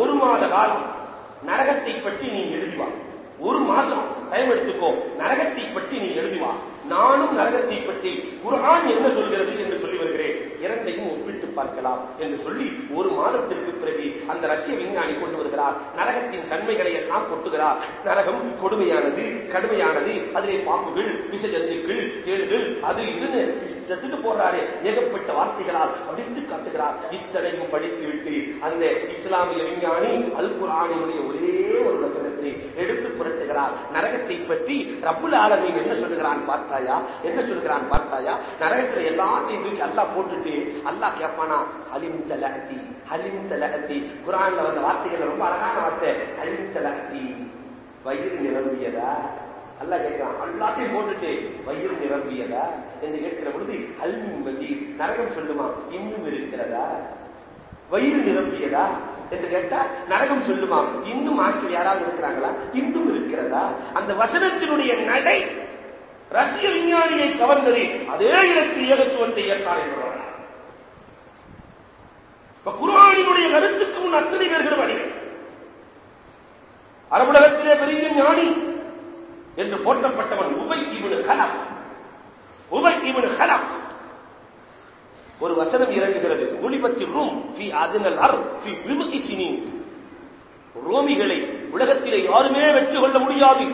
ஒரு மாத காலம் நரகத்தை பற்றி நீ எழுதிவா ஒரு மாதம் டைம் எடுத்துக்கோ. நரகத்தை பற்றி நீ எழுதிவா நானும் நரகத்தை பற்றி குரான் என்ன சொல்கிறது என்று சொல்லி வருகிறேன். இரண்டையும் ஒப்பிட்டு பார்க்கலாம் என்று சொல்லி ஒரு மாதத்திற்கு பிறகு அந்த ரஷ்ய விஞ்ஞானி கொண்டு வருகிறார். நரகத்தின் தன்மைகளை எல்லாம் கொட்டுகிறார். நரகம் கொடுமையானது கடுமையானது. அதிலே பாம்புகள் விசஜந்துக்கள் தேடுகள் அது இதுன்னு இஷ்டத்துக்கு போடுறாரு ஏகப்பட்ட வார்த்தைகளால் படித்து காட்டுகிறார். இத்தனையும் படித்துவிட்டு அந்த இஸ்லாமிய விஞ்ஞானி அல் குரானினுடைய ஒரே ஒரு வசனத்தை எடுத்து புரட்டுகிறார். நரகத்தை பற்றி ரப்புல் ஆலமி என்ன சொல்லுகிறான் பார்த்தாயா? என்ன சொல்லுகிறான் பார்த்தாயா? நரகத்துல எல்லாத்தையும் தூக்கி அல்லாஹ் போட்டுட்டு அல்லாஹ் கேட்பானா ஹலிம் தலஅதி ஹலிம் தலஅதி குரான்ல வந்த வார்த்தைகள் ரொம்ப அழகான வார்த்தை ஹலிம் தலஅதி வயிறு நிரம்பியதா? அல்லா கேட்கிறான் எல்லாத்தையும் போட்டுட்டு வயிறு நிரம்பியதா? என்று கேட்கிற பொழுது அல்மின் வசீர். நரகம் சொல்லுமா இன்னும் இருக்கிறதா? வயிறு நிரம்பியதா? என்று கேட்டா நரகம் சொல்லுமா இன்னும் ஆட்கள் யாராவது இருக்கிறாங்களா? இன்னும் இருக்கிறதா? அந்த வசனத்தினுடைய நடை ரஷ்ய விஞ்ஞானியை கவர்ந்தது அதே இடத்தில் ஏகத்துவத்தை ஏற்றார் என்பவர். குரானினுடைய கருத்துக்கு முன் அத்தனை பேர்களும் அணிகள் அரபுலகத்திலே பெரிய ஞானி என்று போற்றப்பட்டவன் உபை இவனு ஹலப் உபை இவனு ஹலப் ஒரு வசனம் இறங்குகிறது. ஒளிபத்தி ரூம் ஃபி அதுனல் அர் ஃபி விதுகி சினி ரோமிகளை உலகத்திலே யாருமே வெற்றி கொள்ள முடியாது.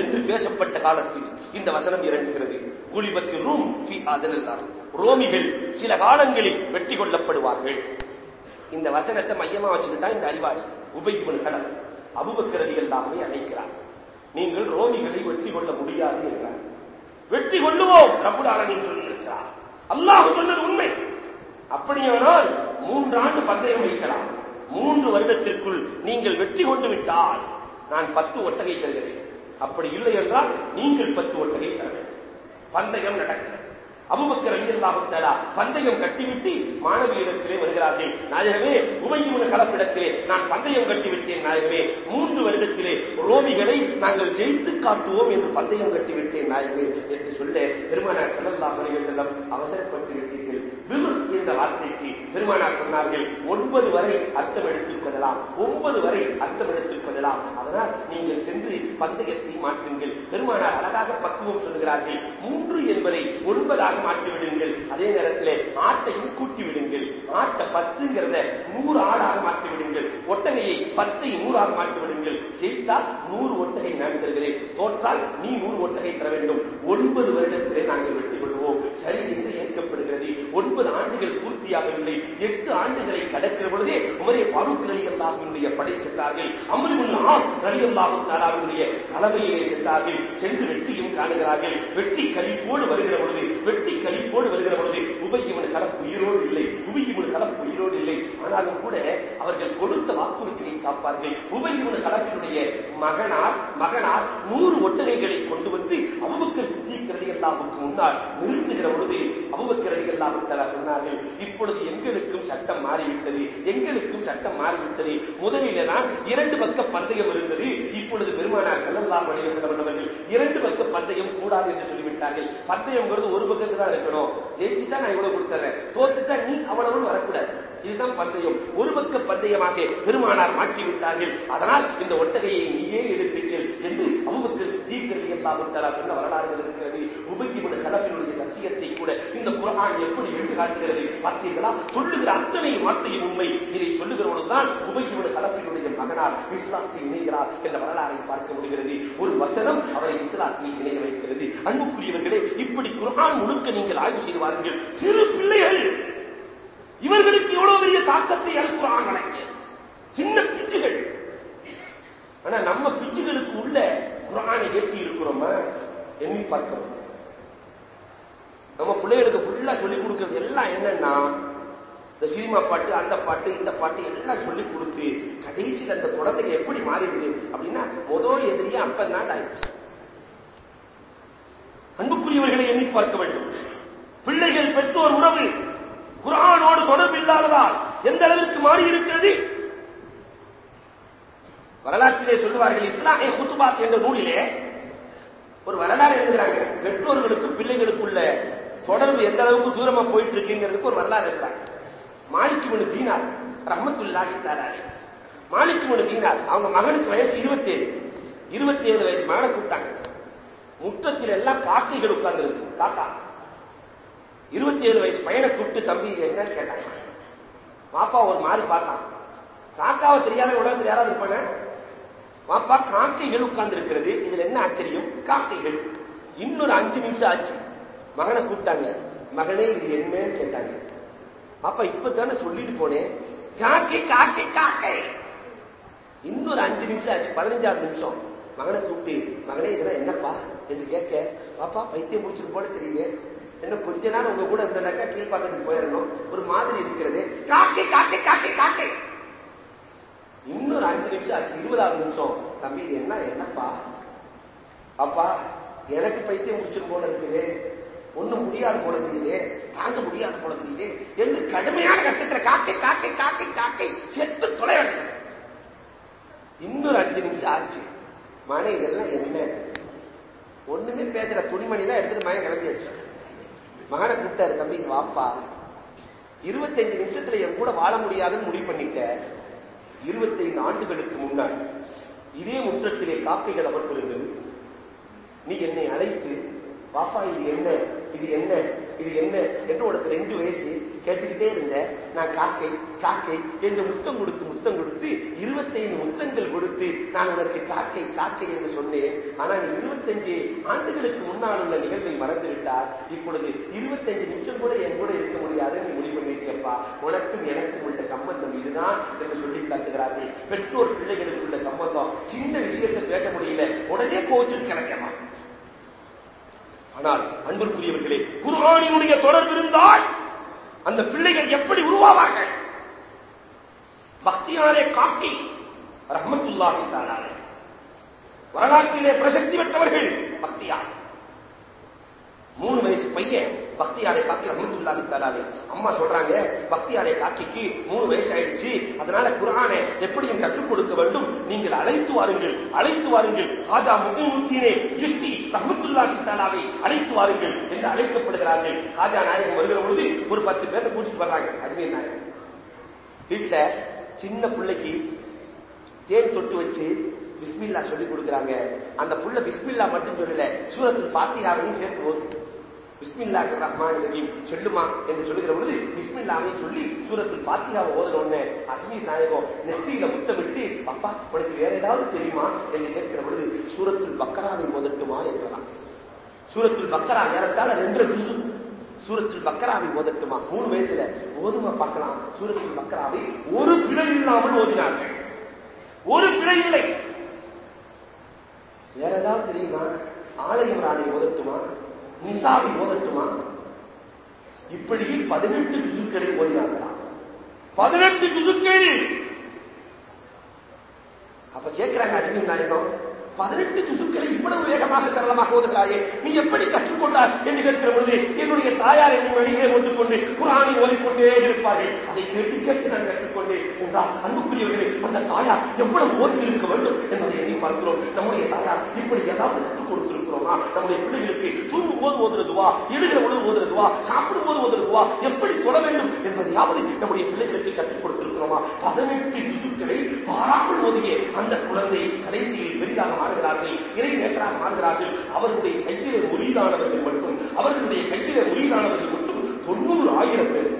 என்று பேசப்பட்ட காலத்தில் இந்த வசனம் இறங்குகிறது. குலிபத்து ரூம் ரோமிகள் சில காலங்களில் வெட்டி கொள்ளப்படுவார்கள் இந்த வசனத்தை மையமா வச்சுக்கிட்டா இந்த அறிவாளி உபயோகிவன் கடல் அபுபக்கரதி எல்லாமே அழைக்கிறார். நீங்கள் ரோமிகளை வெற்றி கொள்ள முடியாது என்றார். வெற்றி கொள்ளுவோம் ரபுல் சொல்லியிருக்கிறார். சொல்லி அல்லாஹ் சொன்னது உண்மை. அப்படியானால் மூன்று ஆண்டு பந்தயம் வைக்கலாம். மூன்று வருடத்திற்குள் நீங்கள் வெற்றி கொண்டு விட்டால் நான் பத்து ஒட்டகை தருகிறேன். அப்படி இல்லை என்றால் நீங்கள் பத்து ஒட்டகை தர வேண்டும். பந்தயம் நடக்கிறது. அபுபக்கர் அலியல்லாஹு தஆலா பந்தயம் கட்டிவிட்டு மாணவியிடத்திலே வருகிறார்கள். நாயகமே உமையுன கலப்பிடத்திலே நான் பந்தயம் கட்டிவிட்டேன் நாயகமே. மூன்று வருடத்திலே ரோமிகளை நாங்கள் ஜெயித்து காட்டுவோம் என்று பந்தயம் கட்டிவிட்டேன் நாயகமே என்று சொல்ல பெருமானார் செல்லல்லா மனைவி செல்லம் அவசரப்பட்டு விட்டீர்கள். விர் என்ற வார்த்தைக்கு பெருமானார் சொன்னார்கள் ஒன்பது வரை அர்த்தம் எடுத்துக் கொள்ளலாம் ஒன்பது வரை அர்த்தம் எடுத்துக் கொள்ளலாம். அதனால் நீங்கள் சென்று பந்தயத்தை மாற்றுங்கள். பெருமானார் அழகாக பக்குவம் சொல்லுகிறார்கள் மூன்று என்பதை ஒன்பதாக மாற்றி விடுங்கள் அதே நேரத்தில் ஆட்டையும் கூட்டி விடுங்கள் ஆட்டை பத்துங்கிறத நூறு ஆடாக மாற்றி விடுங்கள் ஒட்டகையை பத்தை நூறாக மாற்றி விடுங்கள் ஜெயித்தால் நூறு ஒட்டகை நான் தருகிறேன் தோற்றால் நீ நூறு ஒட்டகை தர வேண்டும் ஒன்பது வருடத்திலே நாங்கள் வெற்றி கொள்வோம் சரி என்று ஏற்கப்படுகிறது. ஒன்பது ஆண்டுகள் பூர்த்தியாகவில்லை எட்டு ஆண்டுகளை கடக்கிற பொழுதே உமரே ஃபாரூக் அலி அல்லாஹினுடைய படை சென்றார்கள். அமருமுன் ஆஸ் அலி அல்லாஹு தாலாவினுடைய தலைமையிலே சென்றார்கள். சென்று வெற்றியும் காணுகிறார்கள். வெற்றி கழிப்போடு வருகிற பொழுது வெற்றி கழிப்போடு வருகிற பொழுது உபயவன் கலப்பு உயிரோடு இல்லை. உபயவன் கலப்பு உயிரோடு இல்லை. ஆனாலும் கூட அவர்கள் கொடுத்த வாக்குறுதியை காப்பார்கள். உபயவன் கலப்பினுடைய மகனார் மகனார் நூறு ஒட்டகைகளை கொண்டு வந்து அபுபக்கர் சித்திக்கிறது எல்லாவுக்கு முன்னால் திருந்துகிற பொழுது அபுபக்கர் அலி சொன்னார்கள் இப்பொழுது எங்களுக்கும் சட்டம் மாறிவிட்டது எங்களுக்கும் சட்டம் மாறிவிட்டது. முதலிலே தான் இரண்டு பக்க பந்தயம் இருந்தது. இப்பொழுது பெருமானார் ஸல்லல்லாஹு அலைஹி அவர்கள் இரண்டு பக்க பந்தயம் கூடாது என்று சொல்லிவிட்டார்கள். பந்தயம்ங்கிறது ஒரு பக்கத்துக்கு தான் இருக்கணும். ஜெயிச்சுட்டா நான் இவ்வளவு கொடுத்துறேன். தோத்துட்டா நீ அவ்வளவு வரக்கூடாது. இதுதான் பந்தயம். ஒரு பக்க பந்தயமாக பெருமானார் மாற்றிவிட்டார்கள். அதனால் இந்த ஒட்டகையை நீயே எடுத்துச் செல் என்று அபுபக்கர் சித்தீக்கர் எல்லாம் சொன்ன வரலாறுகள் இருக்கிறது. உபயிபுன கலப்பினுடைய கூட இந்த குரான் எப்படி எடுத்து காட்டுகிறது? பார்த்தீர்களா? சொல்லுகிற அத்தனை வார்த்தையின் உண்மை. இதை சொல்லுகிறவனுதான் பொழுதுதான் கலப்பினுடைய மகனார் இஸ்லாத்தை இணைகிறார் என்ற வரலாறை பார்க்க முடிகிறது. ஒரு வசனம் அவரை இஸ்லாத்தை இணைய வைக்கிறது. அன்புக்குரியவர்களே இப்படி குரான் முழுக்க நீங்கள் ஆய்வு செய்து வாருங்கள் சிறு பிள்ளைகள் இவர்களுக்கு எவ்வளவு பெரிய தாக்கத்தை அல் குரான் வழங்கிய சின்ன பிஞ்சுகள். ஆனா நம்ம பிஞ்சுகளுக்கு உள்ள குரானை ஏற்றி இருக்கிறோமா? எண்ணி பார்க்கிறோம் நம்ம பிள்ளைகளுக்கு ஃபுல்லா சொல்லிக் கொடுக்கறது எல்லாம் என்னன்னா இந்த சினிமா பாட்டு அந்த பாட்டு இந்த பாட்டு எல்லாம் சொல்லி கொடுத்து கடைசியில் அந்த குழந்தைங்க எப்படி மாறிடுது அப்படின்னா முதல் எதிரியே அப்பந்தான் ஆயிடுச்சு. அன்புக்குரியவர்களை எண்ணி பார்க்க வேண்டும். பிள்ளைகள் பெற்றோர் உறவு குரானோடு தொடர்பு இல்லாததால் எந்த அளவிற்கு மாறி இருக்கிறது வரலாற்றிலே சொல்லுவார்கள் இஸ்லாமிய குத்துபாத் என்ற நூலிலே ஒரு வரலாறு எழுதுகிறாங்க. பெற்றோர்களுக்கும் பிள்ளைகளுக்குள்ள தொடர்பு எந்த அளவுக்கு தூரமா போயிட்டு இருக்குங்கிறதுக்கு ஒரு வரலாறு இருக்கிறாங்க மாலிக்கு மனு தீனார் ரஹமத்துல்லாஹி தாலாலே மனு தீனார் அவங்க மகனுக்கு வயசு இருபத்தேழு. இருபத்தி ஏழு வயசு மகனை கூப்பிட்டாங்க. முற்றத்தில் எல்லாம் காக்கைகள் உட்கார்ந்து இருக்கு காக்கா. இருபத்தி ஏழு வயசு பையனை கூப்பிட்டு தம்பி என்னன்னு கேட்டாங்க மாப்பா ஒரு மாதிரி பார்த்தான். காக்காவை தெரியாத உலகத்தில் யாராவது இருப்பாங்க? மாப்பா காக்கைகள் உட்கார்ந்து இருக்கிறது இதுல என்ன ஆச்சரியம்? காக்கைகள். இன்னொரு அஞ்சு நிமிஷம் ஆச்சு. மகனை கூப்பிட்டாங்க. மகனே இது என்னன்னு கேட்டாங்க. பாப்பா இப்பதானே சொல்லிட்டு போனேன் காக்கை காக்கை காக்கை. இன்னொரு அஞ்சு நிமிஷம் ஆச்சு பதினஞ்சாவது நிமிஷம். மகனை கூப்பிட்டு மகனே இதெல்லாம் என்னப்பா என்று கேட்க பாப்பா பைத்தியம் முடிச்சிட்டு போல தெரியுங்க என்ன கொஞ்ச நாள் உங்க கூட இருந்தனாக்கா கீழ்பாக்கத்துக்கு போயிடணும் ஒரு மாதிரி இருக்கிறது. காக்கை காக்கை காக்கை காக்கை. இன்னொரு அஞ்சு நிமிஷம் ஆச்சு இருபதாவது நிமிஷம். தம்பி இது என்ன என்னப்பா? அப்பா எனக்கு பைத்தியம் முடிச்சிட்டு போல இருக்குது. ஒண்ணும் முடியாது போல தெரியுது தாங்க முடியாது போல தெரியுது என்று கடுமையான கஷ்டத்துல காக்கை காக்கை காக்கை காக்கை செத்து தொலை இன்னொரு அஞ்சு நிமிஷம் ஆச்சு. மனை இதெல்லாம் என்ன? ஒண்ணுமே பேசுற துணிமணிலாம் எடுத்துட்டு மகன் கிளம்பியாச்சு. மகனை கூப்பிட்டாரு தம்பி வாப்பா. இருபத்தஞ்சு நிமிஷத்துல என் கூட வாழ முடியாதுன்னு முடிவு பண்ணிட்ட. இருபத்தைந்து ஆண்டுகளுக்கு முன்னாடி இதே முற்றத்திலே காக்கைகள் அமர்ந்திருந்தது. நீ என்னை அழைத்து பாப்பா இது என்ன? இது என்ன? இது என்ன? என்று உனக்கு ரெண்டு வயசு கேட்டுக்கிட்டே இருந்த நான் காக்கை காக்கை என்று முத்தம் கொடுத்து முத்தம் கொடுத்து இருபத்தைந்து முத்தங்கள் கொடுத்து நான் உனக்கு காக்கை காக்கை என்று சொன்னேன். ஆனா இருபத்தஞ்சு ஆண்டுகளுக்கு முன்னால் உள்ள நிகழ்வை மறந்து விட்டார் இப்பொழுது இருபத்தஞ்சு நிமிஷம் கூட என் கூட இருக்க முடியாது. நீ முடிவு பண்ணிட்டியப்பா. உனக்கும் எனக்கும் உள்ள சம்பந்தம் இதுதான் என்று சொல்லி காட்டுகிறார்கள். பெற்றோர் பிள்ளைகளுக்கு உள்ள சம்பந்தம். சின்ன விஷயத்தை பேச முடியல. உடனே கோச்சு கிடைக்கமா ஆனால் அன்பிற்குரியவர்களே குர்ஆனினுடைய தொடர்பு இருந்தால் அந்த பிள்ளைகள் எப்படி உருவாவார்கள்? பக்தியாலே காக்கி ரஹமத்துல்லாஹி தாலாலே வரலாற்றிலே பிரசக்தி பெற்றவர்கள் பக்தியார் மூணு வயசு பையன் பக்தியாரை காக்கி ரஹமத்துல்லாஹி தஆலாலே அம்மா சொல்றாங்க பக்தியாரை காக்கிக்கு மூணு வயசு ஆயிடுச்சு. அதனால குரானை எப்படியும் கற்றுக் கொடுக்க வேண்டும். நீங்கள் அழைத்து வாருங்கள் அழைத்து வாருங்கள். ஹாஜா முகமுத்தீனே ஜிஸ்தி ரஹமத்துல்லாஹி தஆலாவை அழைத்து வாருங்கள் என்று அழைக்கப்படுகிறார்கள். ஹாஜா நாயகம் வருகிற பொழுது ஒரு பத்து பேரை கூட்டிட்டு வர்றாங்க. அஜ்மீர் நாயகம். வீட்டுல சின்ன பிள்ளைக்கு தேன் தொட்டு வச்சு பிஸ்மில்லா சொல்லி கொடுக்குறாங்க. அந்த புள்ள பிஸ்மில்லா மட்டும் சொல்லல சூரத்தில் பாத்தியாரையும் சேர்த்து போகுது பிஸ்மில்லா ரஹ்மான் ரஹீம் சொல்லுமா என்று சொல்லுகிற பொழுது பிஸ்மில்லாவை சொல்லி சூரத்தில் பாத்தியாவை ஓதுன உடனே அஜ்மீர் நாயகம் நெத்தியில முத்தமிட்டு அப்பா உனக்கு வேற ஏதாவது தெரியுமா என்று கேட்கிற பொழுது சூரத்தில் பக்கராவை ஓதட்டுமா என்றதான் சூரத்தில் பக்கரா ஏறத்தால ரெண்டு ஜுசு சூரத்தில் பக்கராவை ஓதட்டுமா? மூணு வயசுல ஓதுமா பார்க்கலாம். சூரத்தில் பக்கராவை ஒரு பிழை இல்லாமல் ஓதினார்கள். ஒரு பிழை இல்லை. வேற ஏதாவது தெரியுமா? ஆலை முரானை ஓதட்டுமா? நிசாவை ஓதட்டுமா இப்படியே பதினெட்டு ஜுசுக்களை ஓதினார்களாம் பதினெட்டு ஜுசுக்கள் அப்ப கேட்கிறாங்க அஜ்மீர் நாயகம் பதினெட்டு ஜுசுக்களை இவ்வளவு வேகமாக சரளமாக ஓதுகிறாயே நீ எப்படி கற்றுக்கொண்டார் என்று கேட்கிற பொழுது என்னுடைய தாயார் என்னை வழியே ஓட்டுக்கொண்டு குரானை ஓதிக்கொண்டே இருப்பார்கள் அதை கேட்டு கேட்டு நான் கற்றுக்கொண்டேன். என்றால் அன்புக்குரியவர்களே அந்த தாயார் எவ்வளவு ஓதி இருக்க வேண்டும் என்பதை எண்ணி பார்க்கிறோம். நம்முடைய தாயார் இப்படி ஏதாவது கற்றுக் கொடுத்திருக்கிறோமா? நம்முடைய பிள்ளைகளுக்கு தூங்கும் போது ஓதுறதுவா? எழுகிற பொழுது ஓதுறதுவா? சாப்பிடும் போது ஓதுறதுவா? எப்படி தொட வேண்டும் என்பதையாவது நம்முடைய பிள்ளைகளுக்கு கற்றுக் கொடுத்திருக்கிறோமா பதினெட்டு ஜுசுக்களை பாராமல் ஓதிய அந்த குழந்தை கடைசியில் பெரிதாக மாறுகிறார்கள் இறை நேசராக மாறுகிறார்கள். அவர்களுடைய கையிலே முறிதானவர்கள் மட்டும் அவர்களுடைய கையிலே முறிதானவர்கள் மட்டும் தொண்ணூறு ஆயிரம் பேர்.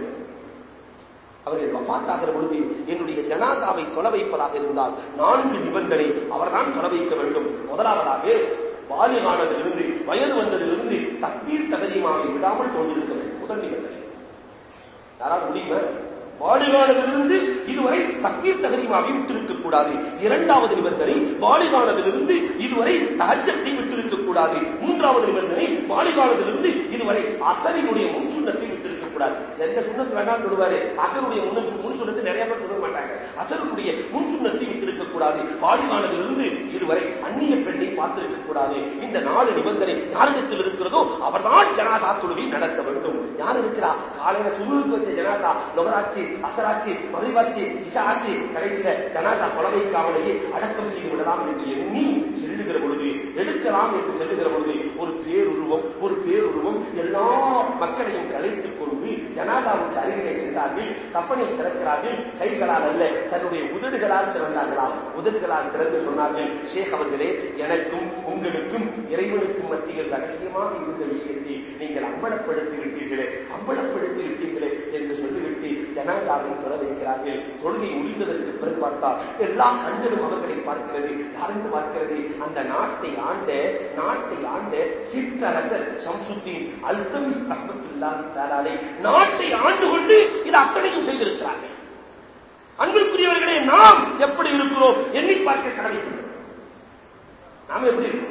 அவர்கள் வஃத்தாகிற பொழுது என்னுடைய ஜனாசாவை தொலை வைப்பதாக இருந்தால் நான்கு நிபந்தனை அவர்தான் தொலை வைக்க வேண்டும். முதலாவதாக பாலிகானதிலிருந்து வயது வந்ததிலிருந்து தக்பீர் தகதியமாவை விடாமல் தோன்றிருக்க வேண்டும். முதல் நிபந்தனை. யாராவது முடியுமா? பாலிகானதிலிருந்து இதுவரை தக்பீர் தகதிமாவை விட்டிருக்க கூடாது. இரண்டாவது நிபந்தனை பாலிகானதிலிருந்து இதுவரை தஹஜத்தை விட்டிருக்க கூடாது. மூன்றாவது நிபந்தனை பாலிகானதிலிருந்து இதுவரை அசரினுடைய முன்சுண்ணத்தை விட்டிருக்க கூடாது எந்த சுண்ணத்து வேணாலும் தொடுவாரு. அசருடைய முன் முன் நிறைய பேர் தொட மாட்டாங்க. அசருடைய முன் சுண்ணத்தை விட்டிருக்க கூடாது பாலிகானதிலிருந்து இதுவரை அந்நிய பெண்ணை பார்த்திருக்க கூடாது இந்த நாலு நிபந்தனை யாரிடத்தில் இருக்கிறதோ அவர்தான் ஜனாதா தொழுகை நடத்த வேண்டும். யார் இருக்கிறா? காலையில சுருவுக்கு வச்ச ஜனாதா நுகராட்சி அசராட்சி மகிழ்வாட்சி இஷாட்சி கடைசியில ஜனாதா கொலை வைக்காமலேயே அடக்கம் செய்து விடலாம் என்று எண்ணி செல்லுகிற பொழுது எடுக்கலாம் என்று செல்லுகிற பொழுது ஒரு பேருருவம் ஒரு பேருருவம் எல்லா மக்களையும் கலைத்துக் கொண்டு ஜனாதாவுக்கு அருகிலே சென்றார்கள் கப்பனை திறக்கிறார்கள் கைகளால் அல்ல தன்னுடைய உதடுகளால் திறந்தார்களாம். உதடுகளால் திறந்து சொன்னார்கள் ஷேக் அவர்களே எனக்கும் உங்களுக்கும் இறைவனுக்கும் மத்தியில் ரகசியமாக இருந்த விஷயத்தை நீங்கள் அம்பலப்படுத்தி விட்டீர்களே அம்பலப்படுத்தி விட்டீர்களே என்று சொல்லிவிட்டு ஜனாதாவை தொட வைக்கிறார்கள் தொழுகை முடிந்ததற்கு பிறகு பார்த்தால் எல்லா கண்களும் அவர்களை பார்க்கிறது. யாரென்று பார்க்கிறது? அந்த நாட்டை ஆண்ட நாட்டை ஆண்ட சிற்றரசர் சம்சுத்தீன் அல்தமிஸ் ரஹமத்துல்லாஹி தாலாலை நாட்டை ஆண்டு கொண்டு இது அத்தனையும் செய்திருக்கிறார்கள். அன்பிற்குரியவர்களே நாம் எப்படி இருக்கிறோம்? எண்ணி பார்க்க கடமைப்படுகிறோம் நாம் எப்படி இருக்கிறோம்?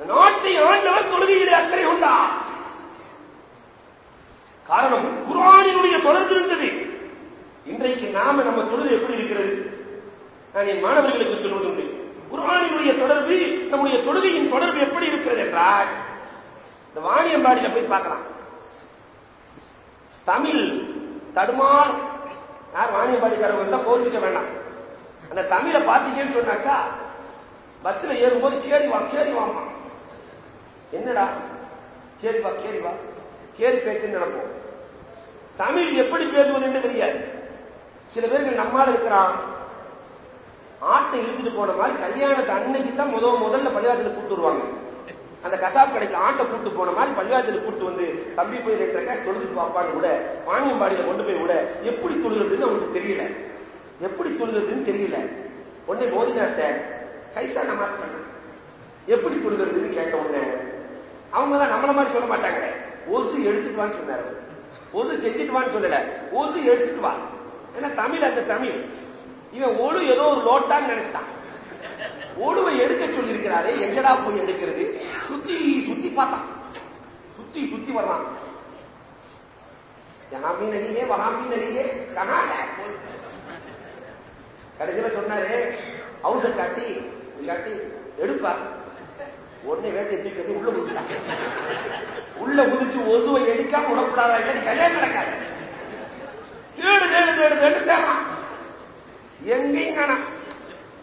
நாட்டை ஆண்டவர் தொழுகையிலே அக்கறை உண்டா? காரணம் குரானினுடைய தொடர்பு இருந்தது. இன்றைக்கு நாம நம்ம தொழுது எப்படி இருக்கிறது? நான் என் மாணவர்களுக்கு சொல்வதுண்டு குரானினுடைய தொடர்பு நம்முடைய தொழுகையின் தொடர்பு எப்படி இருக்கிறது என்றால் இந்த வாணியம்பாடியில போய் பார்க்கலாம். தமிழ் தடுமார் யார் வாணியம்பாடிக்காரவங்க வந்தா கோச்சிக்க வேண்டாம். அந்த தமிழை பார்த்தீங்கன்னு சொன்னாக்கா பஸ்ல ஏறும்போது கேரி வா கேரி வாமா என்னடா? கேரி வா கேரி வா. கேரி பேத்துன்னு நினைப்போம். தமிழ் எப்படி பேசுவது என்று தெரியாது. சில பேர்கள் நம்மால் இருக்கிறான். ஆட்டை இழுத்துட்டு போன மாதிரி கல்யாணத்தை அன்னைக்கு தான் முதல் முதல்ல பள்ளிவாசலுக்கு கூப்பிட்டு வருவாங்க. அந்த கசாப் கடைக்கு ஆட்டை கூட்டு போன மாதிரி பள்ளிவாசலுக்கு கூட்டு வந்து தம்பி போய் ரெண்டு தொழுதுட்டு பாப்பான்னு கூட வாணியம்பாடியில கொண்டு போய் விட. எப்படி தொழுகிறதுன்னு அவங்களுக்கு தெரியல. எப்படி தொழுகிறதுன்னு தெரியல. உடனே மோதினாட்ட கைசா நமாஸ் பண்ண. எப்படி தொழுகிறதுன்னு கேட்ட உடனே அவங்க தான் நம்மள மாதிரி சொல்ல மாட்டாங்க ஒசு எடுத்துட்டு சொன்னார் சொன்னாரு. ஒது செஞ்சுட்டு வான்னு சொல்லல ஒது எடுத்துட்டு வா. ஏன்னா தமிழ் அந்த தமிழ். இவன் ஒழு ஏதோ ஒரு லோட்டான்னு நினைச்சிட்டான். ஒழுவை எடுக்க சொல்லியிருக்கிறாரு எங்கடா போய் எடுக்கிறது? சுத்தி சுத்தி பார்த்தான். சுத்தி சுத்தி வர்றான் யஹாமி நகியே வஹாமி நகியே கனா கடைசியில சொன்னாரு அவுச காட்டி காட்டி எடுப்பா. உடனே வேட்டையை தூக்கி வந்து உள்ள குதிச்சாங்க உள்ள குதிச்சு ஒசுவை எடுக்காம உடப்படாதா இல்லாட்டி கல்யாணம் நடக்காது தேடு தேடு தேடு தேடு தேடுறான் எங்கேயும் காணாம்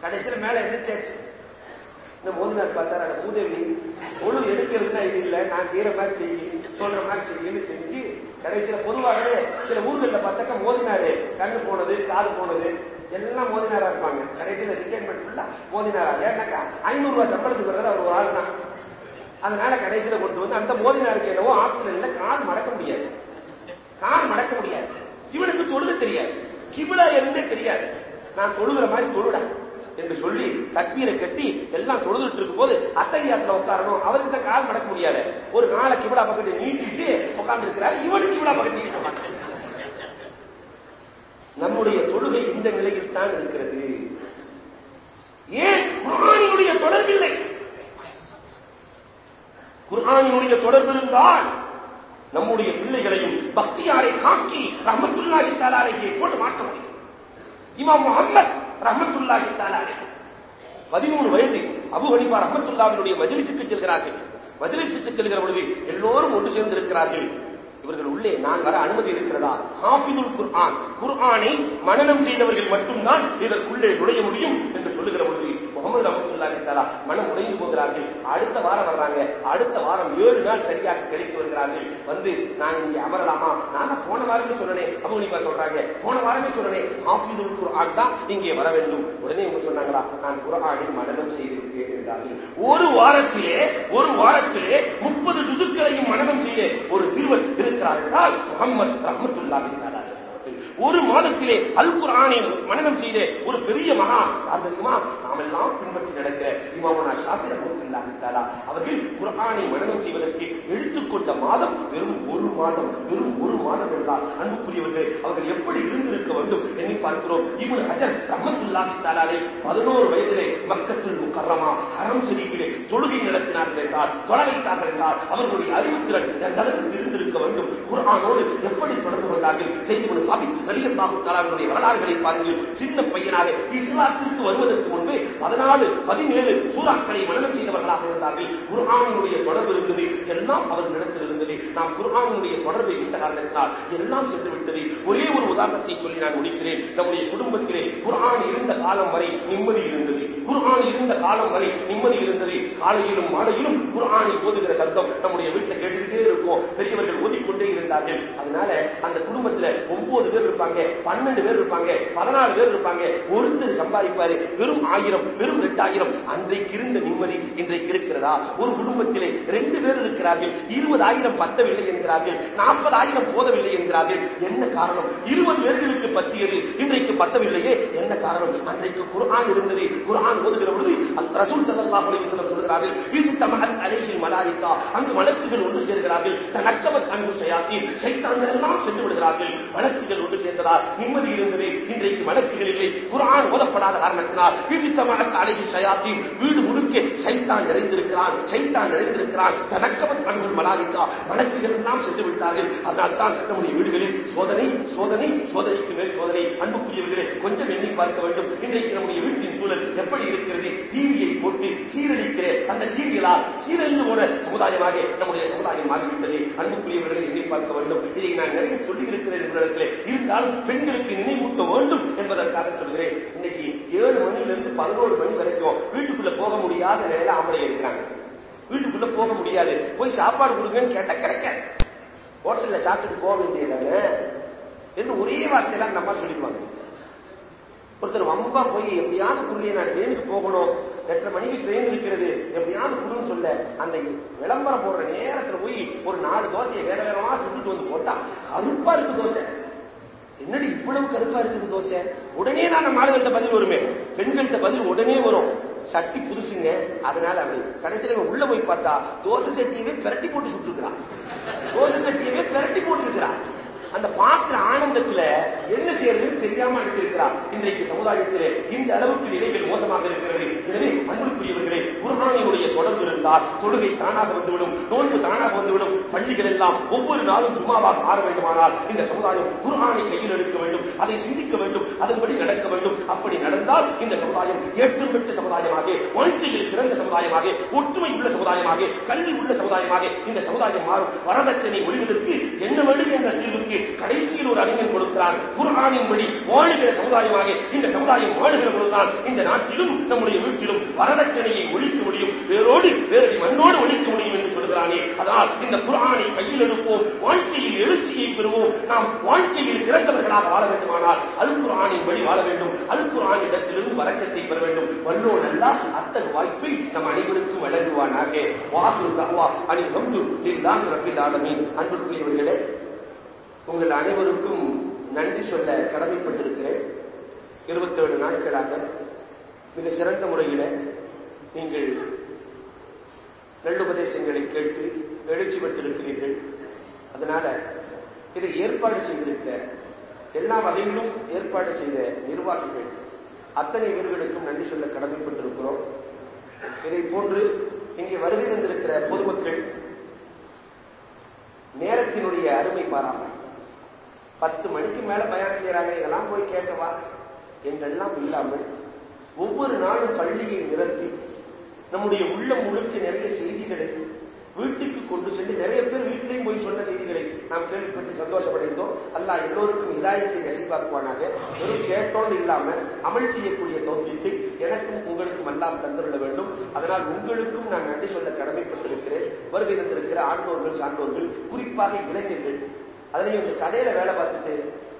கடைசியில மேல எந்திரிச்சாச்சு. இந்த மோதினார் பார்த்தார் அந்த உதவி ஒழு எடுக்கிறதுனா இது இல்லை. நான் செய்யற மாதிரி செய்யி சொல்ற மாதிரி செய்யு செஞ்சு கடைசியில பொதுவாகவே சில ஊர்களில் பார்த்தாக்க மோதினாரு. கண்ணு போனது காது போனது. எல்லாம் மோதினாரா இருப்பாங்க. கடைசியில ரிட்டைர்மெண்ட் ஃபுல்லா மோதினாரா ஏன்னாக்கா ஐநூறு ரூபாய் சம்பளத்துக்கு வர்றது அவர் ஒரு ஆள் தான் அதனால கடைசியில கொண்டு வந்து அந்த மோதினாருக்கு என்னவோ ஆக்சிடென்ட்ல கால் மடக்க முடியாது. கால் மடக்க முடியாது. இவனுக்கு தொழுது தெரியாது. கிபிலா என்ன தெரியாது. நான் தொழுகிற மாதிரி தொழுடா என்று சொல்லி தக்பீரை கட்டி எல்லாம் தொழுதுட்டு இருக்கும் போது அத்தகையாத்துல உட்காரணும். அவருக்கு தான் கால் மடக்க முடியாது. ஒரு நாளை கிபிலா பக்கத்து நீட்டிட்டு உட்கார்ந்து இருக்கிறாரு இவனுக்கு கிபிலா பக்கத்து நீட்டிட்டு நம்முடைய தொழுகை இந்த நிலையில் தான் இருக்கிறது. ஏன்? குரானினுடைய தொடர்பில்லை குரானினுடைய தொடர்பு இருந்தால் நம்முடைய பிள்ளைகளையும் பக்தியாரை காக்கி ரஹமத்துல்லாஹி தாலாலையை போட்டு மாற்ற முடியும். இமாம் முகம்மது ரஹமத்துல்லாஹி தாலாலை பதிமூணு வயது அபு ஹனிபா ரஹமத்துல்லாவினுடைய மஜிலிசுக்கு செல்கிறார்கள். மஜிலிசுக்கு செல்கிற பொழுது எல்லோரும் ஒன்று சேர்ந்து இருக்கிறார்கள் இவர்கள் உள்ளே நான் வர அனுமதி இருக்கிறதா? ஹாஃபிதுல் குர்ஆன். குர்ஆனை மனநம் செய்தவர்கள் மட்டும்தான் இதற்குள்ளே நுழைய முடியும் என்று சொல்லுகிற பொழுது முகமது ரஹமத்துல்லாஹி தஆலா மனம் உடைந்து போகிறார்கள். அடுத்த வாரம் வர்றாங்க. அடுத்த வாரம் ஏழு நாள் சரியாக கழித்து வருகிறார்கள். வந்து நான் இங்கே அமரலாமா? நான் தான் போன வாரமே சொன்னனே. அபு ஹனீஃபா சொல்றாங்க. போன வாரமே சொன்னனே. ஹாஃபிதுல் குர்ஆன் தான் இங்கே வர வேண்டும். உடனே இவங்க சொன்னாங்களா நான் குர்ஆனை மனநம் செய்து என்றார்கள். ஒரு வாரத்திலே ஒரு வாரத்திலே முப்பது ஜுசுக்களையும் மனநம் செய்ய ஒரு பார்த்தால் இருக்கிறார் முகமது ரஹமத்துல்லாஹி ஒரு மாதத்திலே அல் குரானை மனனம் செய்த ஒரு பெரிய மகான் யார் தெரியுமா? நாம் எல்லாம் பின்பற்றி நடக்கிற இமாமனா ஷாஃபி ரஹ்மத்துல்லாஹி தஆலா அவர்கள் குர்ஆனை மனனம் செய்வதற்கு எடுத்துக்கொண்ட மாதம் வெறும் ஒரு மாதம் வெறும் ஒரு மாதம் என்றால் அன்புக்குரியவர்கள் அவர்கள் எப்படி இருந்திருக்க வேண்டும் எண்ணி பார்க்கிறோம். இவன் ஹஜர் ரஹ்மத்துல்லாஹி தஆலாவை 11 வயதிலே மக்கத்தில் முக்கரமா ஹரம் ஷரீஃபிலே தொழுகை நடத்தினார்கள் என்றால் தொலைவைத்தார்கள் என்றால் அவர்களுடைய அறிவுத்திறன் எந்த அளவுக்கு இருந்திருக்க வேண்டும்? குர்ஆனோடு எப்படி தொடர்பு கொண்டார்கள்? செய்து சாபித் ரலியல்லாஹு தஆலாவுடைய வரலாறுகளை பாருங்கள். சின்ன பையனாக இஸ்லாத்திற்கு வருவதற்கு முன்பு பதினாலு பதினேழு சூறாக்களை மனனம் செய்தவர்களாக இருந்தார்கள். குர்ஆனினுடைய தொடர்பு இருந்தது. எல்லாம் அவர்களிடத்தில் இருந்தது. நாம் குர்ஆனினுடைய தொடர்பை விட்ட காரணத்தினால் எல்லாம் சென்று விட்டது ஒரே ஒரு உதாரணத்தை சொல்லி நான் முடிக்கிறேன். நம்முடைய குடும்பத்திலே குர்ஆன் இருந்த காலம் வரை நிம்மதி இருந்தது. குர்ஆன் இருந்த காலம் வரை நிம்மதி இருந்தது. காலையிலும் மாலையிலும் குர்ஆனை ஓதுகிற சத்தம் நம்முடைய வீட்டில் கேட்டுக்கிட்டே இருக்கும். பெரியவர்கள் ஓதிக்கொண்டே இருந்தார்கள். அதனால அந்த குடும்பத்துல ஒன்பது பேர் இருப்பாங்க. பன்னெண்டு பேர் இருப்பாங்க. பதினாலு பேர் இருப்பாங்க. ஒருத்தர் சம்பாதிப்பாரு. வெறும் ஆயிரம் வெறும் ரெண்டாயிரம் அன்றைக்கு இருந்த நிம்மதி இன்றைக்கு இருக்கிறதா? ஒரு குடும்பத்திலே ரெண்டு பேர் இருக்கிறார்கள். இருபதாயிரம் பத்தவில்லை என்கிறார்கள். நாற்பதாயிரம் போதவில்லை என்கிறார்கள். என்ன காரணம்? இருபது பேர்களுக்கு பத்தியது இன்றைக்கு பத்தவில்லையே. என்ன காரணம்? அன்றைக்கு குர்ஆன் இருந்தது. குர்ஆன் ஓதுகிற பொழுது ரசூல் சல்லா அலைஹி வஸல்லம் சொல்கிறார்கள் இது தமிழ் அலைஹில் மலாயிக்கா அங்கு வழக்குகள் ஒன்று சேர்கிறார்கள். தனக்கவர் அன்பு செய்யாத்தி சைத்தான்கள் எல்லாம் சென்று விடுகிறார்கள். வழக்குகள் ஒன்று சேர்ந்ததால் நிம்மதி இருந்தது. இன்றைக்கு வழக்குகள் இல்லை. குர்ஆன் ஓதப்படாத காரணத்தினால் இது அழகி சயாத்தி வீடு முழுக்க சைத்தான் நிறைந்திருக்கிறான். சைத்தான் நிறைந்திருக்கிறான். தனக்கவத் அன்பு மலாலிக்கா வழக்குகள் எல்லாம் சென்று விட்டார்கள். அதனால் தான் நம்முடைய வீடுகளில் சோதனை சோதனை சோதனைக்கு மேல் சோதனை. அன்புக்குரியவர்களே கொஞ்சம் எண்ணி பார்க்க வேண்டும். இன்றைக்கு நம்முடைய வீட்டின் சூழல் எப்படி இருக்கிறது? டிவியை போட்டு சீரழிக்கிற அந்த சீரியலால் சீரழிந்து போன சமுதாயமாக நம்முடைய சமுதாயம் மாறிவிட்டது. அன்புக்குரியவர்களை எண்ணி பார்க்க வேண்டும். இதை நான் நிறைய சொல்லி இருக்கிறேன் உங்களிடத்தில் என்றால் பெண்களுக்கு நினைவூட்ட வேண்டும் என்பதற்காக சொல்கிறேன். இன்னைக்கு ஏழு மணியிலிருந்து பதினோரு மணி வரைக்கும் வீட்டுக்குள்ள போக முடியாத நிலையில ஆம்பளை இருக்கிறாங்க. வீட்டுக்குள்ள போக முடியாது. போய் சாப்பாடு கொடுங்கன்னு கேட்டா கிடைக்காது ஹோட்டல்ல சாப்பிட்டுட்டு போக வேண்டியதானே? என்று ஒரே வார்த்தையில அந்த அம்மா சொல்லிடுவாங்க. ஒருத்தர் வம்பா போய் எப்படியாவது புள்ளிய நான் ட்ரெயினுக்கு போகணும். எட்டரை மணிக்கு ட்ரெயின் இருக்கிறது. எப்படியாவது குடுன்னு சொல்ல அந்த விளம்பரம் போடுற நேரத்துல போய் ஒரு நாலு தோசையை வேற வேறமா சுட்டுட்டு வந்து போட்டா கருப்பா இருக்கு தோசை. என்னடி இவ்வளவு கருப்பா இருக்குது தோசை? உடனே நான் நம்ம ஆளுகள்கிட்ட பதில் வருமே. பெண்கள்கிட்ட பதில் உடனே வரும். சட்டி புதுசுங்க. அதனால அப்படி. கடைசியில உள்ள போய் பார்த்தா தோசை சட்டியவே பிரட்டி போட்டு சுட்டுருக்கிறான். தோசை சட்டியவே பிரட்டி போட்டுருக்கிறான். அந்த பாத்திர ஆனந்தத்துல என்ன செய்யறதுன்னு தெரியாம அடிச்சிருக்கிறார் இன்றைக்கு சமுதாயத்திலே இந்த அளவுக்கு நிலைகள் மோசமாக இருக்கிறது எனவே அன்புக்குரியவர்களே குர்ஆனினுடைய தொடர்பு இருந்தால் தொழுகை தானாக வந்துவிடும் நோன்பு தானாக வந்துவிடும். பள்ளிகள் எல்லாம் ஒவ்வொரு நாளும் சும்மாவாக மாற வேண்டுமானால் இந்த சமுதாயம் குரானை கையில் எடுக்க வேண்டும் அதை சிந்திக்க வேண்டும் அதன்படி நடக்க வேண்டும். அப்படி நடந்தால் இந்த சமுதாயம் ஏற்றம் பெற்ற சமுதாயமாக வாழ்க்கையில் சிறந்த சமுதாயமாக ஒற்றுமை உள்ள சமுதாயமாக கல்வி உள்ள சமுதாயமாக இந்த சமுதாயம் மாறும். வரதட்சணை ஒளிவதற்கு என்ன வழி என்ற தீர்வுக்கு கடைசியில் ஒரு அறிஞன் கொடுக்கிறார். வழி வாழுகிற சமுதாயமாக இந்த சமுதாயம் வாழுகிற பொழுதுதான் இந்த நாட்டிலும் நம்முடைய வீட்டிலும் வரதட்சணையை ஒழிக்க முடியும். வேரோடு வேரடி மண்ணோடு ஒழிக்க முடியும் என்று சொல்கிறானே அதனால் இந்த குரானை கையில் எடுப்போம் வாழ்க்கையில் எழுச்சியை பெறுவோம். நாம் வாழ்க்கையில் சிறந்தவர்களாக வாழ வேண்டுமானால் அல் குரானின் வழி வாழ வேண்டும். அல் குரான் இடத்திலிருந்து வரக்கத்தை பெற வேண்டும். வல்லோ நல்லா அத்தகு வாய்ப்பை நம் அனைவருக்கும் வழங்குவானாக. வாசு தவா அனி ஹம்து லில்லாஹி ரப்பில் ஆலமீன். அன்பிற்குரியவர்களே உங்கள் அனைவருக்கும் நன்றி சொல்ல கடமைப்பட்டிருக்கிறேன். இருபத்தேழு நாட்களாக மிக சிறந்த முறையில நீங்கள் நல்லுபதேசங்களை கேட்டு எழுச்சி பெற்றிருக்கிறீர்கள். அதனால இதை ஏற்பாடு செய்திருக்கிற எல்லா வகையிலும் ஏற்பாடு செய்த நிர்வாகிகள். அத்தனை பேர்களுக்கும் நன்றி சொல்ல கடமைப்பட்டிருக்கிறோம். இதை போன்று இங்கே வருகை தந்திருக்கிற பொதுமக்கள் நேரத்தினுடைய அருமை பாராமல் பத்து மணிக்கு மேல பயணம் செய்யறாங்க இதெல்லாம் போய் கேட்கவா? என்றெல்லாம் இல்லாமல் ஒவ்வொரு நாளும் பள்ளியை நிரப்பி நம்முடைய உள்ளம் முழுக்க நிறைய செய்திகளை வீட்டுக்கு கொண்டு சென்று நிறைய பேர் வீட்டிலையும் போய் சொன்ன செய்திகளை நாம் கேள்விப்பட்டு சந்தோஷப்படைந்தோம் அல்ல எல்லோருக்கும் இதாயத்தை நசிவாக்குவானாக வெறும் கேட்டோன்னு இல்லாம அமல் செய்யக்கூடிய தோல்விக்கு எனக்கும் உங்களுக்கும் எல்லாம் தந்துள்ள வேண்டும். அதனால் உங்களுக்கும் நான் நன்றி சொல்ல கடமைப்பட்டிருக்கிறேன். வருகை தந்திருக்கிற ஆண்டோர்கள் சான்றோர்கள் குறிப்பாக இளைஞர்கள் அதனை கொஞ்சம் கடையில வேலை பார்த்துட்டு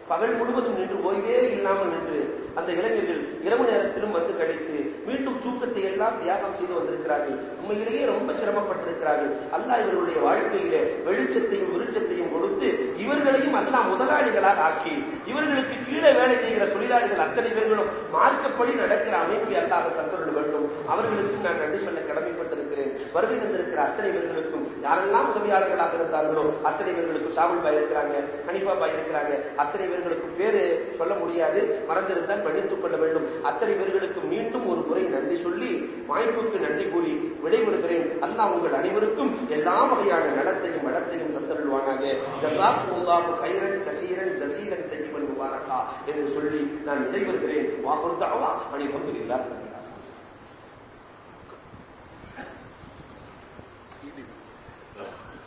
பகல் முழுவதும் நின்று ஓய்வே இல்லாமல் நின்று அந்த இளைஞர்கள் இரவு நேரத்திலும் வந்து கழித்து மீண்டும் தூக்கத்தை எல்லாம் தியாகம் செய்து வந்திருக்கிறார்கள். உண்மையிலேயே ரொம்ப சிரமப்பட்டிருக்கிறார்கள். அல்லாஹ் இவர்களுடைய வாழ்க்கையிலே வெளிச்சத்தையும் விருச்சத்தையும் கொடுத்து இவர்களையும் அல்லாஹ் முதலாளிகளாக ஆக்கி இவர்களுக்கு கீழே வேலை செய்கிற தொழிலாளிகள் அத்தனை பேர்களும் மார்க்கப்படி நடக்கிற அமைப்பை அல்லாஹ் தந்தொருள் வேண்டும். அவர்களுக்கும் நான் நன்றி சொல்ல கடமைப்பட்டிருக்கிறேன். வருகை தந்திருக்கிற அத்தனை பேர்களுக்கும் யாரெல்லாம் உதவியாளர்களாக இருந்தார்களோ அத்தனை பேர்களுக்கு சாகுல் பாய் இருக்கிறாங்க ஹனிஃபா பாய் இருக்கிறாங்க. அத்தனை பேர்களுக்கு பேரு சொல்ல முடியாது மறந்திருந்தால் மன்னித்துக் கொள்ள வேண்டும். அத்தனை பேர்களுக்கு மீண்டும் ஒரு முறை நன்றி சொல்லி வாய்ப்புக்கு நன்றி கூறி விடைபெறுகிறேன். அல்லாஹ் உங்கள் அனைவருக்கும் எல்லா வகையான நடத்தையும் வளத்தையும் தந்தருள்வானாக. ஜசாக்குல்லாஹு ஹைரன் கசீரன் ஜசீரன் தஜிபன் முபாரக்கா என்று சொல்லி நான் விடைபெறுகிறேன். வாகுர்தாவா அனைவரும்